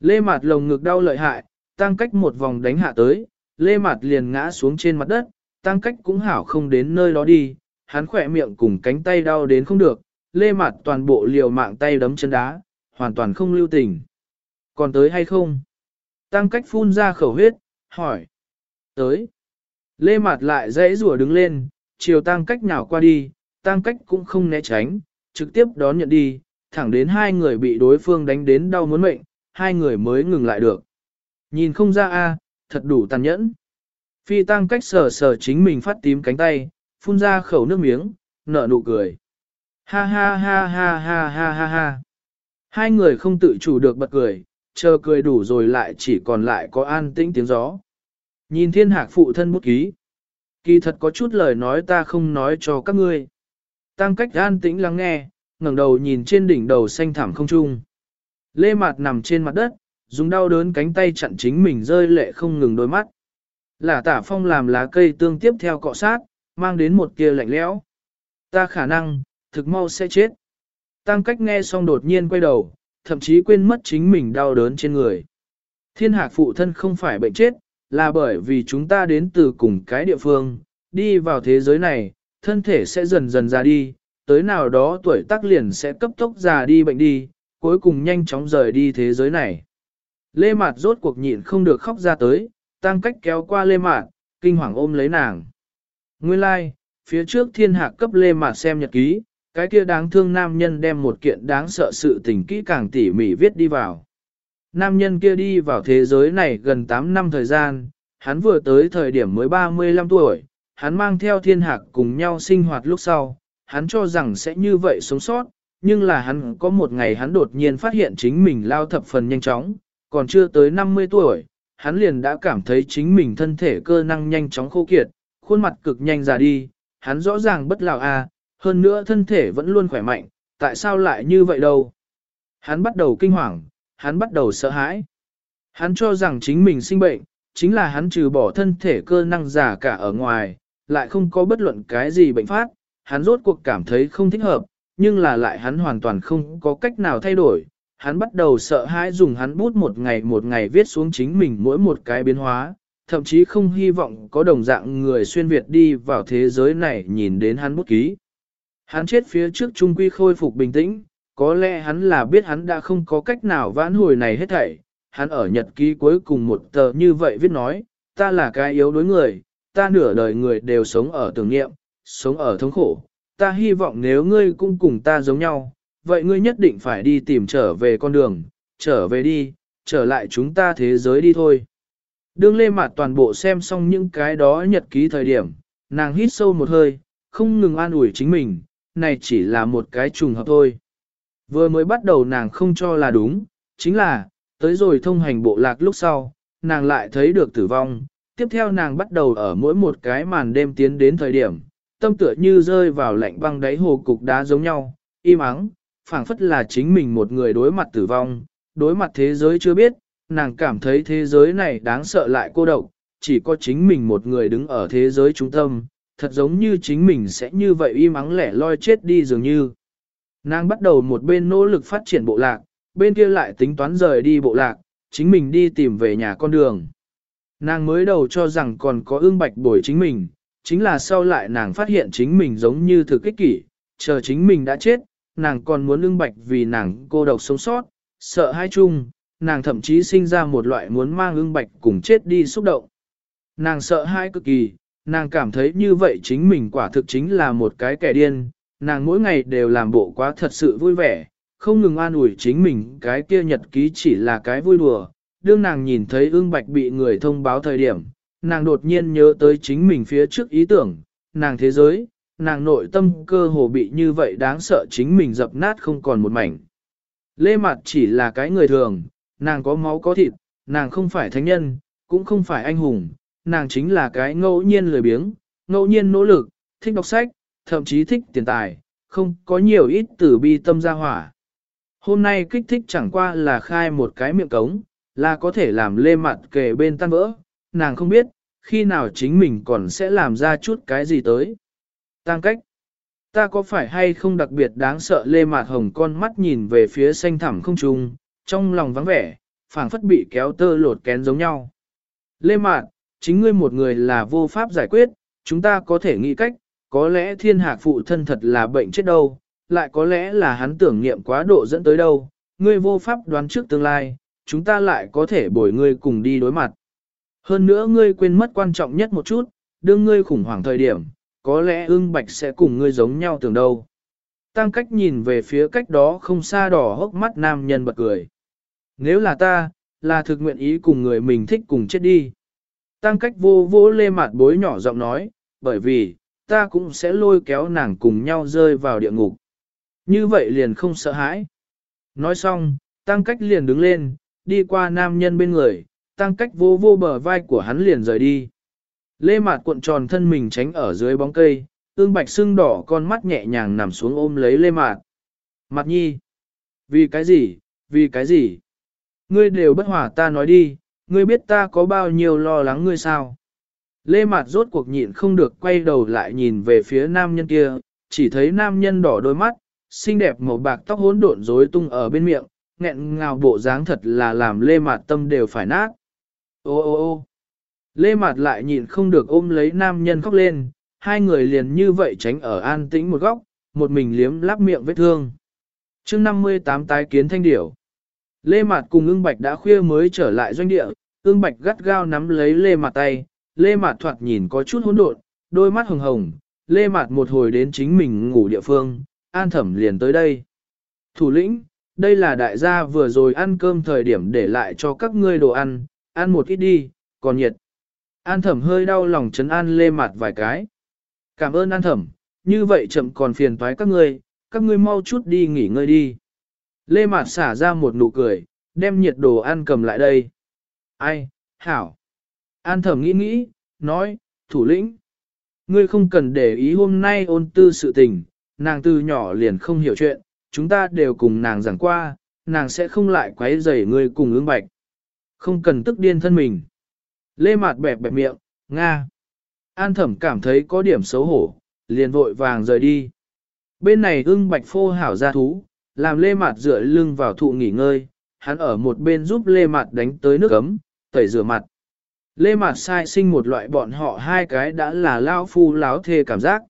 Lê Mạt lồng ngực đau lợi hại, tăng cách một vòng đánh hạ tới, Lê Mạt liền ngã xuống trên mặt đất, tăng cách cũng hảo không đến nơi đó đi, hắn khỏe miệng cùng cánh tay đau đến không được, Lê Mạt toàn bộ liều mạng tay đấm chân đá, hoàn toàn không lưu tình. Còn tới hay không? Tăng cách phun ra khẩu huyết, hỏi. Tới. Lê Mạt lại dãy rùa đứng lên, chiều tăng cách nào qua đi, tăng cách cũng không né tránh, trực tiếp đón nhận đi, thẳng đến hai người bị đối phương đánh đến đau muốn mệnh, hai người mới ngừng lại được. Nhìn không ra a, thật đủ tàn nhẫn. Phi tăng cách sờ sờ chính mình phát tím cánh tay, phun ra khẩu nước miếng, nở nụ cười. Ha ha ha ha ha ha ha ha. Hai người không tự chủ được bật cười, chờ cười đủ rồi lại chỉ còn lại có an tĩnh tiếng gió. Nhìn thiên hạc phụ thân bút ký. Kỳ thật có chút lời nói ta không nói cho các ngươi. Tăng cách an tĩnh lắng nghe, ngẩng đầu nhìn trên đỉnh đầu xanh thảm không trung. Lê Mạt nằm trên mặt đất, dùng đau đớn cánh tay chặn chính mình rơi lệ không ngừng đôi mắt. Lả tả phong làm lá cây tương tiếp theo cọ sát, mang đến một kia lạnh lẽo. Ta khả năng, thực mau sẽ chết. Tăng cách nghe xong đột nhiên quay đầu, thậm chí quên mất chính mình đau đớn trên người. Thiên hạc phụ thân không phải bệnh chết, là bởi vì chúng ta đến từ cùng cái địa phương, đi vào thế giới này, thân thể sẽ dần dần già đi, tới nào đó tuổi tác liền sẽ cấp tốc già đi bệnh đi, cuối cùng nhanh chóng rời đi thế giới này. Lê Mạt rốt cuộc nhịn không được khóc ra tới, tăng cách kéo qua Lê Mạt, kinh hoàng ôm lấy nàng. Nguyên lai, like, phía trước thiên hạc cấp Lê Mạt xem nhật ký, cái kia đáng thương nam nhân đem một kiện đáng sợ sự tình kỹ càng tỉ mỉ viết đi vào. Nam nhân kia đi vào thế giới này gần 8 năm thời gian, hắn vừa tới thời điểm mới 35 tuổi, hắn mang theo thiên hạc cùng nhau sinh hoạt lúc sau, hắn cho rằng sẽ như vậy sống sót, nhưng là hắn có một ngày hắn đột nhiên phát hiện chính mình lao thập phần nhanh chóng, còn chưa tới 50 tuổi, hắn liền đã cảm thấy chính mình thân thể cơ năng nhanh chóng khô kiệt, khuôn mặt cực nhanh già đi, hắn rõ ràng bất lão a, hơn nữa thân thể vẫn luôn khỏe mạnh, tại sao lại như vậy đâu? Hắn bắt đầu kinh hoàng, hắn bắt đầu sợ hãi. Hắn cho rằng chính mình sinh bệnh, chính là hắn trừ bỏ thân thể cơ năng giả cả ở ngoài, lại không có bất luận cái gì bệnh phát, hắn rốt cuộc cảm thấy không thích hợp, nhưng là lại hắn hoàn toàn không có cách nào thay đổi. Hắn bắt đầu sợ hãi dùng hắn bút một ngày một ngày viết xuống chính mình mỗi một cái biến hóa, thậm chí không hy vọng có đồng dạng người xuyên Việt đi vào thế giới này nhìn đến hắn bút ký. Hắn chết phía trước trung quy khôi phục bình tĩnh, có lẽ hắn là biết hắn đã không có cách nào vãn hồi này hết thảy. Hắn ở nhật ký cuối cùng một tờ như vậy viết nói, ta là cái yếu đối người, ta nửa đời người đều sống ở tưởng nghiệm, sống ở thống khổ. Ta hy vọng nếu ngươi cũng cùng ta giống nhau, vậy ngươi nhất định phải đi tìm trở về con đường, trở về đi, trở lại chúng ta thế giới đi thôi. Đương lê mặt toàn bộ xem xong những cái đó nhật ký thời điểm, nàng hít sâu một hơi, không ngừng an ủi chính mình, này chỉ là một cái trùng hợp thôi. Vừa mới bắt đầu nàng không cho là đúng, chính là, tới rồi thông hành bộ lạc lúc sau, nàng lại thấy được tử vong, tiếp theo nàng bắt đầu ở mỗi một cái màn đêm tiến đến thời điểm, tâm tựa như rơi vào lạnh băng đáy hồ cục đá giống nhau, im ắng, phảng phất là chính mình một người đối mặt tử vong, đối mặt thế giới chưa biết, nàng cảm thấy thế giới này đáng sợ lại cô độc, chỉ có chính mình một người đứng ở thế giới trung tâm, thật giống như chính mình sẽ như vậy im ắng lẻ loi chết đi dường như. Nàng bắt đầu một bên nỗ lực phát triển bộ lạc, bên kia lại tính toán rời đi bộ lạc, chính mình đi tìm về nhà con đường. Nàng mới đầu cho rằng còn có ương bạch bồi chính mình, chính là sau lại nàng phát hiện chính mình giống như thực kích kỷ, chờ chính mình đã chết, nàng còn muốn ương bạch vì nàng cô độc sống sót, sợ hai chung, nàng thậm chí sinh ra một loại muốn mang ương bạch cùng chết đi xúc động. Nàng sợ hai cực kỳ, nàng cảm thấy như vậy chính mình quả thực chính là một cái kẻ điên, nàng mỗi ngày đều làm bộ quá thật sự vui vẻ, không ngừng an ủi chính mình cái kia nhật ký chỉ là cái vui đùa. Đương nàng nhìn thấy ương bạch bị người thông báo thời điểm, nàng đột nhiên nhớ tới chính mình phía trước ý tưởng, nàng thế giới, nàng nội tâm cơ hồ bị như vậy đáng sợ chính mình dập nát không còn một mảnh. Lê Mạt chỉ là cái người thường, nàng có máu có thịt, nàng không phải thánh nhân, cũng không phải anh hùng, nàng chính là cái ngẫu nhiên lười biếng, ngẫu nhiên nỗ lực, thích đọc sách, thậm chí thích tiền tài, không có nhiều ít tử bi tâm gia hỏa. Hôm nay kích thích chẳng qua là khai một cái miệng cống, là có thể làm lê mặt kề bên tan vỡ, nàng không biết, khi nào chính mình còn sẽ làm ra chút cái gì tới. Tăng cách, ta có phải hay không đặc biệt đáng sợ lê mạt hồng con mắt nhìn về phía xanh thẳm không trung, trong lòng vắng vẻ, phảng phất bị kéo tơ lột kén giống nhau. Lê mạt, chính ngươi một người là vô pháp giải quyết, chúng ta có thể nghĩ cách, có lẽ thiên hạc phụ thân thật là bệnh chết đâu, lại có lẽ là hắn tưởng niệm quá độ dẫn tới đâu, ngươi vô pháp đoán trước tương lai, chúng ta lại có thể bồi ngươi cùng đi đối mặt. Hơn nữa ngươi quên mất quan trọng nhất một chút, đương ngươi khủng hoảng thời điểm, có lẽ ưng bạch sẽ cùng ngươi giống nhau tưởng đâu. Tăng cách nhìn về phía cách đó không xa đỏ hốc mắt nam nhân bật cười. Nếu là ta, là thực nguyện ý cùng người mình thích cùng chết đi. Tăng cách vô vô lê mặt bối nhỏ giọng nói, bởi vì, ta cũng sẽ lôi kéo nàng cùng nhau rơi vào địa ngục. Như vậy liền không sợ hãi. Nói xong, tăng cách liền đứng lên, đi qua nam nhân bên người, tăng cách vô vô bờ vai của hắn liền rời đi. Lê Mạt cuộn tròn thân mình tránh ở dưới bóng cây, ương bạch sưng đỏ con mắt nhẹ nhàng nằm xuống ôm lấy Lê Mạt. Mặt nhi. Vì cái gì, vì cái gì? Ngươi đều bất hòa ta nói đi, ngươi biết ta có bao nhiêu lo lắng ngươi sao? Lê Mạt rốt cuộc nhịn không được quay đầu lại nhìn về phía nam nhân kia, chỉ thấy nam nhân đỏ đôi mắt, xinh đẹp màu bạc tóc hỗn độn rối tung ở bên miệng, nghẹn ngào bộ dáng thật là làm Lê Mạt tâm đều phải nát. Ô ô ô Lê Mạt lại nhịn không được ôm lấy nam nhân khóc lên, hai người liền như vậy tránh ở an tĩnh một góc, một mình liếm láp miệng vết thương. chương 58 tái kiến thanh điểu. Lê Mạt cùng ưng bạch đã khuya mới trở lại doanh địa, ưng bạch gắt gao nắm lấy Lê Mạt tay, Lê Mạt thoạt nhìn có chút hỗn độn, đôi mắt hồng hồng, Lê Mạt một hồi đến chính mình ngủ địa phương, an thẩm liền tới đây. Thủ lĩnh, đây là đại gia vừa rồi ăn cơm thời điểm để lại cho các ngươi đồ ăn, ăn một ít đi, còn nhiệt. An thẩm hơi đau lòng chấn an lê Mạt vài cái. Cảm ơn an thẩm, như vậy chậm còn phiền toái các ngươi, các ngươi mau chút đi nghỉ ngơi đi. Lê Mạt xả ra một nụ cười, đem nhiệt đồ ăn cầm lại đây. Ai, hảo. An thẩm nghĩ nghĩ, nói, thủ lĩnh. Ngươi không cần để ý hôm nay ôn tư sự tình, nàng từ nhỏ liền không hiểu chuyện, chúng ta đều cùng nàng giảng qua, nàng sẽ không lại quấy rầy ngươi cùng ứng bạch. Không cần tức điên thân mình. Lê Mạt bẹp bẹp miệng, Nga. An thẩm cảm thấy có điểm xấu hổ, liền vội vàng rời đi. Bên này ưng bạch phô hảo ra thú, làm Lê Mạt dựa lưng vào thụ nghỉ ngơi, hắn ở một bên giúp Lê Mạt đánh tới nước ấm, tẩy rửa mặt. Lê Mạt sai sinh một loại bọn họ hai cái đã là lao phu láo thê cảm giác.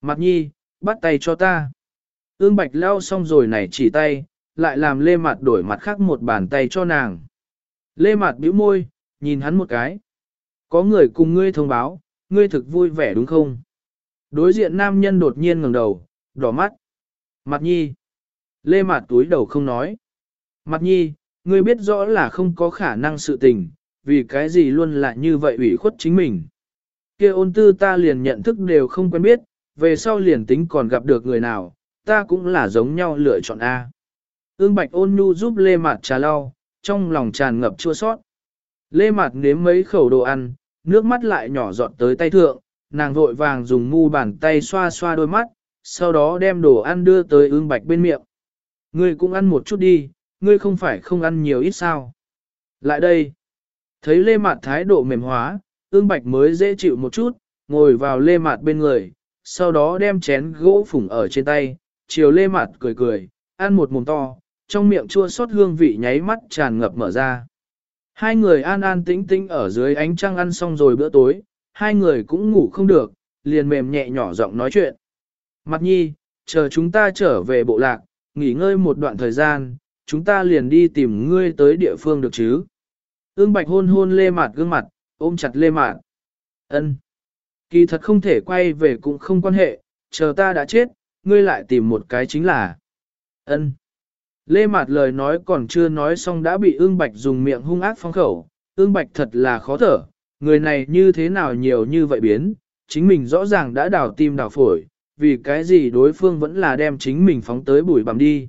Mặt nhi, bắt tay cho ta. Ương bạch lao xong rồi này chỉ tay, lại làm Lê Mạt đổi mặt khác một bàn tay cho nàng. Lê Mạt bĩu môi, nhìn hắn một cái. Có người cùng ngươi thông báo, ngươi thực vui vẻ đúng không? Đối diện nam nhân đột nhiên ngẩng đầu, đỏ mắt. Mặt nhi. Lê Mạt túi đầu không nói. Mặt nhi, ngươi biết rõ là không có khả năng sự tình, vì cái gì luôn là như vậy ủy khuất chính mình. kia ôn tư ta liền nhận thức đều không quen biết, về sau liền tính còn gặp được người nào, ta cũng là giống nhau lựa chọn A. Ương Bạch ôn nhu giúp Lê Mạt trà lau, trong lòng tràn ngập chua sót. Lê Mạt nếm mấy khẩu đồ ăn, nước mắt lại nhỏ giọt tới tay thượng, nàng vội vàng dùng mu bàn tay xoa xoa đôi mắt, sau đó đem đồ ăn đưa tới ương bạch bên miệng. Ngươi cũng ăn một chút đi, ngươi không phải không ăn nhiều ít sao. Lại đây, thấy Lê Mạt thái độ mềm hóa, ương bạch mới dễ chịu một chút, ngồi vào Lê Mạt bên người, sau đó đem chén gỗ phủng ở trên tay, chiều Lê Mạt cười cười, ăn một mồm to, trong miệng chua xót hương vị nháy mắt tràn ngập mở ra. Hai người an an tĩnh tĩnh ở dưới ánh trăng ăn xong rồi bữa tối, hai người cũng ngủ không được, liền mềm nhẹ nhỏ giọng nói chuyện. Mặt nhi, chờ chúng ta trở về bộ lạc, nghỉ ngơi một đoạn thời gian, chúng ta liền đi tìm ngươi tới địa phương được chứ. Ưng bạch hôn hôn lê mạt gương mặt, ôm chặt lê mạt. ân Kỳ thật không thể quay về cũng không quan hệ, chờ ta đã chết, ngươi lại tìm một cái chính là. ân Lê Mạt lời nói còn chưa nói xong đã bị ương bạch dùng miệng hung ác phong khẩu, ương bạch thật là khó thở, người này như thế nào nhiều như vậy biến, chính mình rõ ràng đã đào tim đào phổi, vì cái gì đối phương vẫn là đem chính mình phóng tới bụi bằm đi.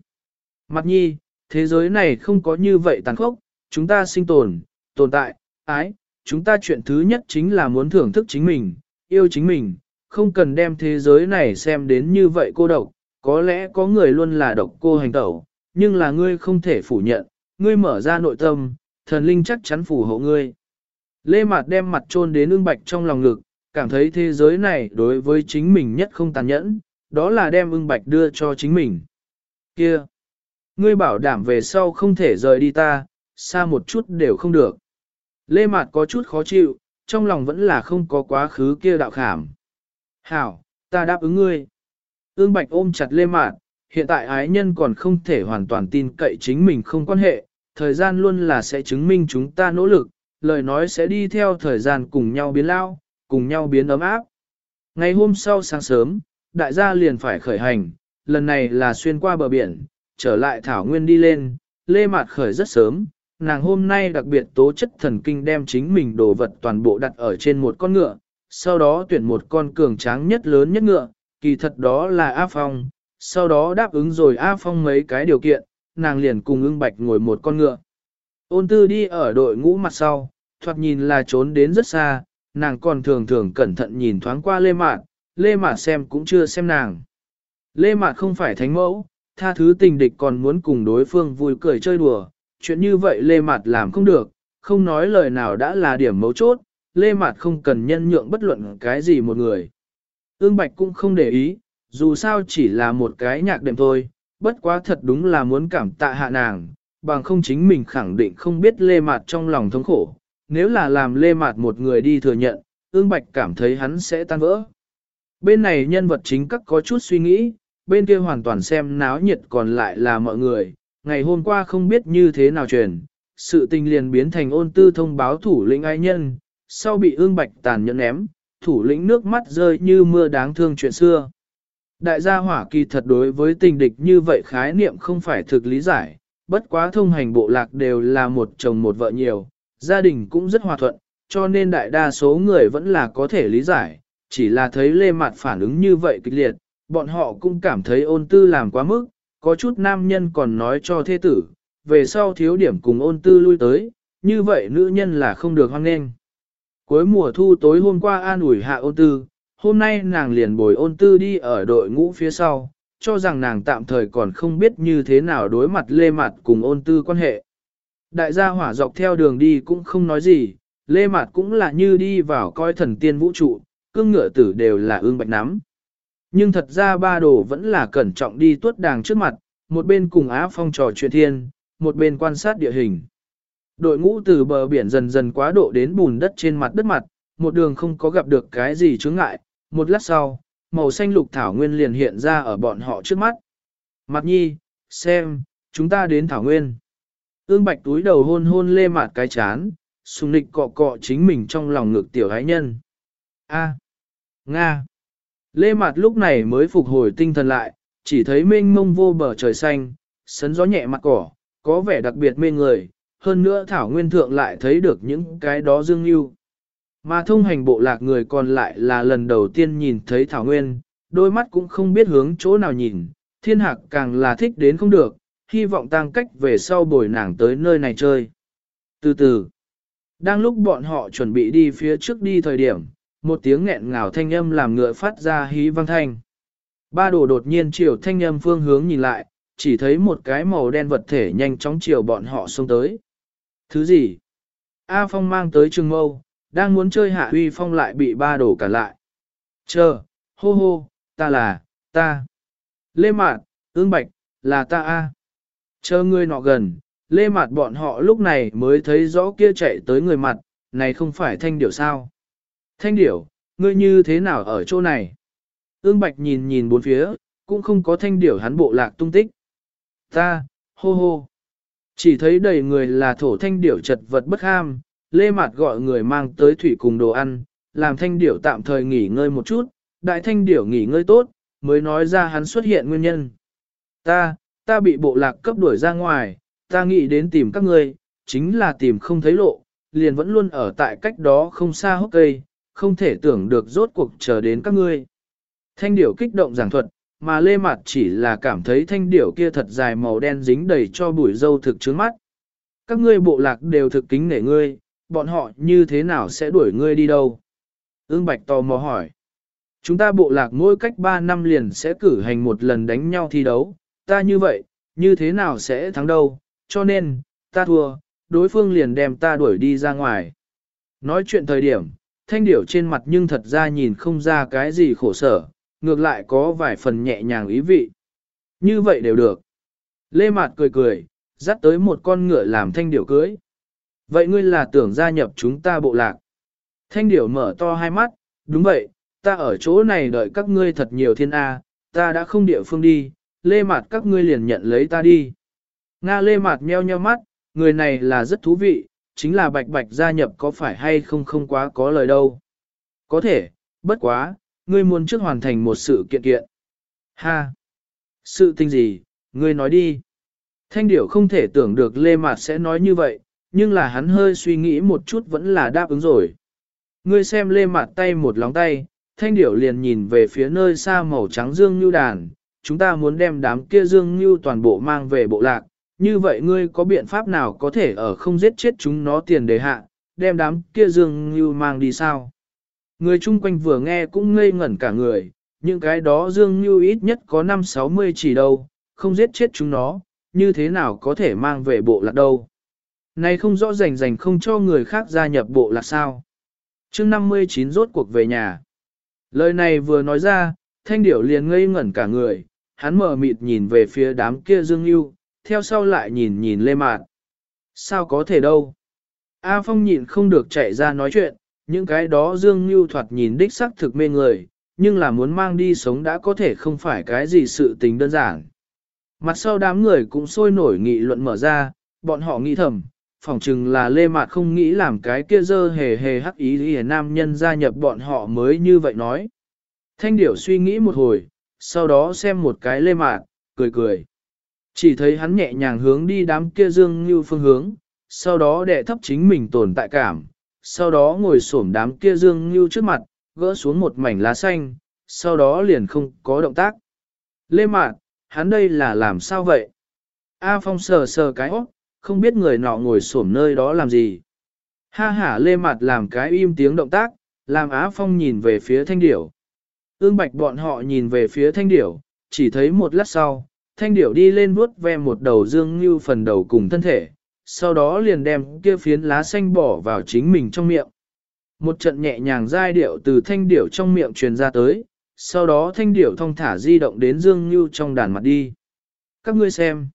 Mặt nhi, Thế giới này không có như vậy tàn khốc, chúng ta sinh tồn, tồn tại, ái, chúng ta chuyện thứ nhất chính là muốn thưởng thức chính mình, yêu chính mình, không cần đem thế giới này xem đến như vậy cô độc, có lẽ có người luôn là độc cô hành tẩu, nhưng là ngươi không thể phủ nhận, ngươi mở ra nội tâm, thần linh chắc chắn phù hộ ngươi. Lê Mạt đem mặt trôn đến ương bạch trong lòng ngực, cảm thấy thế giới này đối với chính mình nhất không tàn nhẫn, đó là đem ưng bạch đưa cho chính mình. Kia! Ngươi bảo đảm về sau không thể rời đi ta, xa một chút đều không được. Lê Mạt có chút khó chịu, trong lòng vẫn là không có quá khứ kia đạo khảm. Hảo, ta đáp ứng ngươi. Ương Bạch ôm chặt Lê Mạt, hiện tại ái nhân còn không thể hoàn toàn tin cậy chính mình không quan hệ, thời gian luôn là sẽ chứng minh chúng ta nỗ lực, lời nói sẽ đi theo thời gian cùng nhau biến lao, cùng nhau biến ấm áp. Ngày hôm sau sáng sớm, đại gia liền phải khởi hành, lần này là xuyên qua bờ biển, trở lại Thảo Nguyên đi lên, Lê Mạt khởi rất sớm, nàng hôm nay đặc biệt tố chất thần kinh đem chính mình đồ vật toàn bộ đặt ở trên một con ngựa, sau đó tuyển một con cường tráng nhất lớn nhất ngựa, kỳ thật đó là A Phong, sau đó đáp ứng rồi A Phong mấy cái điều kiện, nàng liền cùng ưng bạch ngồi một con ngựa. Ôn tư đi ở đội ngũ mặt sau, thoạt nhìn là trốn đến rất xa, nàng còn thường thường cẩn thận nhìn thoáng qua Lê Mạt, Lê Mạt xem cũng chưa xem nàng. Lê Mạt không phải thánh mẫu, tha thứ tình địch còn muốn cùng đối phương vui cười chơi đùa, chuyện như vậy Lê Mạt làm không được, không nói lời nào đã là điểm mấu chốt, Lê Mạt không cần nhân nhượng bất luận cái gì một người. Ương Bạch cũng không để ý, dù sao chỉ là một cái nhạc đệm thôi, bất quá thật đúng là muốn cảm tạ hạ nàng, bằng không chính mình khẳng định không biết Lê Mạt trong lòng thống khổ, nếu là làm Lê Mạt một người đi thừa nhận, ương Bạch cảm thấy hắn sẽ tan vỡ. Bên này nhân vật chính các có chút suy nghĩ, bên kia hoàn toàn xem náo nhiệt còn lại là mọi người, ngày hôm qua không biết như thế nào truyền, sự tình liền biến thành ôn tư thông báo thủ lĩnh ai nhân, sau bị ương bạch tàn nhẫn ném, thủ lĩnh nước mắt rơi như mưa đáng thương chuyện xưa. Đại gia hỏa kỳ thật đối với tình địch như vậy khái niệm không phải thực lý giải, bất quá thông hành bộ lạc đều là một chồng một vợ nhiều, gia đình cũng rất hòa thuận, cho nên đại đa số người vẫn là có thể lý giải, chỉ là thấy lê Mạt phản ứng như vậy kịch liệt, bọn họ cũng cảm thấy ôn tư làm quá mức, có chút nam nhân còn nói cho thế tử, về sau thiếu điểm cùng ôn tư lui tới, như vậy nữ nhân là không được hoan nghênh. Cuối mùa thu tối hôm qua an ủi hạ ôn tư, hôm nay nàng liền bồi ôn tư đi ở đội ngũ phía sau, cho rằng nàng tạm thời còn không biết như thế nào đối mặt lê mặt cùng ôn tư quan hệ. Đại gia hỏa dọc theo đường đi cũng không nói gì, lê mạt cũng là như đi vào coi thần tiên vũ trụ, cương ngựa tử đều là ương bạch nắm. Nhưng thật ra ba đồ vẫn là cẩn trọng đi tuốt đàng trước mặt, một bên cùng Á Phong trò chuyện thiên, một bên quan sát địa hình. Đội ngũ từ bờ biển dần dần quá độ đến bùn đất trên mặt đất mặt, một đường không có gặp được cái gì chướng ngại, một lát sau, màu xanh lục thảo nguyên liền hiện ra ở bọn họ trước mắt. Mặt nhi, xem, chúng ta đến thảo nguyên. Ương bạch túi đầu hôn hôn lê mạt cái chán, sùng nịch cọ cọ chính mình trong lòng ngực tiểu hái nhân. A. Nga. Lê Mạt lúc này mới phục hồi tinh thần lại, chỉ thấy mênh mông vô bờ trời xanh, sấn gió nhẹ mặt cỏ, có vẻ đặc biệt mê người, hơn nữa Thảo Nguyên Thượng lại thấy được những cái đó dương yêu. Mà thông hành bộ lạc người còn lại là lần đầu tiên nhìn thấy Thảo Nguyên, đôi mắt cũng không biết hướng chỗ nào nhìn, thiên hạc càng là thích đến không được, hy vọng tăng cách về sau bồi nàng tới nơi này chơi. Từ từ, đang lúc bọn họ chuẩn bị đi phía trước đi thời điểm, một tiếng nghẹn ngào thanh âm làm ngựa phát ra hí vang thanh. Ba đồ đột nhiên chiều thanh âm phương hướng nhìn lại, chỉ thấy một cái màu đen vật thể nhanh chóng chiều bọn họ xông tới. Thứ gì? A Phong mang tới trường mâu, đang muốn chơi hạ huy phong lại bị ba đồ cản lại. Chờ, hô hô, ta là, ta. Lê mạn, ương bạch, là ta A. Chờ người nọ gần, Lê mặt bọn họ lúc này mới thấy rõ kia chạy tới người mặt, này không phải thanh điểu sao. Thanh điểu, ngươi như thế nào ở chỗ này? Ương Bạch nhìn nhìn bốn phía, cũng không có thanh điểu hắn bộ lạc tung tích. Ta, hô hô. Chỉ thấy đầy người là thổ thanh điểu chật vật bất ham, lê mặt gọi người mang tới thủy cùng đồ ăn, làm thanh điểu tạm thời nghỉ ngơi một chút, đại thanh điểu nghỉ ngơi tốt, mới nói ra hắn xuất hiện nguyên nhân. Ta, ta bị bộ lạc cấp đuổi ra ngoài, ta nghĩ đến tìm các ngươi, chính là tìm không thấy lộ, liền vẫn luôn ở tại cách đó không xa hốc cây, không thể tưởng được rốt cuộc chờ đến các ngươi. Thanh điểu kích động giảng thuật, mà lê mặt chỉ là cảm thấy thanh điểu kia thật dài màu đen dính đầy cho bụi dâu thực trướng mắt. Các ngươi bộ lạc đều thực kính nể ngươi, bọn họ như thế nào sẽ đuổi ngươi đi đâu? Ưng Bạch tò mò hỏi. Chúng ta bộ lạc mỗi cách 3 năm liền sẽ cử hành một lần đánh nhau thi đấu, ta như vậy, như thế nào sẽ thắng đâu, cho nên, ta thua, đối phương liền đem ta đuổi đi ra ngoài. Nói chuyện thời điểm, thanh điểu trên mặt nhưng thật ra nhìn không ra cái gì khổ sở, ngược lại có vài phần nhẹ nhàng ý vị. Như vậy đều được. Lê Mạt cười cười, dắt tới một con ngựa làm thanh điểu cưới. Vậy ngươi là tưởng gia nhập chúng ta bộ lạc. Thanh điểu mở to hai mắt, đúng vậy, ta ở chỗ này đợi các ngươi thật nhiều thiên A, ta đã không địa phương đi, lê mạt các ngươi liền nhận lấy ta đi. Nga lê mạt meo nheo mắt, người này là rất thú vị, chính là bạch bạch gia nhập có phải hay không không quá có lời đâu. Có thể, bất quá, ngươi muốn trước hoàn thành một sự kiện kiện. Ha! Sự tình gì, ngươi nói đi. Thanh điểu không thể tưởng được lê mạt sẽ nói như vậy, nhưng là hắn hơi suy nghĩ một chút vẫn là đáp ứng rồi. Ngươi xem lê mạt tay một lóng tay, thanh điểu liền nhìn về phía nơi xa màu trắng dương như đàn, chúng ta muốn đem đám kia dương như toàn bộ mang về bộ lạc, như vậy ngươi có biện pháp nào có thể ở không giết chết chúng nó tiền đề hạ, đem đám kia dương như mang đi sao? Người chung quanh vừa nghe cũng ngây ngẩn cả người, những cái đó dương như ít nhất có 5-60 chỉ đâu, không giết chết chúng nó, như thế nào có thể mang về bộ lạc đâu? Này không rõ rành rành không cho người khác gia nhập bộ lạc sao? chương 59 rốt cuộc về nhà. Lời này vừa nói ra, thanh điểu liền ngây ngẩn cả người, hắn mở mịt nhìn về phía đám kia dương yêu, theo sau lại nhìn nhìn lê mạt. Sao có thể đâu? A Phong nhịn không được chạy ra nói chuyện, những cái đó dương yêu thoạt nhìn đích sắc thực mê người, nhưng là muốn mang đi sống đã có thể không phải cái gì sự tình đơn giản. Mặt sau đám người cũng sôi nổi nghị luận mở ra, bọn họ nghĩ thầm, phỏng chừng là lê mạt không nghĩ làm cái kia dơ hề hề hắc ý lý nam nhân gia nhập bọn họ mới như vậy nói. Thanh điểu suy nghĩ một hồi, sau đó xem một cái lê mạt, cười cười. Chỉ thấy hắn nhẹ nhàng hướng đi đám kia dương như phương hướng, sau đó đệ thấp chính mình tồn tại cảm, sau đó ngồi xổm đám kia dương như trước mặt, gỡ xuống một mảnh lá xanh, sau đó liền không có động tác. Lê mạt, hắn đây là làm sao vậy? A Phong sờ sờ cái ốc, không biết người nọ ngồi xổm nơi đó làm gì. Ha hả lê mặt làm cái im tiếng động tác, làm Á Phong nhìn về phía thanh điểu. Ương bạch bọn họ nhìn về phía thanh điểu, chỉ thấy một lát sau, thanh điểu đi lên vuốt ve một đầu dương như phần đầu cùng thân thể, sau đó liền đem kia phiến lá xanh bỏ vào chính mình trong miệng. Một trận nhẹ nhàng giai điệu từ thanh điểu trong miệng truyền ra tới, sau đó thanh điểu thong thả di động đến dương như trong đàn mặt đi. Các ngươi xem.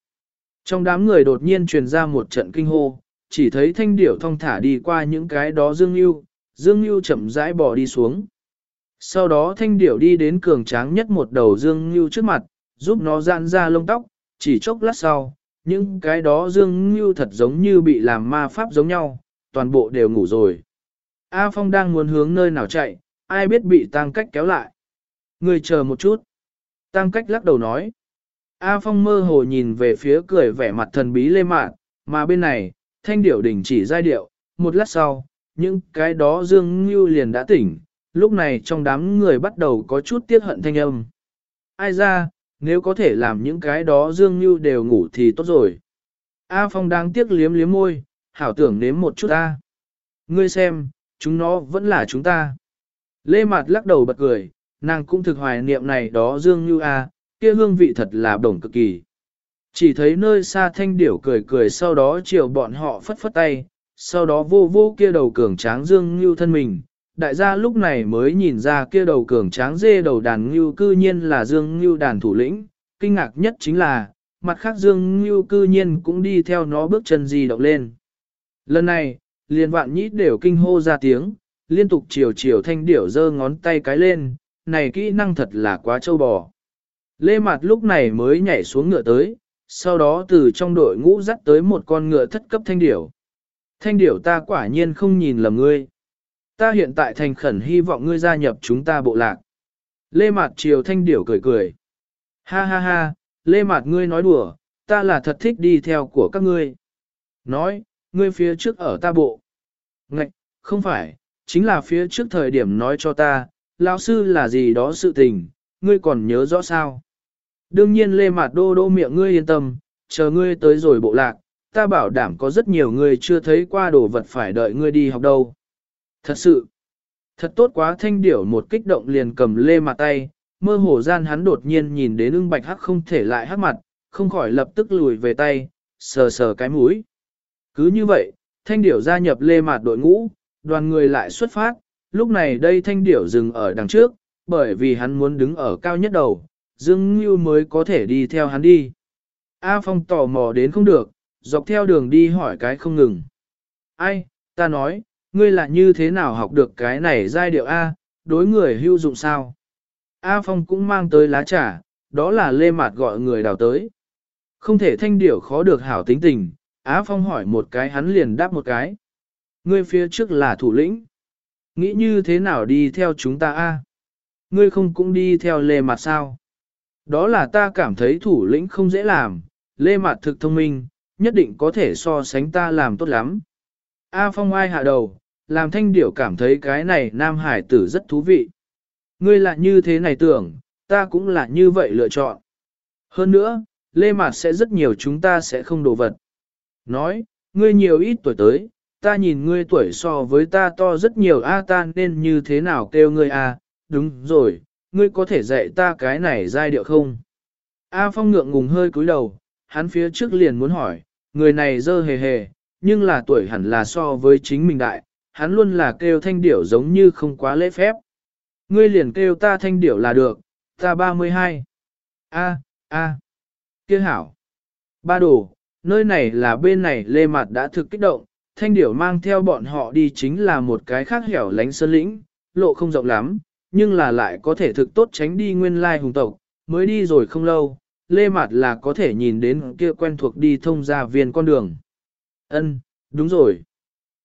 Trong đám người đột nhiên truyền ra một trận kinh hô, chỉ thấy thanh điểu thong thả đi qua những cái đó dương như, dương như chậm rãi bỏ đi xuống. Sau đó thanh điểu đi đến cường tráng nhất một đầu dương lưu trước mặt, giúp nó giãn ra lông tóc, chỉ chốc lát sau, những cái đó dương lưu thật giống như bị làm ma pháp giống nhau, toàn bộ đều ngủ rồi. A Phong đang muốn hướng nơi nào chạy, ai biết bị tăng cách kéo lại. Người chờ một chút. Tăng cách lắc đầu nói. A Phong mơ hồ nhìn về phía cười vẻ mặt thần bí lê mạn, mà bên này, thanh điểu đình chỉ giai điệu, một lát sau, những cái đó dương như liền đã tỉnh, lúc này trong đám người bắt đầu có chút tiếc hận thanh âm. Ai ra, nếu có thể làm những cái đó dương như đều ngủ thì tốt rồi. A Phong đang tiếc liếm liếm môi, hảo tưởng nếm một chút ta. Ngươi xem, chúng nó vẫn là chúng ta. Lê Mạt lắc đầu bật cười, nàng cũng thực hoài niệm này đó dương như A, kia hương vị thật là đồng cực kỳ. Chỉ thấy nơi xa thanh điểu cười cười sau đó chiều bọn họ phất phất tay, sau đó vô vô kia đầu cường tráng dương như thân mình. Đại gia lúc này mới nhìn ra kia đầu cường tráng dê đầu đàn ngưu cư nhiên là dương ngưu đàn thủ lĩnh, kinh ngạc nhất chính là, mặt khác dương ngưu cư nhiên cũng đi theo nó bước chân di động lên. Lần này, liền vạn nhĩ đều kinh hô ra tiếng, liên tục chiều chiều thanh điểu giơ ngón tay cái lên, này kỹ năng thật là quá trâu bò. Lê Mạt lúc này mới nhảy xuống ngựa tới, sau đó từ trong đội ngũ dắt tới một con ngựa thất cấp thanh điểu. Thanh điểu ta quả nhiên không nhìn lầm ngươi. Ta hiện tại thành khẩn hy vọng ngươi gia nhập chúng ta bộ lạc. Lê Mạt triều thanh điểu cười cười. Ha ha ha, Lê Mạt ngươi nói đùa, ta là thật thích đi theo của các ngươi. Nói, ngươi phía trước ở ta bộ. Ngạch, không phải, chính là phía trước thời điểm nói cho ta, lão sư là gì đó sự tình, ngươi còn nhớ rõ sao? Đương nhiên lê Mạt đô đô miệng ngươi yên tâm, chờ ngươi tới rồi bộ lạc, ta bảo đảm có rất nhiều người chưa thấy qua đồ vật phải đợi ngươi đi học đâu. Thật sự, thật tốt quá thanh điểu một kích động liền cầm lê mặt tay, mơ hồ gian hắn đột nhiên nhìn đến ưng bạch hắc không thể lại hắc mặt, không khỏi lập tức lùi về tay, sờ sờ cái mũi. Cứ như vậy, thanh điểu gia nhập lê mạt đội ngũ, đoàn người lại xuất phát, lúc này đây thanh điểu dừng ở đằng trước, bởi vì hắn muốn đứng ở cao nhất đầu, Dương Ngưu mới có thể đi theo hắn đi. A Phong tò mò đến không được, dọc theo đường đi hỏi cái không ngừng. Ai, ta nói, ngươi là như thế nào học được cái này giai điệu A, đối người hưu dụng sao? A Phong cũng mang tới lá trà, đó là lê mạt gọi người đào tới. Không thể thanh điểu khó được hảo tính tình, Á Phong hỏi một cái hắn liền đáp một cái. Ngươi phía trước là thủ lĩnh. Nghĩ như thế nào đi theo chúng ta a? Ngươi không cũng đi theo lê Mạt sao? Đó là ta cảm thấy thủ lĩnh không dễ làm, lê Mạt thực thông minh, nhất định có thể so sánh ta làm tốt lắm. A Phong ai hạ đầu, làm thanh điểu cảm thấy cái này nam hải tử rất thú vị. Ngươi là như thế này tưởng, ta cũng là như vậy lựa chọn. Hơn nữa, lê mạt sẽ rất nhiều chúng ta sẽ không đổ vật. Nói, ngươi nhiều ít tuổi tới, ta nhìn ngươi tuổi so với ta to rất nhiều a ta nên như thế nào kêu ngươi a đúng rồi, ngươi có thể dạy ta cái này giai điệu không? A Phong ngượng ngùng hơi cúi đầu, hắn phía trước liền muốn hỏi, người này dơ hề hề, nhưng là tuổi hẳn là so với chính mình đại, hắn luôn là kêu thanh điểu giống như không quá lễ phép. Ngươi liền kêu ta thanh điểu là được, ta 32. A, a, kia hảo. Ba đồ, nơi này là bên này lê mặt đã thực kích động, thanh điểu mang theo bọn họ đi chính là một cái khác hẻo lánh sơn lĩnh, lộ không rộng lắm, nhưng là lại có thể thực tốt tránh đi nguyên lai hùng tộc, mới đi rồi không lâu, lê mạt là có thể nhìn đến kia quen thuộc đi thông ra viên con đường. Ân, đúng rồi.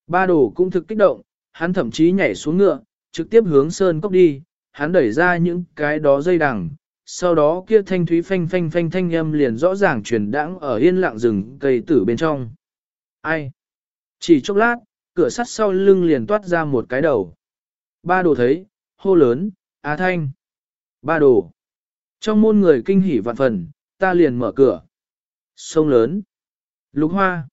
Ba đồ cũng thực kích động, hắn thậm chí nhảy xuống ngựa, trực tiếp hướng sơn cốc đi, hắn đẩy ra những cái đó dây đằng, sau đó kia thanh thúy phanh phanh phanh thanh âm liền rõ ràng truyền đãng ở yên lặng rừng cây tử bên trong. Ai? Chỉ chốc lát, cửa sắt sau lưng liền toát ra một cái đầu. Ba đồ thấy, hô lớn, Á Thanh. Ba đồ. Trong môn người kinh hỉ vạn phần, ta liền mở cửa. Sông lớn. Lục hoa.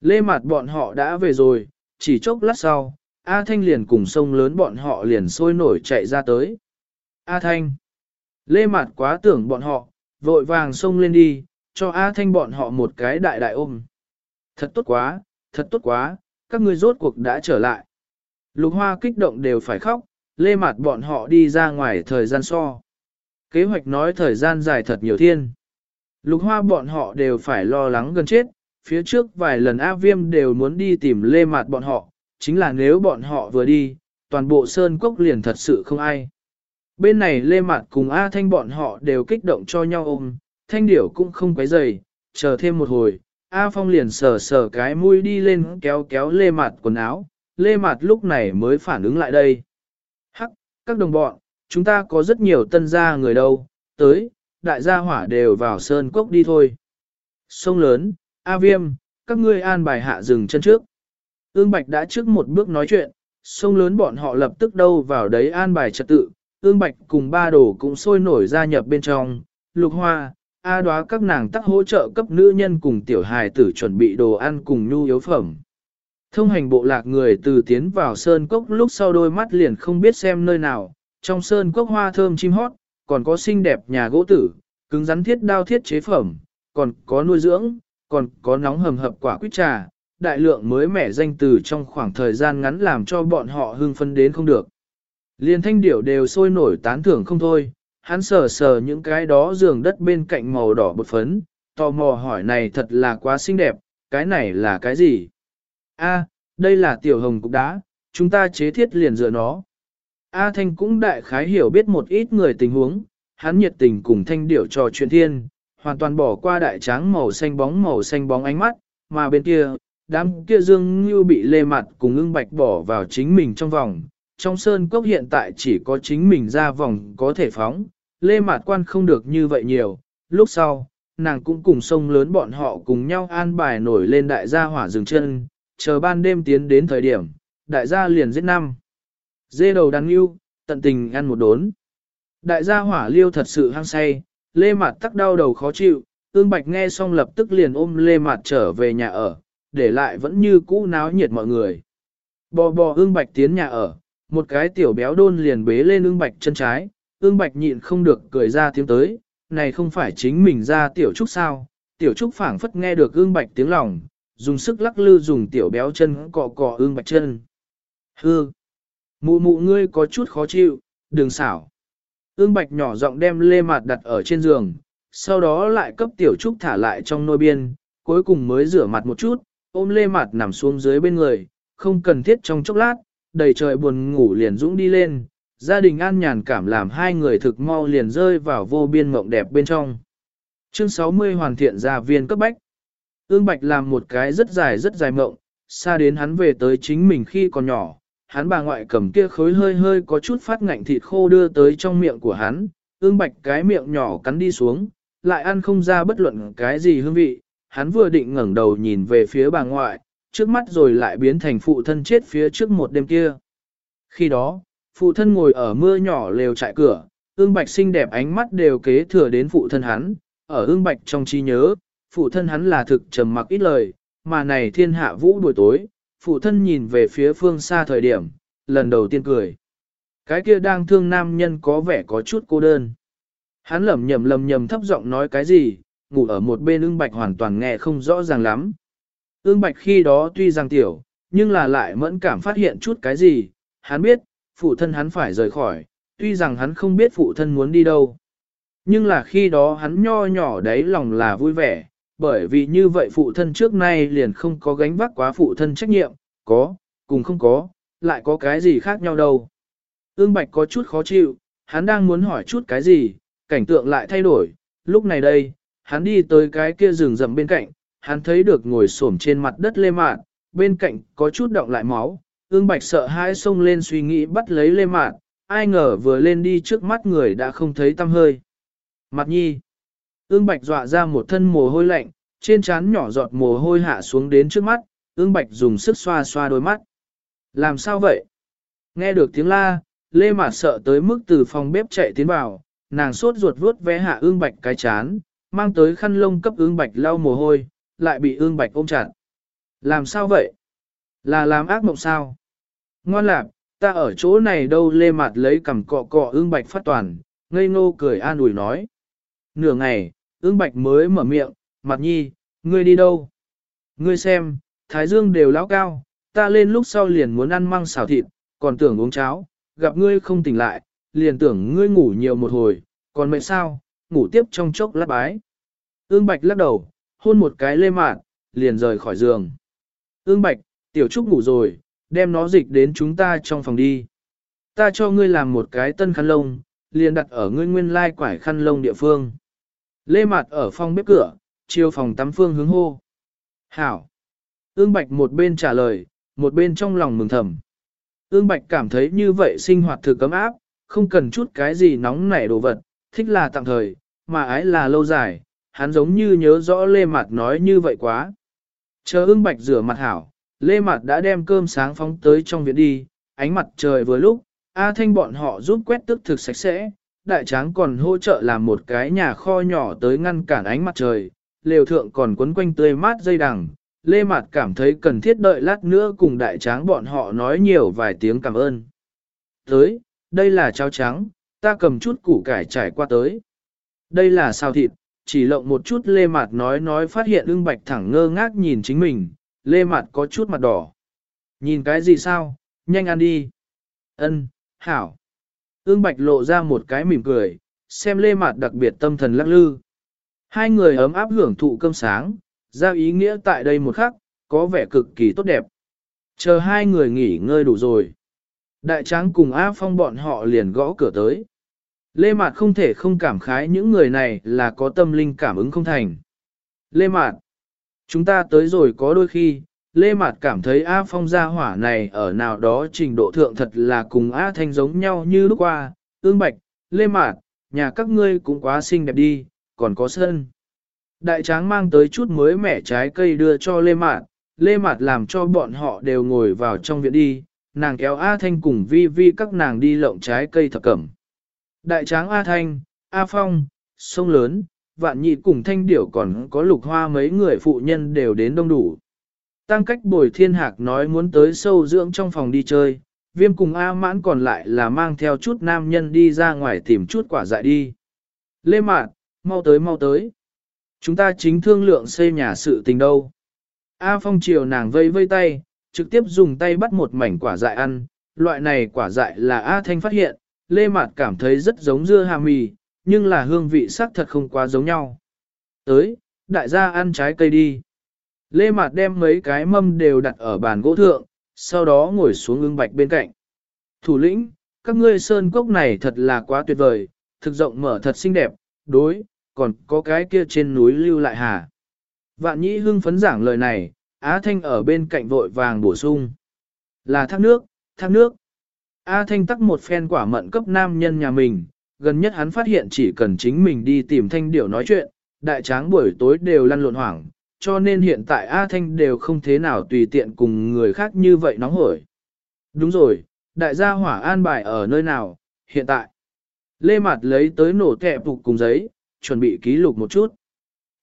Lê mặt bọn họ đã về rồi, chỉ chốc lát sau, A Thanh liền cùng sông lớn bọn họ liền sôi nổi chạy ra tới. A Thanh. Lê mặt quá tưởng bọn họ, vội vàng xông lên đi, cho A Thanh bọn họ một cái đại đại ôm. Thật tốt quá, thật tốt quá, các ngươi rốt cuộc đã trở lại. Lục hoa kích động đều phải khóc, lê mặt bọn họ đi ra ngoài thời gian so. Kế hoạch nói thời gian dài thật nhiều thiên. Lục hoa bọn họ đều phải lo lắng gần chết, phía trước vài lần A Viêm đều muốn đi tìm lê Mạt bọn họ, chính là nếu bọn họ vừa đi, toàn bộ sơn cốc liền thật sự không ai. Bên này lê Mạt cùng A Thanh bọn họ đều kích động cho nhau ôm, Thanh Điểu cũng không quấy dày, chờ thêm một hồi, A Phong liền sờ sờ cái mũi đi lên kéo kéo lê Mạt quần áo, lê Mạt lúc này mới phản ứng lại đây. Hắc, các đồng bọn, chúng ta có rất nhiều tân gia người đâu, tới, đại gia hỏa đều vào sơn cốc đi thôi. Sông lớn, A Viêm, các ngươi an bài hạ dừng chân trước. Ương Bạch đã trước một bước nói chuyện, sông lớn bọn họ lập tức đâu vào đấy an bài trật tự, Ương Bạch cùng ba đồ cũng sôi nổi gia nhập bên trong, lục hoa, A đoá các nàng tắc hỗ trợ cấp nữ nhân cùng tiểu hài tử chuẩn bị đồ ăn cùng nhu yếu phẩm. Thông hành bộ lạc người từ tiến vào sơn cốc lúc sau đôi mắt liền không biết xem nơi nào, trong sơn cốc hoa thơm chim hót, còn có xinh đẹp nhà gỗ tử, cứng rắn thiết đao thiết chế phẩm, còn có nuôi dưỡng, còn có nóng hầm hập quả quýt trà, đại lượng mới mẻ danh từ trong khoảng thời gian ngắn làm cho bọn họ hưng phân đến không được. Liên thanh điểu đều sôi nổi tán thưởng không thôi, hắn sờ sờ những cái đó giường đất bên cạnh màu đỏ bột phấn, tò mò hỏi này thật là quá xinh đẹp, cái này là cái gì? A, đây là tiểu hồng cục đá, chúng ta chế thiết liền dựa nó. A Thanh cũng đại khái hiểu biết một ít người tình huống, hắn nhiệt tình cùng thanh điểu trò chuyện thiên, hoàn toàn bỏ qua đại tráng màu xanh bóng màu xanh bóng ánh mắt, mà bên kia, đám kia dương như bị lê mặt cùng ưng bạch bỏ vào chính mình trong vòng. Trong sơn cốc hiện tại chỉ có chính mình ra vòng có thể phóng, lê mạt quan không được như vậy nhiều, lúc sau, nàng cũng cùng sông lớn bọn họ cùng nhau an bài nổi lên đại gia hỏa dừng chân, chờ ban đêm tiến đến thời điểm, đại gia liền giết năm. Dê đầu đàn yêu, tận tình ăn một đốn. Đại gia hỏa liêu thật sự hăng say, Lê Mạt tắc đau đầu khó chịu, ương bạch nghe xong lập tức liền ôm Lê Mạt trở về nhà ở, để lại vẫn như cũ náo nhiệt mọi người. Bò bò ương bạch tiến nhà ở, một cái tiểu béo đôn liền bế lên ương bạch chân trái, ương bạch nhịn không được cười ra tiếng tới, này không phải chính mình ra tiểu trúc sao, tiểu trúc phảng phất nghe được ương bạch tiếng lòng, dùng sức lắc lư dùng tiểu béo chân cọ cọ ương bạch chân. Hư! Mụ mụ ngươi có chút khó chịu, đừng xảo. Ương bạch nhỏ giọng đem lê mạt đặt ở trên giường, sau đó lại cấp tiểu trúc thả lại trong nôi biên, cuối cùng mới rửa mặt một chút, ôm lê mạt nằm xuống dưới bên người, không cần thiết trong chốc lát, đầy trời buồn ngủ liền dũng đi lên, gia đình an nhàn cảm làm hai người thực mau liền rơi vào vô biên mộng đẹp bên trong. Chương 60 hoàn thiện gia viên cấp bách. Ương Bạch làm một cái rất dài rất dài mộng, xa đến hắn về tới chính mình khi còn nhỏ, hắn bà ngoại cầm kia khối hơi hơi có chút phát ngạnh thịt khô đưa tới trong miệng của hắn, ương bạch cái miệng nhỏ cắn đi xuống, lại ăn không ra bất luận cái gì hương vị, hắn vừa định ngẩng đầu nhìn về phía bà ngoại, trước mắt rồi lại biến thành phụ thân chết phía trước một đêm kia. Khi đó, phụ thân ngồi ở mưa nhỏ lều trại cửa, ương bạch xinh đẹp ánh mắt đều kế thừa đến phụ thân hắn, ở ương bạch trong trí nhớ, phụ thân hắn là thực trầm mặc ít lời, mà này thiên hạ vũ buổi tối, phụ thân nhìn về phía phương xa thời điểm, lần đầu tiên cười. Cái kia đang thương nam nhân có vẻ có chút cô đơn. Hắn lẩm nhẩm lầm nhầm thấp giọng nói cái gì, ngủ ở một bên ưng bạch hoàn toàn nghe không rõ ràng lắm. Ưng bạch khi đó tuy rằng tiểu, nhưng là lại mẫn cảm phát hiện chút cái gì, hắn biết, phụ thân hắn phải rời khỏi, tuy rằng hắn không biết phụ thân muốn đi đâu. Nhưng là khi đó hắn nho nhỏ đấy lòng là vui vẻ, bởi vì như vậy phụ thân trước nay liền không có gánh vác quá phụ thân trách nhiệm, có, cùng không có, lại có cái gì khác nhau đâu. Ương Bạch có chút khó chịu, hắn đang muốn hỏi chút cái gì, cảnh tượng lại thay đổi, lúc này đây, hắn đi tới cái kia rừng rậm bên cạnh, hắn thấy được ngồi xổm trên mặt đất lê mạn, bên cạnh có chút động lại máu, ương Bạch sợ hãi xông lên suy nghĩ bắt lấy lê mạn, ai ngờ vừa lên đi trước mắt người đã không thấy tâm hơi. Mặt nhi, ương bạch dọa ra một thân mồ hôi lạnh, trên trán nhỏ giọt mồ hôi hạ xuống đến trước mắt, ương bạch dùng sức xoa xoa đôi mắt. Làm sao vậy? Nghe được tiếng la, Lê Mạt sợ tới mức từ phòng bếp chạy tiến vào, nàng sốt ruột vuốt vé hạ ương bạch cái chán, mang tới khăn lông cấp ương bạch lau mồ hôi, lại bị ương bạch ôm chặt. Làm sao vậy? Là làm ác mộng sao? Ngoan lạc, ta ở chỗ này đâu Lê Mạt lấy cầm cọ cọ ương bạch phát toàn, ngây ngô cười an ủi nói. Nửa ngày, ương bạch mới mở miệng, mặt nhi, ngươi đi đâu? Ngươi xem, thái dương đều lão cao, ta lên lúc sau liền muốn ăn măng xào thịt, còn tưởng uống cháo, gặp ngươi không tỉnh lại, liền tưởng ngươi ngủ nhiều một hồi, còn mệt sao, ngủ tiếp trong chốc lát bái. Ương bạch lắc đầu, hôn một cái lê mạn, liền rời khỏi giường. Ương bạch, tiểu trúc ngủ rồi, đem nó dịch đến chúng ta trong phòng đi. Ta cho ngươi làm một cái tân khăn lông, liền đặt ở ngươi nguyên lai quải khăn lông địa phương. Lê Mạt ở phòng bếp cửa, chiều phòng tắm phương hướng hô. Hảo! Ương Bạch một bên trả lời, một bên trong lòng mừng thầm. Ương Bạch cảm thấy như vậy sinh hoạt thực cấm áp, không cần chút cái gì nóng nảy đồ vật, thích là tạm thời, mà ái là lâu dài, hắn giống như nhớ rõ Lê Mạt nói như vậy quá. Chờ ương Bạch rửa mặt hảo, Lê Mạt đã đem cơm sáng phóng tới trong viện đi, ánh mặt trời vừa lúc, A Thanh bọn họ giúp quét tức thực sạch sẽ, đại tráng còn hỗ trợ làm một cái nhà kho nhỏ tới ngăn cản ánh mặt trời, lều thượng còn quấn quanh tươi mát dây đằng. Lê Mạt cảm thấy cần thiết đợi lát nữa cùng đại tráng bọn họ nói nhiều vài tiếng cảm ơn. Tới, đây là cháo trắng, ta cầm chút củ cải trải qua tới. Đây là xào thịt, chỉ lộng một chút Lê Mạt nói nói phát hiện ưng bạch thẳng ngơ ngác nhìn chính mình, Lê Mạt có chút mặt đỏ. Nhìn cái gì sao, nhanh ăn đi. Ân, hảo. Ương Bạch lộ ra một cái mỉm cười, xem lê mạt đặc biệt tâm thần lắc lư. Hai người ấm áp hưởng thụ cơm sáng, giao ý nghĩa tại đây một khắc, có vẻ cực kỳ tốt đẹp. Chờ hai người nghỉ ngơi đủ rồi. Đại tráng cùng A Phong bọn họ liền gõ cửa tới. Lê Mạt không thể không cảm khái những người này là có tâm linh cảm ứng không thành. Lê Mạt, chúng ta tới rồi có đôi khi, Lê Mạt cảm thấy A Phong gia hỏa này ở nào đó trình độ thượng thật là cùng A Thanh giống nhau như lúc qua, ương bạch, Lê Mạt, nhà các ngươi cũng quá xinh đẹp đi, còn có sân. Đại tráng mang tới chút mới mẻ trái cây đưa cho Lê Mạt, Lê Mạt làm cho bọn họ đều ngồi vào trong viện đi, nàng kéo A Thanh cùng vi vi các nàng đi lộng trái cây thập cẩm. Đại tráng A Thanh, A Phong, sông lớn, vạn nhị cùng thanh điểu còn có lục hoa mấy người phụ nhân đều đến đông đủ. Tăng cách bồi thiên hạc nói muốn tới sâu dưỡng trong phòng đi chơi, viêm cùng A mãn còn lại là mang theo chút nam nhân đi ra ngoài tìm chút quả dại đi. Lê Mạn, mau tới mau tới. Chúng ta chính thương lượng xây nhà sự tình đâu. A Phong chiều nàng vây vây tay, trực tiếp dùng tay bắt một mảnh quả dại ăn. Loại này quả dại là A Thanh phát hiện, Lê Mạt cảm thấy rất giống dưa hà mì, nhưng là hương vị sắc thật không quá giống nhau. Tới, đại gia ăn trái cây đi. Lê Mạt đem mấy cái mâm đều đặt ở bàn gỗ thượng, sau đó ngồi xuống ưng bạch bên cạnh. Thủ lĩnh, các ngươi sơn cốc này thật là quá tuyệt vời, thực rộng mở thật xinh đẹp, đối, còn có cái kia trên núi lưu lại hà. Vạn nhĩ hưng phấn giảng lời này, Á Thanh ở bên cạnh vội vàng bổ sung. Là thác nước, thác nước. A Thanh tắc một phen quả mận cấp nam nhân nhà mình, gần nhất hắn phát hiện chỉ cần chính mình đi tìm Thanh Điểu nói chuyện, đại tráng buổi tối đều lăn lộn hoảng, cho nên hiện tại A Thanh đều không thế nào tùy tiện cùng người khác như vậy nóng hổi. Đúng rồi, đại gia hỏa an bài ở nơi nào, hiện tại. Lê Mạt lấy tới nổ kẹp phục cùng giấy, chuẩn bị ký lục một chút.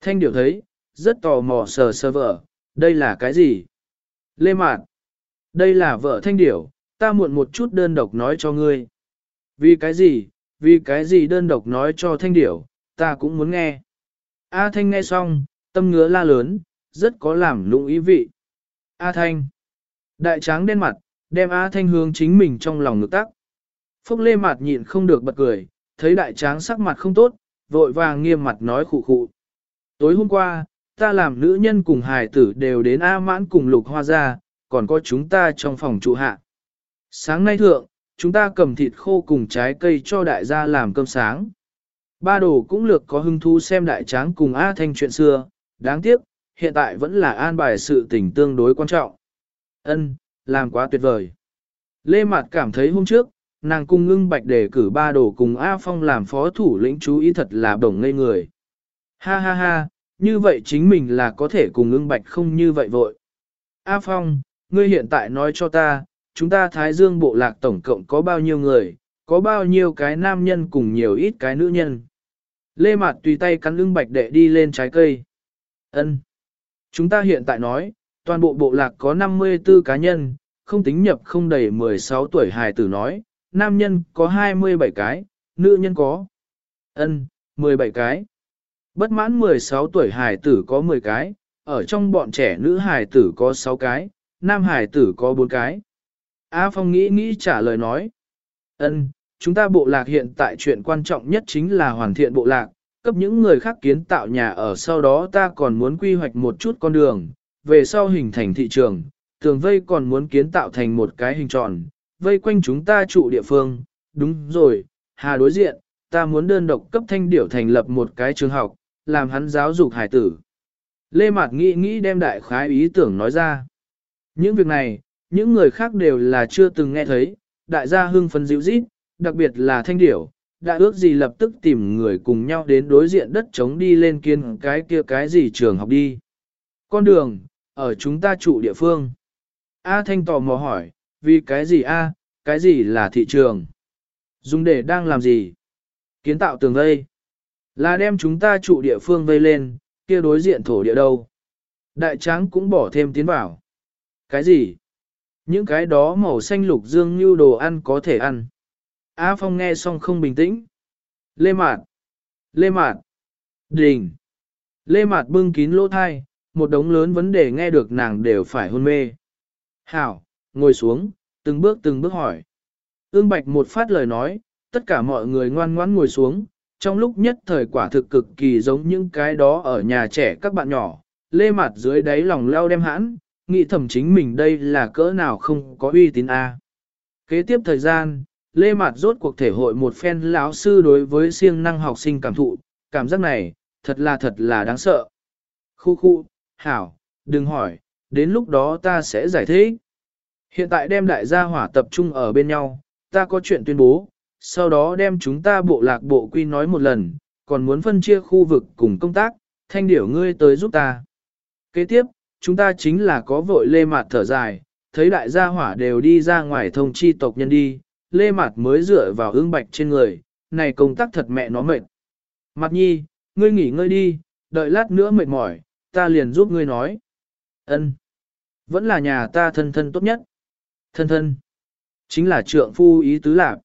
Thanh Điểu thấy, rất tò mò sờ sờ vợ, đây là cái gì? Lê Mạt, đây là vợ Thanh Điểu, ta muộn một chút đơn độc nói cho ngươi. Vì cái gì, vì cái gì đơn độc nói cho Thanh Điểu, ta cũng muốn nghe. A Thanh nghe xong, tâm ngứa la lớn, rất có làm lụng ý vị. A Thanh. Đại tráng đen mặt, đem A Thanh hướng chính mình trong lòng ngực tắc. Phúc Lê Mạt nhịn không được bật cười, thấy đại tráng sắc mặt không tốt, vội vàng nghiêm mặt nói khụ khụ. Tối hôm qua, ta làm nữ nhân cùng hài tử đều đến A mãn cùng lục hoa ra, còn có chúng ta trong phòng trụ hạ. Sáng nay thượng, chúng ta cầm thịt khô cùng trái cây cho đại gia làm cơm sáng. Ba đồ cũng lược có hứng thú xem đại tráng cùng A Thanh chuyện xưa, đáng tiếc, hiện tại vẫn là an bài sự tình tương đối quan trọng. Ân, làm quá tuyệt vời. Lê Mạt cảm thấy hôm trước, nàng cung ngưng bạch đề cử ba đồ cùng A Phong làm phó thủ lĩnh chú ý thật là đồng ngây người. Ha ha ha, như vậy chính mình là có thể cùng ngưng bạch không như vậy vội. A Phong, ngươi hiện tại nói cho ta, chúng ta Thái Dương bộ lạc tổng cộng có bao nhiêu người, có bao nhiêu cái nam nhân cùng nhiều ít cái nữ nhân. Lê Mạt tùy tay cắn lưng bạch đệ đi lên trái cây. Ân. Chúng ta hiện tại nói, toàn bộ bộ lạc có 54 cá nhân, không tính nhập không đầy 16 tuổi hài tử nói, nam nhân có 27 cái, nữ nhân có. Ân, 17 cái. Bất mãn 16 tuổi hài tử có 10 cái, ở trong bọn trẻ nữ hài tử có 6 cái, nam hài tử có 4 cái. A Phong nghĩ nghĩ trả lời nói. Ân, chúng ta bộ lạc hiện tại chuyện quan trọng nhất chính là hoàn thiện bộ lạc, cấp những người khác kiến tạo nhà ở sau đó ta còn muốn quy hoạch một chút con đường, về sau hình thành thị trường, tường vây còn muốn kiến tạo thành một cái hình tròn, vây quanh chúng ta trụ địa phương, đúng rồi, hà đối diện, ta muốn đơn độc cấp thanh điểu thành lập một cái trường học, làm hắn giáo dục hải tử. Lê Mạt nghĩ nghĩ đem đại khái ý tưởng nói ra. Những việc này, những người khác đều là chưa từng nghe thấy, đại gia hưng phấn dịu rít, đặc biệt là thanh điểu, đã ước gì lập tức tìm người cùng nhau đến đối diện đất chống đi lên kiên cái kia cái gì trường học đi. Con đường, ở chúng ta trụ địa phương. A Thanh tò mò hỏi, vì cái gì A, cái gì là thị trường? Dùng để đang làm gì? Kiến tạo tường vây. Là đem chúng ta trụ địa phương vây lên, kia đối diện thổ địa đâu. Đại tráng cũng bỏ thêm tiến vào. Cái gì? Những cái đó màu xanh lục dương như đồ ăn có thể ăn. A Phong nghe xong không bình tĩnh. Lê Mạt. Lê Mạt. Đình. Lê Mạt bưng kín lỗ thai, một đống lớn vấn đề nghe được nàng đều phải hôn mê. Hảo, ngồi xuống, từng bước từng bước hỏi. Ương Bạch một phát lời nói, tất cả mọi người ngoan ngoãn ngồi xuống, trong lúc nhất thời quả thực cực kỳ giống những cái đó ở nhà trẻ các bạn nhỏ, lê mặt dưới đáy lòng leo đem hãn, nghĩ thầm chính mình đây là cỡ nào không có uy tín a. Kế tiếp thời gian, lê Mạt rốt cuộc thể hội một phen lão sư đối với siêng năng học sinh cảm thụ, cảm giác này, thật là thật là đáng sợ. Khu khu, hảo, đừng hỏi, đến lúc đó ta sẽ giải thích. Hiện tại đem đại gia hỏa tập trung ở bên nhau, ta có chuyện tuyên bố, sau đó đem chúng ta bộ lạc bộ quy nói một lần, còn muốn phân chia khu vực cùng công tác, thanh điểu ngươi tới giúp ta. Kế tiếp, chúng ta chính là có vội lê mạt thở dài, thấy đại gia hỏa đều đi ra ngoài thông chi tộc nhân đi, lê mạt mới dựa vào ương bạch trên người, này công tác thật mẹ nó mệt. Mặt nhi, ngươi nghỉ ngơi đi, đợi lát nữa mệt mỏi, ta liền giúp ngươi nói. Ân, Vẫn là nhà ta thân thân tốt nhất. Thân thân. Chính là trượng phu ý tứ lạc.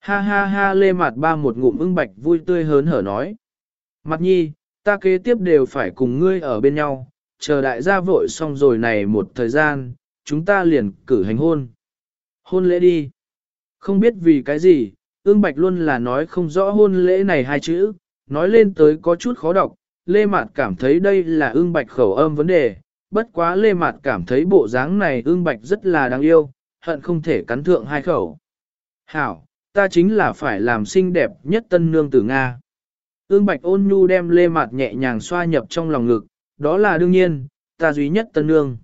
Ha ha ha lê mặt ba một ngụm ưng bạch vui tươi hớn hở nói. Mặt nhi, ta kế tiếp đều phải cùng ngươi ở bên nhau, chờ đại gia vội xong rồi này một thời gian, chúng ta liền cử hành hôn. Hôn lễ đi. Không biết vì cái gì, ương bạch luôn là nói không rõ hôn lễ này hai chữ, nói lên tới có chút khó đọc, Lê Mạt cảm thấy đây là ương bạch khẩu âm vấn đề, bất quá Lê Mạt cảm thấy bộ dáng này ương bạch rất là đáng yêu, hận không thể cắn thượng hai khẩu. Hảo, ta chính là phải làm xinh đẹp nhất tân nương tử Nga. Ương bạch ôn nhu đem Lê Mạt nhẹ nhàng xoa nhập trong lòng ngực, đó là đương nhiên, ta duy nhất tân nương.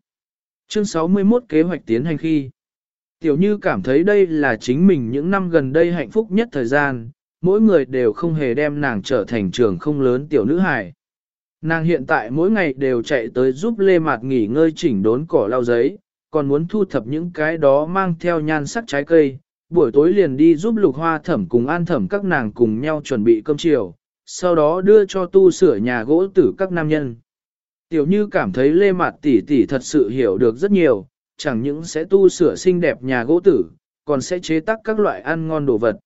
Chương 61 kế hoạch tiến hành khi. Tiểu Như cảm thấy đây là chính mình những năm gần đây hạnh phúc nhất thời gian, mỗi người đều không hề đem nàng trở thành trường không lớn tiểu nữ hài. Nàng hiện tại mỗi ngày đều chạy tới giúp Lê Mạt nghỉ ngơi chỉnh đốn cỏ lau giấy, còn muốn thu thập những cái đó mang theo nhan sắc trái cây, buổi tối liền đi giúp lục hoa thẩm cùng an thẩm các nàng cùng nhau chuẩn bị cơm chiều, sau đó đưa cho tu sửa nhà gỗ tử các nam nhân. Tiểu Như cảm thấy Lê Mạt tỷ tỷ thật sự hiểu được rất nhiều, chẳng những sẽ tu sửa xinh đẹp nhà gỗ tử, còn sẽ chế tác các loại ăn ngon đồ vật.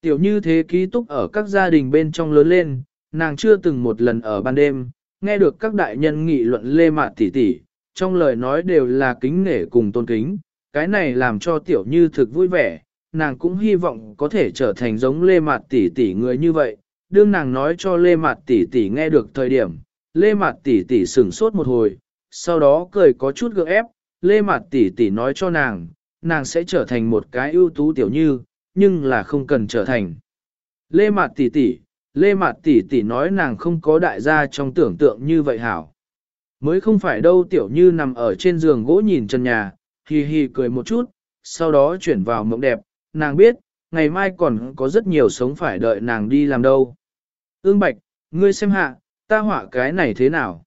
Tiểu Như thế ký túc ở các gia đình bên trong lớn lên, nàng chưa từng một lần ở ban đêm, nghe được các đại nhân nghị luận Lê Mạt tỷ tỷ, trong lời nói đều là kính nể cùng tôn kính, cái này làm cho Tiểu Như thực vui vẻ, nàng cũng hy vọng có thể trở thành giống Lê Mạt tỷ tỷ người như vậy. Đương nàng nói cho Lê Mạt tỷ tỷ nghe được thời điểm, Lê Mạt tỷ tỷ sửng sốt một hồi, sau đó cười có chút gượng ép, Lê Mạt tỷ tỷ nói cho nàng, nàng sẽ trở thành một cái ưu tú tiểu như, nhưng là không cần trở thành. Lê Mạt tỷ tỷ, Lê Mạt tỷ tỷ nói nàng không có đại gia trong tưởng tượng như vậy hảo. Mới không phải đâu tiểu như nằm ở trên giường gỗ nhìn chân nhà, hì hì cười một chút, sau đó chuyển vào mộng đẹp, nàng biết, ngày mai còn có rất nhiều sống phải đợi nàng đi làm đâu. Ương Bạch, ngươi xem hạ, ta họa cái này thế nào?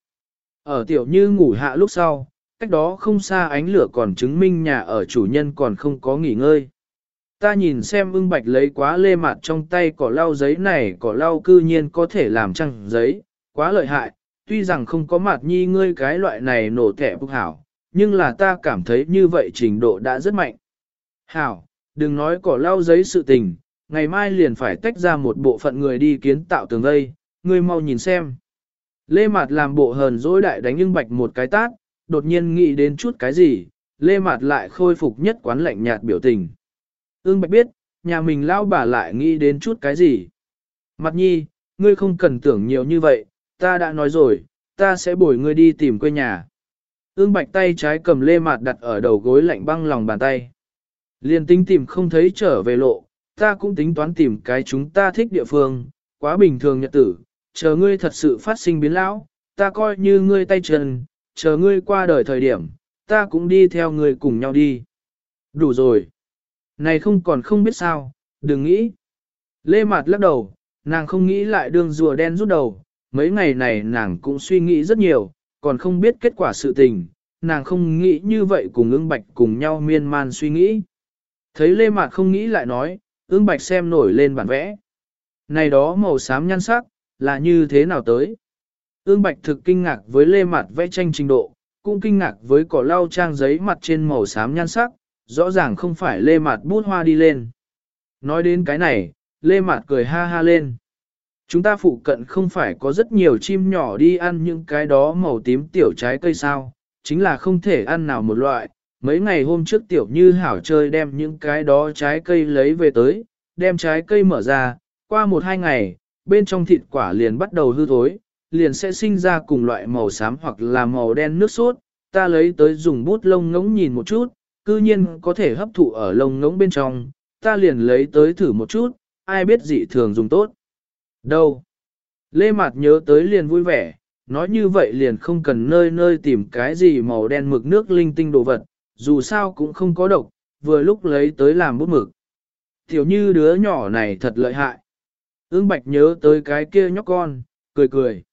Ở tiểu như ngủ hạ lúc sau, cách đó không xa ánh lửa còn chứng minh nhà ở chủ nhân còn không có nghỉ ngơi. Ta nhìn xem ưng bạch lấy quá lê mặt trong tay cỏ lau giấy này cỏ lau cư nhiên có thể làm trăng giấy, quá lợi hại, tuy rằng không có mặt nhi ngươi cái loại này nổ thẻ bức hảo, nhưng là ta cảm thấy như vậy trình độ đã rất mạnh. Hảo, đừng nói cỏ lau giấy sự tình, ngày mai liền phải tách ra một bộ phận người đi kiến tạo tường gây, ngươi mau nhìn xem. Lê Mạt làm bộ hờn dỗi đại đánh ưng bạch một cái tát, đột nhiên nghĩ đến chút cái gì, Lê Mạt lại khôi phục nhất quán lạnh nhạt biểu tình. Ưng bạch biết, nhà mình lao bà lại nghĩ đến chút cái gì. Mặt nhi, ngươi không cần tưởng nhiều như vậy, ta đã nói rồi, ta sẽ bồi ngươi đi tìm quê nhà. Ưng bạch tay trái cầm lê mạt đặt ở đầu gối lạnh băng lòng bàn tay. Liên tính tìm không thấy trở về lộ, ta cũng tính toán tìm cái chúng ta thích địa phương, quá bình thường nhật tử, chờ ngươi thật sự phát sinh biến lão, ta coi như ngươi tay chân, chờ ngươi qua đời thời điểm, ta cũng đi theo ngươi cùng nhau đi. Đủ rồi. Này không còn không biết sao, đừng nghĩ. Lê Mạt lắc đầu, nàng không nghĩ lại đường rùa đen rút đầu, mấy ngày này nàng cũng suy nghĩ rất nhiều, còn không biết kết quả sự tình, nàng không nghĩ như vậy cùng ương bạch cùng nhau miên man suy nghĩ. Thấy Lê Mạt không nghĩ lại nói, ương bạch xem nổi lên bản vẽ. Này đó màu xám nhan sắc, là như thế nào tới? Ương bạch thực kinh ngạc với Lê Mạt vẽ tranh trình độ, cũng kinh ngạc với cỏ lau trang giấy mặt trên màu xám nhan sắc, rõ ràng không phải lê mạt bút hoa đi lên. Nói đến cái này, lê mạt cười ha ha lên. Chúng ta phụ cận không phải có rất nhiều chim nhỏ đi ăn những cái đó màu tím tiểu trái cây sao, chính là không thể ăn nào một loại. Mấy ngày hôm trước tiểu như hảo chơi đem những cái đó trái cây lấy về tới, đem trái cây mở ra, qua một hai ngày, bên trong thịt quả liền bắt đầu hư thối, liền sẽ sinh ra cùng loại màu xám hoặc là màu đen nước sốt. Ta lấy tới dùng bút lông ngỗng nhìn một chút, cư nhiên có thể hấp thụ ở lông ngỗng bên trong, ta liền lấy tới thử một chút, ai biết dị thường dùng tốt. Đâu? Lê Mạt nhớ tới liền vui vẻ, nói như vậy liền không cần nơi nơi tìm cái gì màu đen mực nước linh tinh đồ vật, dù sao cũng không có độc, vừa lúc lấy tới làm bút mực. Tiểu như đứa nhỏ này thật lợi hại. Ưng Bạch nhớ tới cái kia nhóc con, cười cười.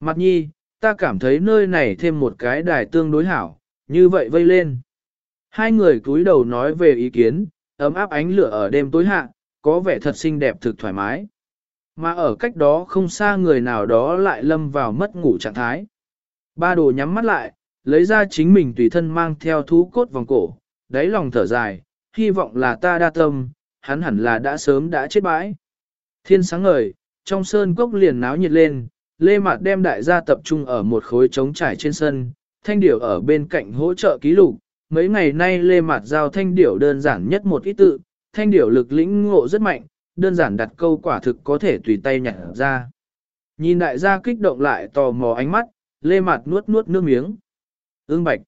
Mặt nhi, ta cảm thấy nơi này thêm một cái đài tương đối hảo, như vậy vây lên. Hai người cúi đầu nói về ý kiến, ấm áp ánh lửa ở đêm tối hạ, có vẻ thật xinh đẹp thực thoải mái. Mà ở cách đó không xa người nào đó lại lâm vào mất ngủ trạng thái. Ba đồ nhắm mắt lại, lấy ra chính mình tùy thân mang theo thú cốt vòng cổ, đáy lòng thở dài, hy vọng là ta đa tâm, hắn hẳn là đã sớm đã chết bãi. Thiên sáng ngời, trong sơn cốc liền náo nhiệt lên, Lê Mạt đem đại gia tập trung ở một khối trống trải trên sân, thanh điểu ở bên cạnh hỗ trợ ký lục. Mấy ngày nay Lê Mạt giao thanh điểu đơn giản nhất một ít tự, thanh điểu lực lĩnh ngộ rất mạnh, đơn giản đặt câu quả thực có thể tùy tay nhặt ra. Nhìn đại gia kích động lại tò mò ánh mắt, Lê Mạt nuốt nuốt nước miếng. Ương Bạch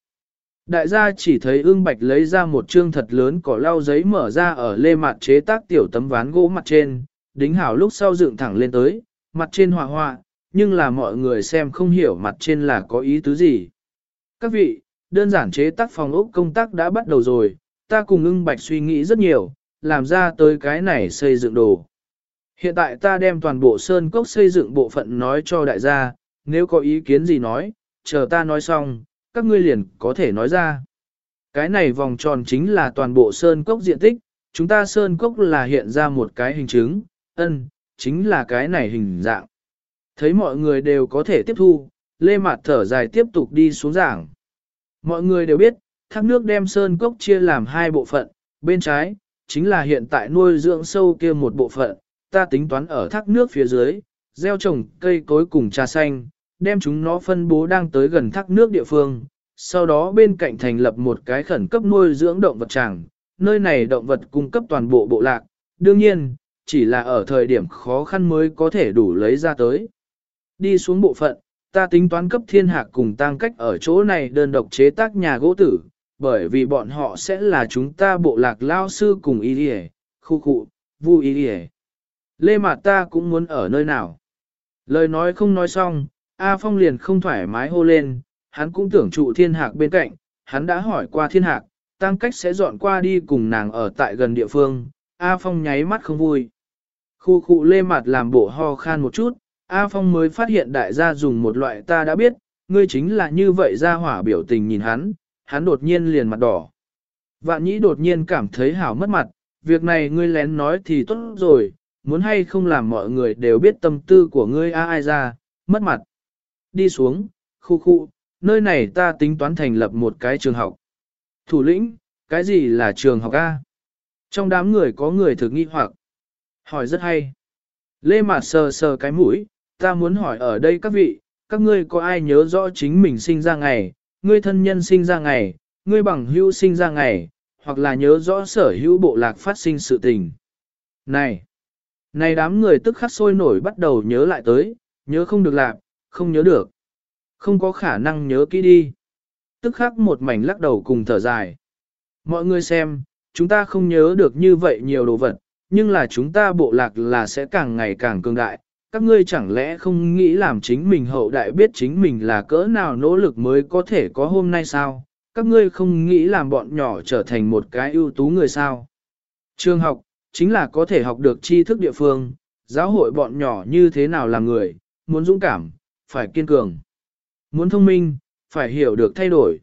Đại gia chỉ thấy ương Bạch lấy ra một chương thật lớn cỏ lau giấy mở ra ở Lê Mạt chế tác tiểu tấm ván gỗ mặt trên, đính hảo lúc sau dựng thẳng lên tới, mặt trên họa họa, nhưng là mọi người xem không hiểu mặt trên là có ý tứ gì. Các vị, đơn giản chế tác phòng ốc công tác đã bắt đầu rồi, ta cùng ưng bạch suy nghĩ rất nhiều, làm ra tới cái này xây dựng đồ. Hiện tại ta đem toàn bộ sơn cốc xây dựng bộ phận nói cho đại gia, nếu có ý kiến gì nói, chờ ta nói xong, các ngươi liền có thể nói ra. Cái này vòng tròn chính là toàn bộ sơn cốc diện tích, chúng ta sơn cốc là hiện ra một cái hình chứng, ân, chính là cái này hình dạng. Thấy mọi người đều có thể tiếp thu, Lê Mạt thở dài tiếp tục đi xuống giảng. Mọi người đều biết, thác nước đem sơn cốc chia làm hai bộ phận, bên trái, chính là hiện tại nuôi dưỡng sâu kia một bộ phận, ta tính toán ở thác nước phía dưới, gieo trồng cây cối cùng trà xanh, đem chúng nó phân bố đang tới gần thác nước địa phương, sau đó bên cạnh thành lập một cái khẩn cấp nuôi dưỡng động vật tràng, nơi này động vật cung cấp toàn bộ bộ lạc, đương nhiên, chỉ là ở thời điểm khó khăn mới có thể đủ lấy ra tới. Đi xuống bộ phận, ta tính toán cấp thiên hạc cùng tăng cách ở chỗ này đơn độc chế tác nhà gỗ tử, bởi vì bọn họ sẽ là chúng ta bộ lạc lao sư cùng y đi khu khu, vu y đi Lê Mạt ta cũng muốn ở nơi nào. Lời nói không nói xong, A Phong liền không thoải mái hô lên, hắn cũng tưởng trụ thiên hạc bên cạnh, hắn đã hỏi qua thiên hạc, tăng cách sẽ dọn qua đi cùng nàng ở tại gần địa phương, A Phong nháy mắt không vui. Khu khu lê mặt làm bộ ho khan một chút, A Phong mới phát hiện đại gia dùng một loại ta đã biết, ngươi chính là như vậy ra hỏa biểu tình nhìn hắn, hắn đột nhiên liền mặt đỏ. Vạn nhĩ đột nhiên cảm thấy hảo mất mặt, việc này ngươi lén nói thì tốt rồi, muốn hay không làm mọi người đều biết tâm tư của ngươi a ai ra, mất mặt. Đi xuống, khu khu, nơi này ta tính toán thành lập một cái trường học. Thủ lĩnh, cái gì là trường học A? Trong đám người có người thực nghi hoặc. Hỏi rất hay. Lê Mạt sờ sờ cái mũi, ta muốn hỏi ở đây các vị, các ngươi có ai nhớ rõ chính mình sinh ra ngày, ngươi thân nhân sinh ra ngày, ngươi bằng hữu sinh ra ngày, hoặc là nhớ rõ sở hữu bộ lạc phát sinh sự tình. Này! Này đám người tức khắc sôi nổi bắt đầu nhớ lại tới, nhớ không được làm, không nhớ được. Không có khả năng nhớ kỹ đi. Tức khắc một mảnh lắc đầu cùng thở dài. Mọi người xem, chúng ta không nhớ được như vậy nhiều đồ vật, nhưng là chúng ta bộ lạc là sẽ càng ngày càng cường đại. Các ngươi chẳng lẽ không nghĩ làm chính mình hậu đại biết chính mình là cỡ nào nỗ lực mới có thể có hôm nay sao? Các ngươi không nghĩ làm bọn nhỏ trở thành một cái ưu tú người sao? Trường học, chính là có thể học được tri thức địa phương, giáo hội bọn nhỏ như thế nào làm người, muốn dũng cảm, phải kiên cường. Muốn thông minh, phải hiểu được thay đổi.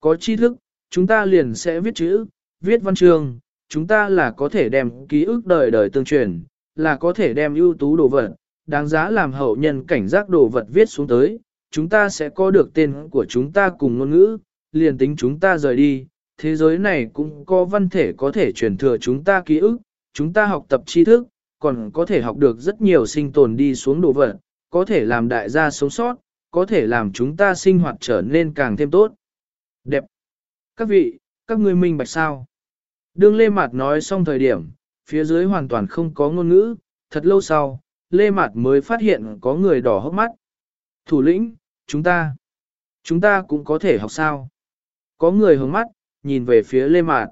Có tri thức, chúng ta liền sẽ viết chữ, viết văn chương, chúng ta là có thể đem ký ức đời đời tương truyền, là có thể đem ưu tú đồ vật, đáng giá làm hậu nhân cảnh giác đồ vật viết xuống tới, chúng ta sẽ có được tên của chúng ta cùng ngôn ngữ, liền tính chúng ta rời đi, thế giới này cũng có văn thể có thể truyền thừa chúng ta ký ức, chúng ta học tập tri thức, còn có thể học được rất nhiều sinh tồn đi xuống đồ vật, có thể làm đại gia sống sót, có thể làm chúng ta sinh hoạt trở nên càng thêm tốt. Đẹp. Các vị, các ngươi minh bạch sao? Đương Lê Mạt nói xong thời điểm, phía dưới hoàn toàn không có ngôn ngữ, thật lâu sau, Lê Mạt mới phát hiện có người đỏ hốc mắt. Thủ lĩnh, chúng ta, chúng ta cũng có thể học sao? Có người hướng mắt, nhìn về phía Lê Mạt.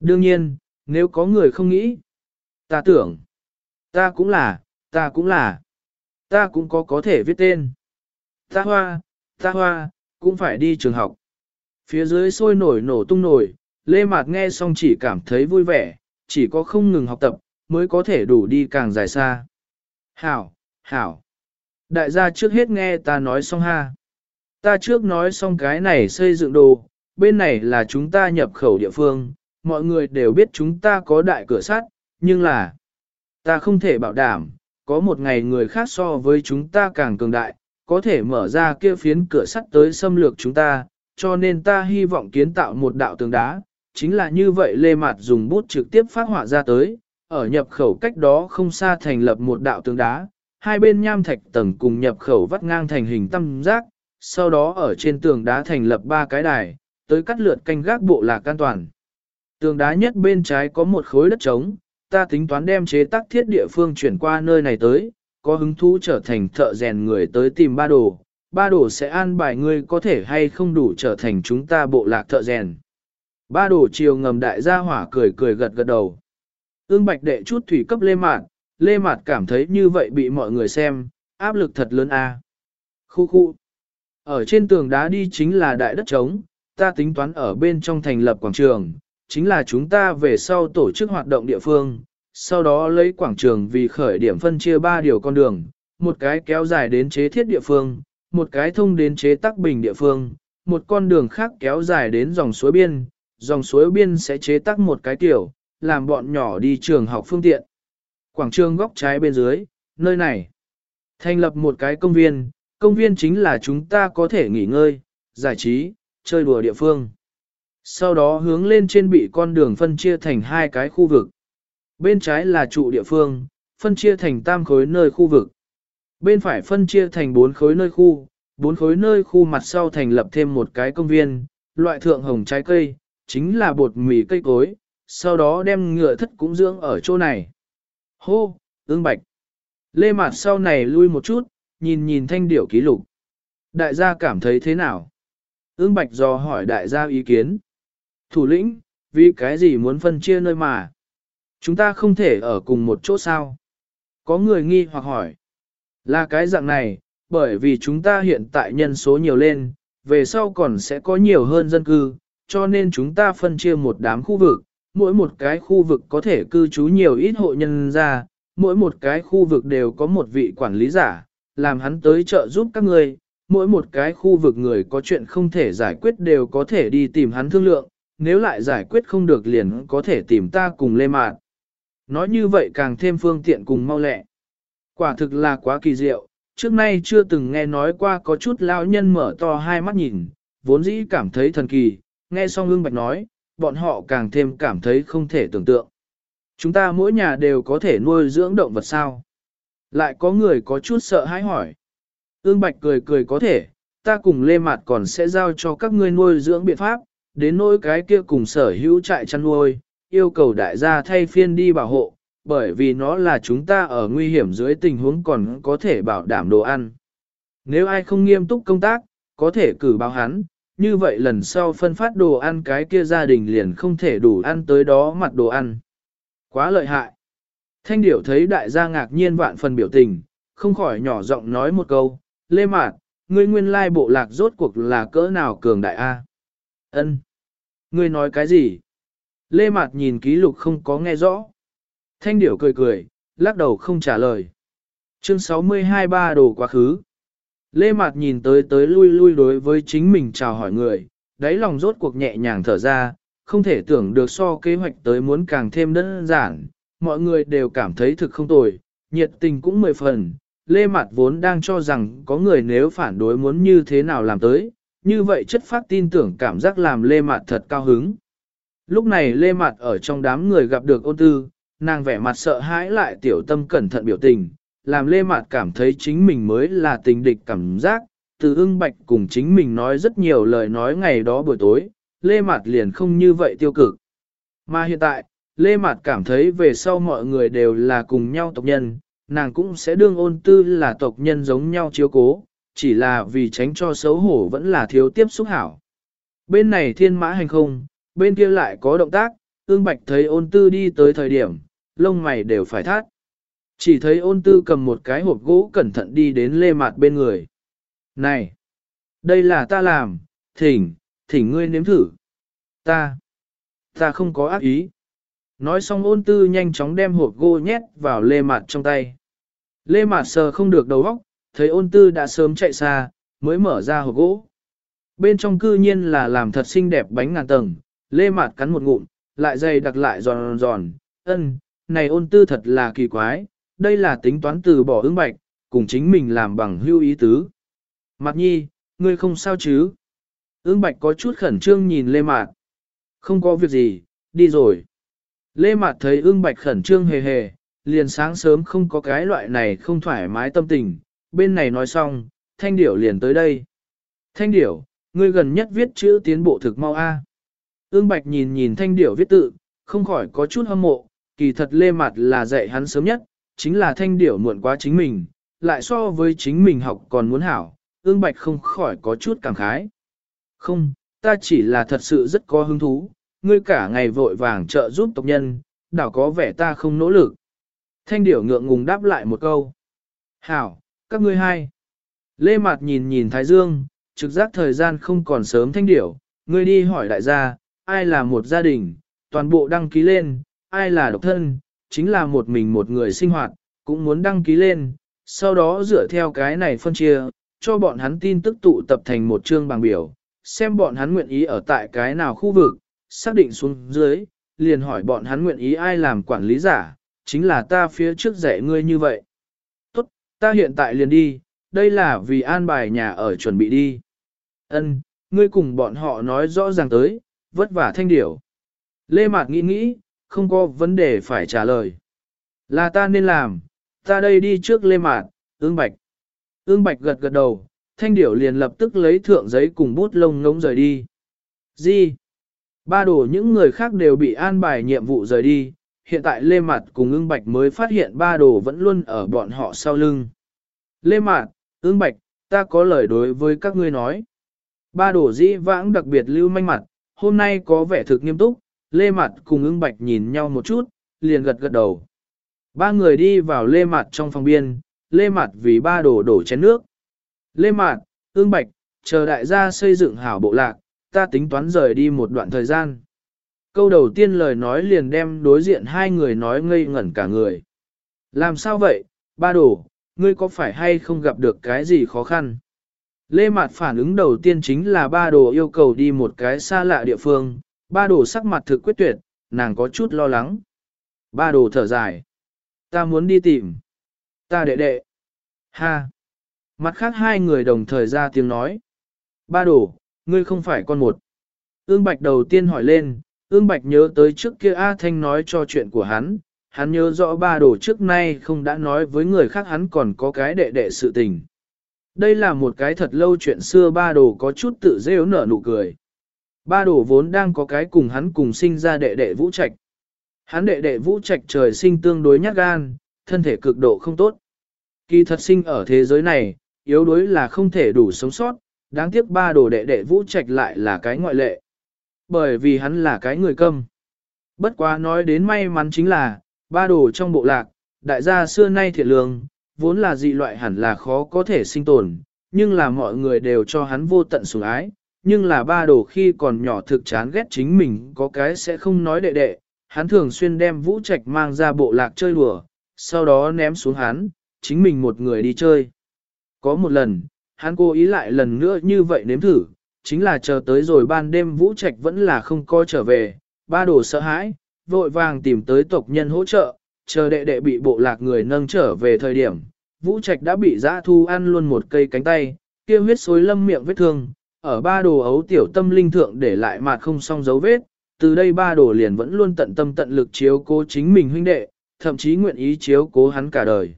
Đương nhiên, nếu có người không nghĩ, ta tưởng, ta cũng là, ta cũng là, ta cũng có có thể viết tên. Ta hoa, ta hoa, cũng phải đi trường học. Phía dưới sôi nổi nổ tung nổi, Lê Mạt nghe xong chỉ cảm thấy vui vẻ, chỉ có không ngừng học tập, mới có thể đủ đi càng dài xa. Hảo, hảo. Đại gia trước hết nghe ta nói xong ha. Ta trước nói xong cái này xây dựng đồ, bên này là chúng ta nhập khẩu địa phương, mọi người đều biết chúng ta có đại cửa sắt, nhưng là ta không thể bảo đảm, có một ngày người khác so với chúng ta càng cường đại, có thể mở ra kia phiến cửa sắt tới xâm lược chúng ta, cho nên ta hy vọng kiến tạo một đạo tường đá, chính là như vậy Lê Mạt dùng bút trực tiếp phát họa ra tới, ở nhập khẩu cách đó không xa thành lập một đạo tường đá, hai bên nham thạch tầng cùng nhập khẩu vắt ngang thành hình tam giác, sau đó ở trên tường đá thành lập ba cái đài, tới cắt lượt canh gác bộ lạc an toàn. Tường đá nhất bên trái có một khối đất trống, ta tính toán đem chế tác thiết địa phương chuyển qua nơi này tới, có hứng thú trở thành thợ rèn người tới tìm ba đồ, ba đồ sẽ an bài ngươi có thể hay không đủ trở thành chúng ta bộ lạc thợ rèn. Ba đồ chiều ngầm đại gia hỏa cười cười gật gật đầu. Ương bạch đệ chút thủy cấp lê mạt, lê mạt cảm thấy như vậy bị mọi người xem, áp lực thật lớn a. À. Khu khu. Ở trên tường đá đi chính là đại đất trống, ta tính toán ở bên trong thành lập quảng trường, chính là chúng ta về sau tổ chức hoạt động địa phương, sau đó lấy quảng trường vì khởi điểm phân chia ba điều con đường, một cái kéo dài đến chế thiết địa phương, một cái thông đến chế tắc bình địa phương, một con đường khác kéo dài đến dòng suối biên, dòng suối biên sẽ chế tắc một cái tiểu, làm bọn nhỏ đi trường học phương tiện. Quảng trường góc trái bên dưới, nơi này, thành lập một cái công viên, công viên chính là chúng ta có thể nghỉ ngơi, giải trí, chơi đùa địa phương. Sau đó hướng lên trên bị con đường phân chia thành hai cái khu vực. Bên trái là trụ địa phương, phân chia thành tam khối nơi khu vực. Bên phải phân chia thành bốn khối nơi khu, bốn khối nơi khu mặt sau thành lập thêm một cái công viên, loại thượng hồng trái cây, chính là bột mì cây cối, sau đó đem ngựa thất cũng dưỡng ở chỗ này. Hô, ương bạch. Lê Mạt sau này lui một chút, nhìn nhìn thanh điểu ký lục. Đại gia cảm thấy thế nào? Ương bạch dò hỏi đại gia ý kiến. Thủ lĩnh, vì cái gì muốn phân chia nơi mà? Chúng ta không thể ở cùng một chỗ sao? Có người nghi hoặc hỏi. Là cái dạng này, bởi vì chúng ta hiện tại nhân số nhiều lên, về sau còn sẽ có nhiều hơn dân cư, cho nên chúng ta phân chia một đám khu vực, mỗi một cái khu vực có thể cư trú nhiều ít hộ nhân ra, mỗi một cái khu vực đều có một vị quản lý giả, làm hắn tới trợ giúp các người, mỗi một cái khu vực người có chuyện không thể giải quyết đều có thể đi tìm hắn thương lượng, nếu lại giải quyết không được liền có thể tìm ta cùng lê mạn. Nói như vậy càng thêm phương tiện cùng mau lẹ. Quả thực là quá kỳ diệu, trước nay chưa từng nghe nói qua có chút lão nhân mở to hai mắt nhìn, vốn dĩ cảm thấy thần kỳ, nghe xong ương bạch nói, bọn họ càng thêm cảm thấy không thể tưởng tượng. Chúng ta mỗi nhà đều có thể nuôi dưỡng động vật sao? Lại có người có chút sợ hãi hỏi. Ương bạch cười cười có thể, ta cùng lê Mạt còn sẽ giao cho các ngươi nuôi dưỡng biện pháp, đến nỗi cái kia cùng sở hữu trại chăn nuôi, yêu cầu đại gia thay phiên đi bảo hộ, bởi vì nó là chúng ta ở nguy hiểm dưới tình huống còn có thể bảo đảm đồ ăn. Nếu ai không nghiêm túc công tác, có thể cử báo hắn, như vậy lần sau phân phát đồ ăn cái kia gia đình liền không thể đủ ăn tới đó mặt đồ ăn. Quá lợi hại. Thanh điểu thấy đại gia ngạc nhiên vạn phần biểu tình, không khỏi nhỏ giọng nói một câu, Lê Mạt, ngươi nguyên lai bộ lạc rốt cuộc là cỡ nào cường đại A. ân Ngươi nói cái gì? Lê Mạt nhìn ký lục không có nghe rõ. Thanh điểu cười cười, lắc đầu không trả lời. Chương 62 ba đồ quá khứ. Lê Mạt nhìn tới tới lui lui đối với chính mình chào hỏi người, đáy lòng rốt cuộc nhẹ nhàng thở ra, không thể tưởng được so kế hoạch tới muốn càng thêm đơn giản, mọi người đều cảm thấy thực không tồi, nhiệt tình cũng mười phần. Lê Mạt vốn đang cho rằng có người nếu phản đối muốn như thế nào làm tới, như vậy chất phát tin tưởng cảm giác làm Lê Mạt thật cao hứng. Lúc này Lê Mạt ở trong đám người gặp được ôn tư, nàng vẻ mặt sợ hãi lại tiểu tâm cẩn thận biểu tình, làm Lê Mạt cảm thấy chính mình mới là tình địch cảm giác, từ ưng bạch cùng chính mình nói rất nhiều lời nói ngày đó buổi tối, Lê Mạt liền không như vậy tiêu cực. Mà hiện tại, Lê Mạt cảm thấy về sau mọi người đều là cùng nhau tộc nhân, nàng cũng sẽ đương ôn tư là tộc nhân giống nhau chiếu cố, chỉ là vì tránh cho xấu hổ vẫn là thiếu tiếp xúc hảo. Bên này thiên mã hành không, bên kia lại có động tác, ương bạch thấy ôn tư đi tới thời điểm, lông mày đều phải thắt. Chỉ thấy ôn tư cầm một cái hộp gỗ cẩn thận đi đến lê mạt bên người. Này! Đây là ta làm, thỉnh, thỉnh ngươi nếm thử. Ta! Ta không có ác ý. Nói xong ôn tư nhanh chóng đem hộp gỗ nhét vào lê mạt trong tay. Lê mạt sờ không được đầu óc, thấy ôn tư đã sớm chạy xa, mới mở ra hộp gỗ. Bên trong cư nhiên là làm thật xinh đẹp bánh ngàn tầng, lê mạt cắn một ngụm, lại dày đặc lại giòn giòn, ân, này ôn tư thật là kỳ quái, đây là tính toán từ bỏ ứng bạch, cùng chính mình làm bằng hưu ý tứ. Mặt nhi, ngươi không sao chứ? Ứng bạch có chút khẩn trương nhìn Lê Mạt. Không có việc gì, đi rồi. Lê Mạt thấy ương bạch khẩn trương hề hề, liền sáng sớm không có cái loại này không thoải mái tâm tình, bên này nói xong, thanh điểu liền tới đây. Thanh điểu, ngươi gần nhất viết chữ tiến bộ thực mau A. Ương Bạch nhìn nhìn thanh điểu viết tự, không khỏi có chút hâm mộ, kỳ thật lê Mạt là dạy hắn sớm nhất, chính là thanh điểu muộn quá chính mình, lại so với chính mình học còn muốn hảo, ương Bạch không khỏi có chút cảm khái. Không, ta chỉ là thật sự rất có hứng thú, ngươi cả ngày vội vàng trợ giúp tộc nhân, đảo có vẻ ta không nỗ lực. Thanh điểu ngượng ngùng đáp lại một câu. Hảo, các ngươi hai. Lê Mạt nhìn nhìn Thái Dương, trực giác thời gian không còn sớm thanh điểu, ngươi đi hỏi đại gia, ai là một gia đình, toàn bộ đăng ký lên, ai là độc thân, chính là một mình một người sinh hoạt, cũng muốn đăng ký lên, sau đó dựa theo cái này phân chia, cho bọn hắn tin tức tụ tập thành một chương bảng biểu, xem bọn hắn nguyện ý ở tại cái nào khu vực, xác định xuống dưới, liền hỏi bọn hắn nguyện ý ai làm quản lý giả, chính là ta phía trước dạy ngươi như vậy. Tốt, ta hiện tại liền đi, đây là vì an bài nhà ở chuẩn bị đi. Ân, ngươi cùng bọn họ nói rõ ràng tới, vất vả thanh điểu. Lê Mạc nghĩ nghĩ, không có vấn đề phải trả lời. Là ta nên làm, ta đây đi trước Lê mạt ương bạch. Ương bạch gật gật đầu, thanh điểu liền lập tức lấy thượng giấy cùng bút lông ngống rời đi. Gì? Ba đồ những người khác đều bị an bài nhiệm vụ rời đi, hiện tại Lê Mạt cùng ương bạch mới phát hiện ba đồ vẫn luôn ở bọn họ sau lưng. Lê Mạt, ương bạch, ta có lời đối với các ngươi nói. Ba đồ dĩ vãng đặc biệt lưu manh mặt, hôm nay có vẻ thực nghiêm túc, Lê Mạt cùng ưng bạch nhìn nhau một chút, liền gật gật đầu. Ba người đi vào Lê Mạt trong phòng biên, Lê Mạt vì ba đồ đổ chén nước. Lê Mạt, ưng bạch, chờ đại gia xây dựng hảo bộ lạc, ta tính toán rời đi một đoạn thời gian. Câu đầu tiên lời nói liền đem đối diện hai người nói ngây ngẩn cả người. Làm sao vậy, ba đồ, ngươi có phải hay không gặp được cái gì khó khăn? Lê Mạt phản ứng đầu tiên chính là ba đồ yêu cầu đi một cái xa lạ địa phương, ba đồ sắc mặt thực quyết tuyệt, nàng có chút lo lắng. Ba đồ thở dài. Ta muốn đi tìm. Ta đệ đệ. Ha. Mặt khác hai người đồng thời ra tiếng nói. Ba đồ, ngươi không phải con một. Ương Bạch đầu tiên hỏi lên, Ương Bạch nhớ tới trước kia A Thanh nói cho chuyện của hắn, hắn nhớ rõ ba đồ trước nay không đã nói với người khác hắn còn có cái đệ đệ sự tình. Đây là một cái thật lâu chuyện xưa ba đồ có chút tự dễ nở nụ cười. Ba đồ vốn đang có cái cùng hắn cùng sinh ra đệ đệ vũ trạch. Hắn đệ đệ vũ trạch trời sinh tương đối nhát gan, thân thể cực độ không tốt. Kỳ thật sinh ở thế giới này, yếu đuối là không thể đủ sống sót, đáng tiếc ba đồ đệ đệ vũ trạch lại là cái ngoại lệ. Bởi vì hắn là cái người câm. Bất quá nói đến may mắn chính là, ba đồ trong bộ lạc, đại gia xưa nay thiệt lương, vốn là dị loại hẳn là khó có thể sinh tồn, nhưng là mọi người đều cho hắn vô tận sủng ái, nhưng là ba đồ khi còn nhỏ thực chán ghét chính mình có cái sẽ không nói đệ đệ, hắn thường xuyên đem vũ trạch mang ra bộ lạc chơi đùa, sau đó ném xuống hắn, chính mình một người đi chơi. Có một lần, hắn cố ý lại lần nữa như vậy nếm thử, chính là chờ tới rồi ban đêm vũ trạch vẫn là không coi trở về, ba đồ sợ hãi, vội vàng tìm tới tộc nhân hỗ trợ, chờ đệ đệ bị bộ lạc người nâng trở về thời điểm, Vũ Trạch đã bị giã thu ăn luôn một cây cánh tay, kia huyết xối lâm miệng vết thương, ở ba đồ ấu tiểu tâm linh thượng để lại mà không xong dấu vết, từ đây ba đồ liền vẫn luôn tận tâm tận lực chiếu cố chính mình huynh đệ, thậm chí nguyện ý chiếu cố hắn cả đời.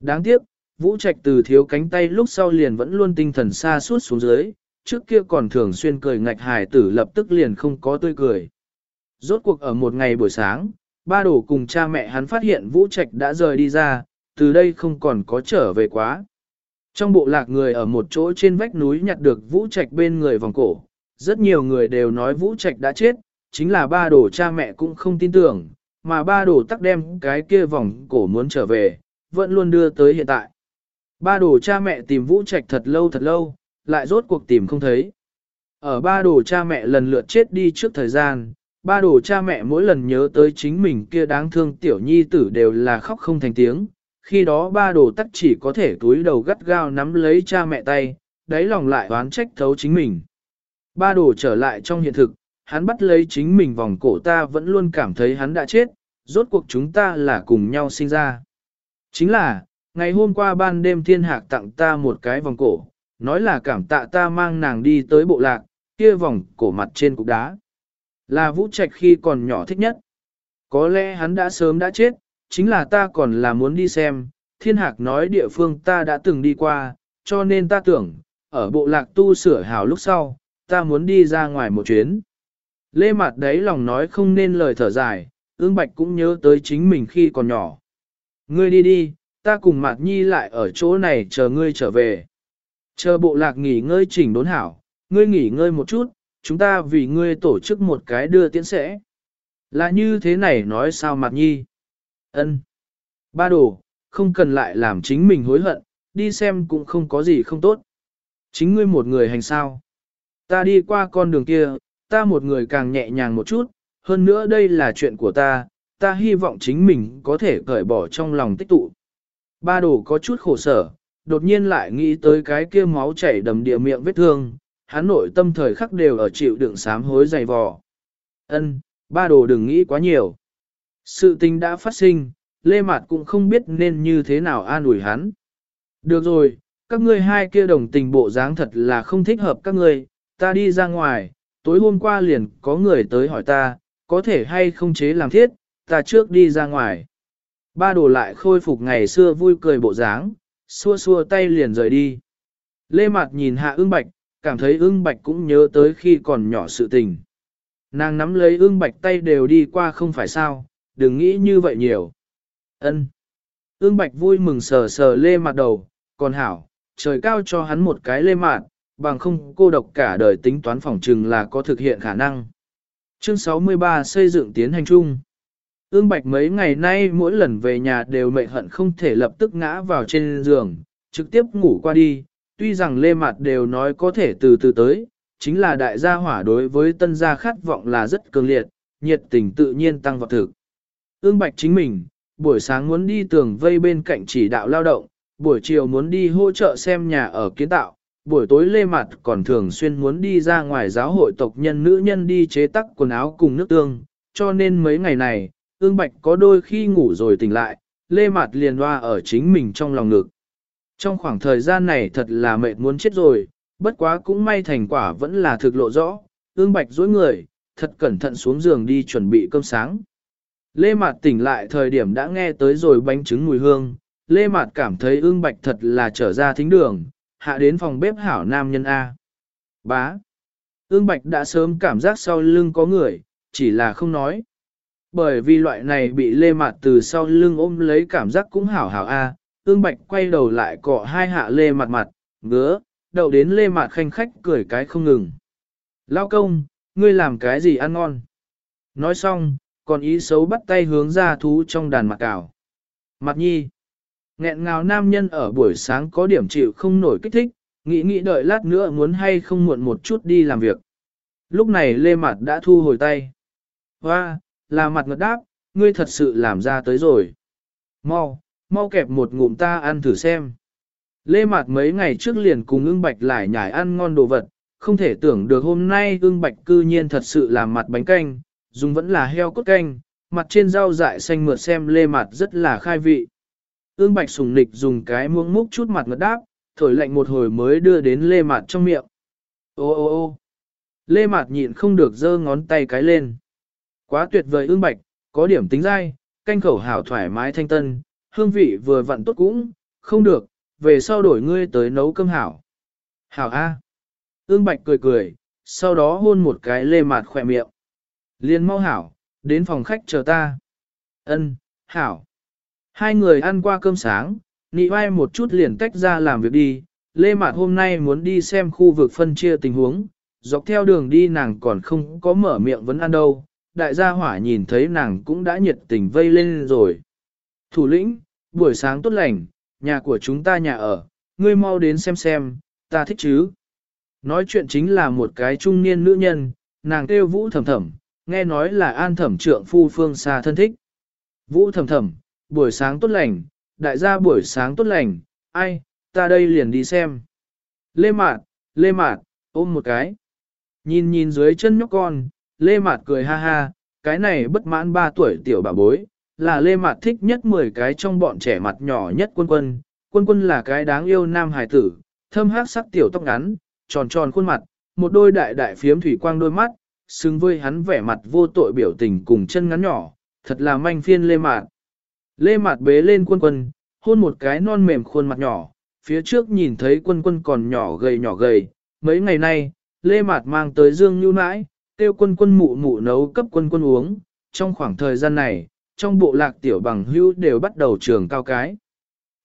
Đáng tiếc, Vũ Trạch từ thiếu cánh tay lúc sau liền vẫn luôn tinh thần xa suốt xuống dưới, trước kia còn thường xuyên cười ngạch hài tử lập tức liền không có tươi cười. Rốt cuộc ở một ngày buổi sáng, ba đồ cùng cha mẹ hắn phát hiện Vũ Trạch đã rời đi ra, từ đây không còn có trở về quá. Trong bộ lạc người ở một chỗ trên vách núi nhặt được Vũ Trạch bên người vòng cổ, rất nhiều người đều nói Vũ Trạch đã chết, chính là ba đồ cha mẹ cũng không tin tưởng, mà ba đồ tắc đem cái kia vòng cổ muốn trở về, vẫn luôn đưa tới hiện tại. Ba đồ cha mẹ tìm Vũ Trạch thật lâu thật lâu, lại rốt cuộc tìm không thấy. Ở ba đồ cha mẹ lần lượt chết đi trước thời gian, ba đồ cha mẹ mỗi lần nhớ tới chính mình kia đáng thương tiểu nhi tử đều là khóc không thành tiếng. Khi đó ba đồ tắc chỉ có thể túi đầu gắt gao nắm lấy cha mẹ tay, đáy lòng lại oán trách thấu chính mình. Ba đồ trở lại trong hiện thực, hắn bắt lấy chính mình vòng cổ ta vẫn luôn cảm thấy hắn đã chết, rốt cuộc chúng ta là cùng nhau sinh ra. Chính là, ngày hôm qua ban đêm thiên hạc tặng ta một cái vòng cổ, nói là cảm tạ ta mang nàng đi tới bộ lạc, kia vòng cổ mặt trên cục đá. Là vũ trạch khi còn nhỏ thích nhất. Có lẽ hắn đã sớm đã chết, chính là ta còn là muốn đi xem, thiên hạc nói địa phương ta đã từng đi qua, cho nên ta tưởng, ở bộ lạc tu sửa hào lúc sau, ta muốn đi ra ngoài một chuyến. Lê Mạt đấy lòng nói không nên lời thở dài, ương bạch cũng nhớ tới chính mình khi còn nhỏ. Ngươi đi đi, ta cùng Mạt Nhi lại ở chỗ này chờ ngươi trở về. Chờ bộ lạc nghỉ ngơi chỉnh đốn hảo, ngươi nghỉ ngơi một chút, chúng ta vì ngươi tổ chức một cái đưa tiễn sẽ. Là như thế này nói sao Mạt Nhi? Ân. Ba đồ, không cần lại làm chính mình hối hận, đi xem cũng không có gì không tốt. Chính ngươi một người hành sao. Ta đi qua con đường kia, ta một người càng nhẹ nhàng một chút, hơn nữa đây là chuyện của ta, ta hy vọng chính mình có thể cởi bỏ trong lòng tích tụ. Ba đồ có chút khổ sở, đột nhiên lại nghĩ tới cái kia máu chảy đầm địa miệng vết thương, hắn nội tâm thời khắc đều ở chịu đựng sám hối dày vò. Ân, ba đồ đừng nghĩ quá nhiều. Sự tình đã phát sinh, Lê Mạt cũng không biết nên như thế nào an ủi hắn. Được rồi, các ngươi hai kia đồng tình bộ dáng thật là không thích hợp các ngươi, ta đi ra ngoài, tối hôm qua liền có người tới hỏi ta, có thể hay không chế làm thiết, ta trước đi ra ngoài. Ba đồ lại khôi phục ngày xưa vui cười bộ dáng, xua xua tay liền rời đi. Lê Mạt nhìn hạ ương bạch, cảm thấy ương bạch cũng nhớ tới khi còn nhỏ sự tình. Nàng nắm lấy ương bạch tay đều đi qua không phải sao, đừng nghĩ như vậy nhiều. Ân. Ương bạch vui mừng sờ sờ lê mặt đầu, còn hảo, trời cao cho hắn một cái lê mạt, bằng không cô độc cả đời tính toán phòng trừng là có thực hiện khả năng. Chương 63 xây dựng tiến hành chung. Ương Bạch mấy ngày nay mỗi lần về nhà đều mệt hận không thể lập tức ngã vào trên giường, trực tiếp ngủ qua đi, tuy rằng Lê Mạt đều nói có thể từ từ tới, chính là đại gia hỏa đối với tân gia khát vọng là rất cường liệt, nhiệt tình tự nhiên tăng vào thực. Ương Bạch chính mình, buổi sáng muốn đi tường vây bên cạnh chỉ đạo lao động, buổi chiều muốn đi hỗ trợ xem nhà ở kiến tạo, buổi tối lê mặt còn thường xuyên muốn đi ra ngoài giáo hội tộc nhân nữ nhân đi chế tắc quần áo cùng nước tương, cho nên mấy ngày này, ương bạch có đôi khi ngủ rồi tỉnh lại, lê mặt liền hoa ở chính mình trong lòng ngực. Trong khoảng thời gian này thật là mệt muốn chết rồi, bất quá cũng may thành quả vẫn là thực lộ rõ, ương bạch dối người, thật cẩn thận xuống giường đi chuẩn bị cơm sáng. Lê Mạt tỉnh lại thời điểm đã nghe tới rồi bánh trứng mùi hương, Lê Mạt cảm thấy ương bạch thật là trở ra thính đường, hạ đến phòng bếp hảo nam nhân A. Bá. Ương bạch đã sớm cảm giác sau lưng có người, chỉ là không nói. Bởi vì loại này bị Lê Mạt từ sau lưng ôm lấy cảm giác cũng hảo hảo A, ương bạch quay đầu lại cọ hai hạ Lê Mạt mặt, ngứa, đậu đến Lê Mạt khanh khách cười cái không ngừng. Lao công, ngươi làm cái gì ăn ngon? Nói xong, còn ý xấu bắt tay hướng ra thú trong đàn mặt cào. Mặt nhi, nghẹn ngào nam nhân ở buổi sáng có điểm chịu không nổi kích thích, nghĩ nghĩ đợi lát nữa muốn hay không muộn một chút đi làm việc. Lúc này lê mặt đã thu hồi tay. Hoa, là mặt ngật đáp, ngươi thật sự làm ra tới rồi. Mau, mau kẹp một ngụm ta ăn thử xem. Lê Mạt mấy ngày trước liền cùng ưng bạch lại nhải ăn ngon đồ vật, không thể tưởng được hôm nay ưng bạch cư nhiên thật sự làm mặt bánh canh, dùng vẫn là heo cốt canh, mặt trên rau dại xanh mượt xem lê mặt rất là khai vị. Ương bạch sùng nịch dùng cái muỗng múc chút mặt ngật đáp, thổi lạnh một hồi mới đưa đến lê mặt trong miệng. Ô ô ô lê mặt nhịn không được giơ ngón tay cái lên. Quá tuyệt vời ương bạch, có điểm tính dai, canh khẩu hảo thoải mái thanh tân, hương vị vừa vặn tốt cũng, không được, về sau đổi ngươi tới nấu cơm hảo. Hảo A. Ương bạch cười cười, sau đó hôn một cái lê mặt khỏe miệng. Liên mau hảo, đến phòng khách chờ ta. Ân, hảo. Hai người ăn qua cơm sáng, nị vai một chút liền tách ra làm việc đi. Lê Mạt hôm nay muốn đi xem khu vực phân chia tình huống, dọc theo đường đi nàng còn không có mở miệng vấn ăn đâu. Đại gia hỏa nhìn thấy nàng cũng đã nhiệt tình vây lên rồi. Thủ lĩnh, buổi sáng tốt lành, nhà của chúng ta nhà ở, ngươi mau đến xem xem, ta thích chứ. Nói chuyện chính là một cái trung niên nữ nhân, nàng kêu vũ thầm thầm, nghe nói là an thẩm trượng phu phương xa thân thích. Vũ thầm thầm, buổi sáng tốt lành, đại gia buổi sáng tốt lành, ai, ta đây liền đi xem. Lê Mạt, Lê Mạt, ôm một cái. Nhìn nhìn dưới chân nhóc con, Lê Mạt cười ha ha, cái này bất mãn ba tuổi tiểu bà bối, là Lê Mạt thích nhất 10 cái trong bọn trẻ mặt nhỏ nhất quân quân. Quân quân là cái đáng yêu nam hài tử, thâm hát sắc tiểu tóc ngắn, tròn tròn khuôn mặt, một đôi đại đại phiếm thủy quang đôi mắt, xứng với hắn vẻ mặt vô tội biểu tình cùng chân ngắn nhỏ, thật là manh phiên Lê Mạt. Lê Mạt bế lên quân quân, hôn một cái non mềm khuôn mặt nhỏ, phía trước nhìn thấy quân quân còn nhỏ gầy nhỏ gầy, mấy ngày nay, Lê Mạt mang tới Dương như Nãi, tiêu quân quân mụ mụ nấu cấp quân quân uống, trong khoảng thời gian này, trong bộ lạc tiểu bằng hưu đều bắt đầu trường cao cái.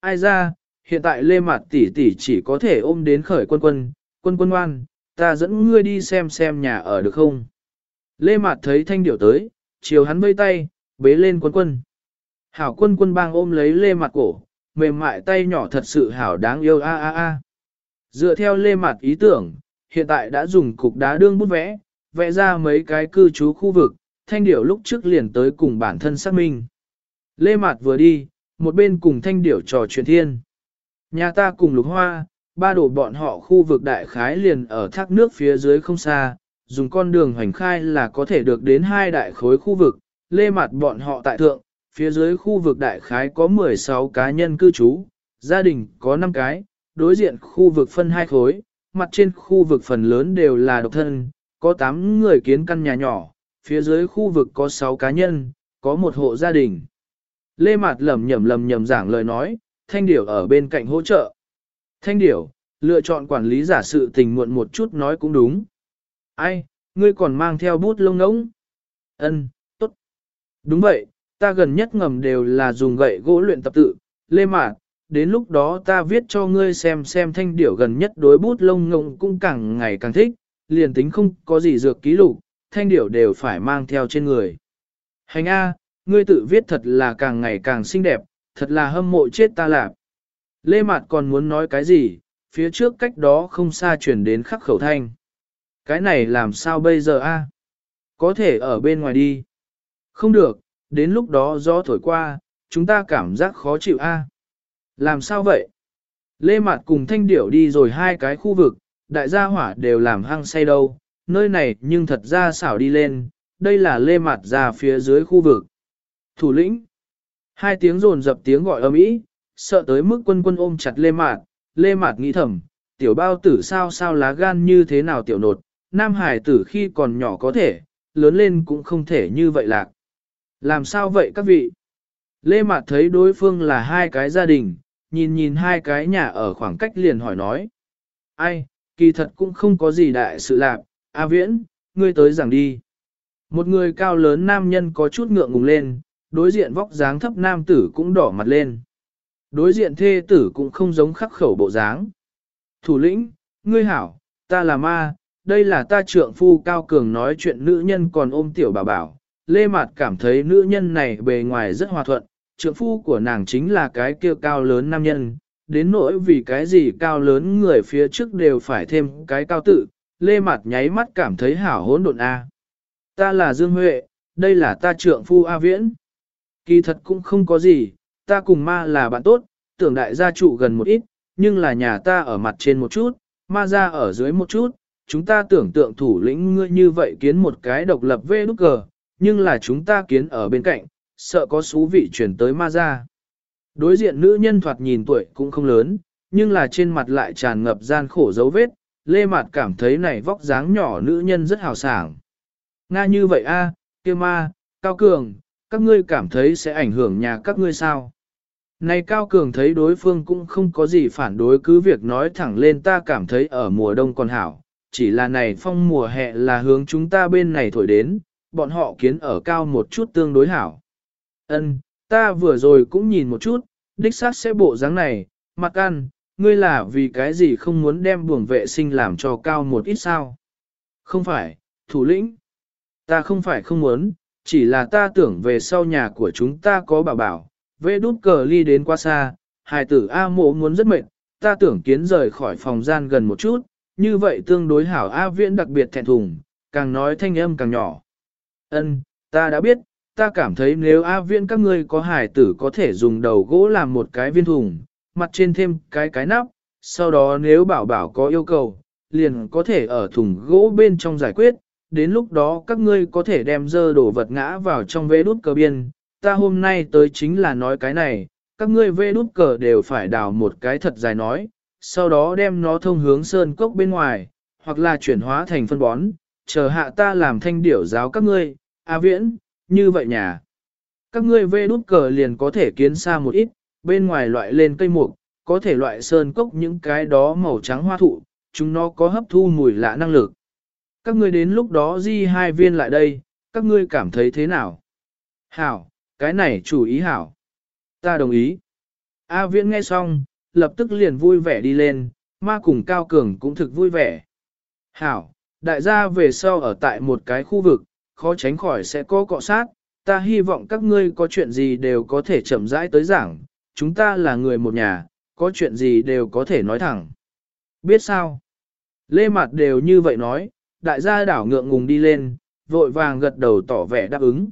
Ai ra, hiện tại Lê Mạt tỷ tỷ chỉ có thể ôm đến khởi quân quân, quân quân ngoan, ta dẫn ngươi đi xem xem nhà ở được không. Lê Mạt thấy thanh điểu tới, chiều hắn vây tay, bế lên quân quân. Hảo quân quân bang ôm lấy Lê Mạt cổ, mềm mại tay nhỏ thật sự hảo đáng yêu a a a. Dựa theo Lê Mạt ý tưởng, hiện tại đã dùng cục đá đương bút vẽ, vẽ ra mấy cái cư trú khu vực, thanh điểu lúc trước liền tới cùng bản thân xác minh. Lê Mạt vừa đi, một bên cùng thanh điểu trò chuyện thiên. Nhà ta cùng lục hoa, ba đổ bọn họ khu vực đại khái liền ở thác nước phía dưới không xa, dùng con đường hoành khai là có thể được đến hai đại khối khu vực, lê mặt bọn họ tại thượng, phía dưới khu vực đại khái có 16 cá nhân cư trú, gia đình có 5 cái, đối diện khu vực phân hai khối, mặt trên khu vực phần lớn đều là độc thân, có 8 người kiến căn nhà nhỏ, phía dưới khu vực có 6 cá nhân, có một hộ gia đình. Lê Mạt lầm nhầm lầm nhầm giảng lời nói, Thanh Điểu ở bên cạnh hỗ trợ. Thanh Điểu, lựa chọn quản lý giả sự tình muộn một chút nói cũng đúng. Ai, ngươi còn mang theo bút lông ngỗng? Ân, tốt. Đúng vậy, ta gần nhất ngầm đều là dùng gậy gỗ luyện tập tự, Lê mạc, đến lúc đó ta viết cho ngươi xem xem thanh điểu gần nhất đối bút lông ngỗng cũng càng ngày càng thích, liền tính không có gì dược ký lục, thanh điểu đều phải mang theo trên người. Hành A, ngươi tự viết thật là càng ngày càng xinh đẹp, thật là hâm mộ chết ta lạc. Lê Mạt còn muốn nói cái gì, phía trước cách đó không xa chuyển đến khắc khẩu thanh. Cái này làm sao bây giờ a? Có thể ở bên ngoài đi. Không được, đến lúc đó gió thổi qua, chúng ta cảm giác khó chịu a. Làm sao vậy? Lê Mạt cùng Thanh Điểu đi rồi hai cái khu vực, đại gia hỏa đều làm hăng say đâu, nơi này nhưng thật ra xảo đi lên, đây là Lê Mạt ra phía dưới khu vực. Thủ lĩnh. Hai tiếng rồn dập tiếng gọi ầm ĩ, sợ tới mức quân quân ôm chặt Lê Mạt, Lê Mạt nghĩ thầm, tiểu bao tử sao sao lá gan như thế nào tiểu nột, nam hải tử khi còn nhỏ có thể, lớn lên cũng không thể như vậy lạc. Làm sao vậy các vị? Lê Mạt thấy đối phương là hai cái gia đình, nhìn nhìn hai cái nhà ở khoảng cách liền hỏi nói. Ai, kỳ thật cũng không có gì đại sự lạc, A Viễn, ngươi tới giảng đi. Một người cao lớn nam nhân có chút ngượng ngùng lên, đối diện vóc dáng thấp nam tử cũng đỏ mặt lên. Đối diện thê tử cũng không giống khắc khẩu bộ dáng. Thủ lĩnh, ngươi hảo, ta là ma, đây là ta trượng phu cao cường nói chuyện nữ nhân còn ôm tiểu bà bảo. Lê Mạt cảm thấy nữ nhân này bề ngoài rất hòa thuận, trượng phu của nàng chính là cái kia cao lớn nam nhân, đến nỗi vì cái gì cao lớn người phía trước đều phải thêm cái cao tự, Lê Mạt nháy mắt cảm thấy hảo hỗn độn A. Ta là Dương Huệ, đây là ta trượng phu A Viễn. Kỳ thật cũng không có gì, ta cùng ma là bạn tốt, tưởng đại gia trụ gần một ít, nhưng là nhà ta ở mặt trên một chút, ma ra ở dưới một chút, chúng ta tưởng tượng thủ lĩnh ngươi như vậy kiến một cái độc lập vê nút cờ, nhưng là chúng ta kiến ở bên cạnh, sợ có xú vị chuyển tới ma ra. Đối diện nữ nhân thoạt nhìn tuổi cũng không lớn, nhưng là trên mặt lại tràn ngập gian khổ dấu vết, lê mặt cảm thấy này vóc dáng nhỏ nữ nhân rất hào sảng. Nga như vậy a, kia ma, cao cường, các ngươi cảm thấy sẽ ảnh hưởng nhà các ngươi sao? Này Cao Cường thấy đối phương cũng không có gì phản đối cứ việc nói thẳng lên ta cảm thấy ở mùa đông còn hảo, chỉ là này phong mùa hè là hướng chúng ta bên này thổi đến, bọn họ kiến ở cao một chút tương đối hảo. Ân, ta vừa rồi cũng nhìn một chút, đích xác sẽ bộ dáng này, mặc ăn, ngươi là vì cái gì không muốn đem buồng vệ sinh làm cho cao một ít sao? Không phải, thủ lĩnh. Ta không phải không muốn, chỉ là ta tưởng về sau nhà của chúng ta có bảo bảo, vê đút cờ ly đến quá xa, hài tử A mộ muốn rất mệt, ta tưởng kiến rời khỏi phòng gian gần một chút, như vậy tương đối hảo A viễn đặc biệt thẹn thùng, càng nói thanh âm càng nhỏ. Ân, ta đã biết, ta cảm thấy nếu A viễn các ngươi có hải tử có thể dùng đầu gỗ làm một cái viên thùng, mặt trên thêm cái cái nắp, sau đó nếu bảo bảo có yêu cầu, liền có thể ở thùng gỗ bên trong giải quyết, đến lúc đó các ngươi có thể đem dơ đổ vật ngã vào trong vế đút cờ biên, ta hôm nay tới chính là nói cái này, các ngươi vê đút cờ đều phải đào một cái thật dài nói, sau đó đem nó thông hướng sơn cốc bên ngoài, hoặc là chuyển hóa thành phân bón, chờ hạ ta làm thanh điểu giáo các ngươi, a viễn, như vậy nhà. Các ngươi vê đút cờ liền có thể kiến xa một ít, bên ngoài loại lên cây mục, có thể loại sơn cốc những cái đó màu trắng hoa thụ, chúng nó có hấp thu mùi lạ năng lực. Các ngươi đến lúc đó di hai viên lại đây, các ngươi cảm thấy thế nào? Hảo, cái này chủ ý hảo. Ta đồng ý. A viễn nghe xong, lập tức liền vui vẻ đi lên, ma cùng cao cường cũng thực vui vẻ. Hảo, đại gia về sau ở tại một cái khu vực, khó tránh khỏi sẽ có cọ sát, ta hy vọng các ngươi có chuyện gì đều có thể chậm rãi tới giảng, chúng ta là người một nhà, có chuyện gì đều có thể nói thẳng. Biết sao? Lê Mạt đều như vậy nói, đại gia đảo ngượng ngùng đi lên, vội vàng gật đầu tỏ vẻ đáp ứng.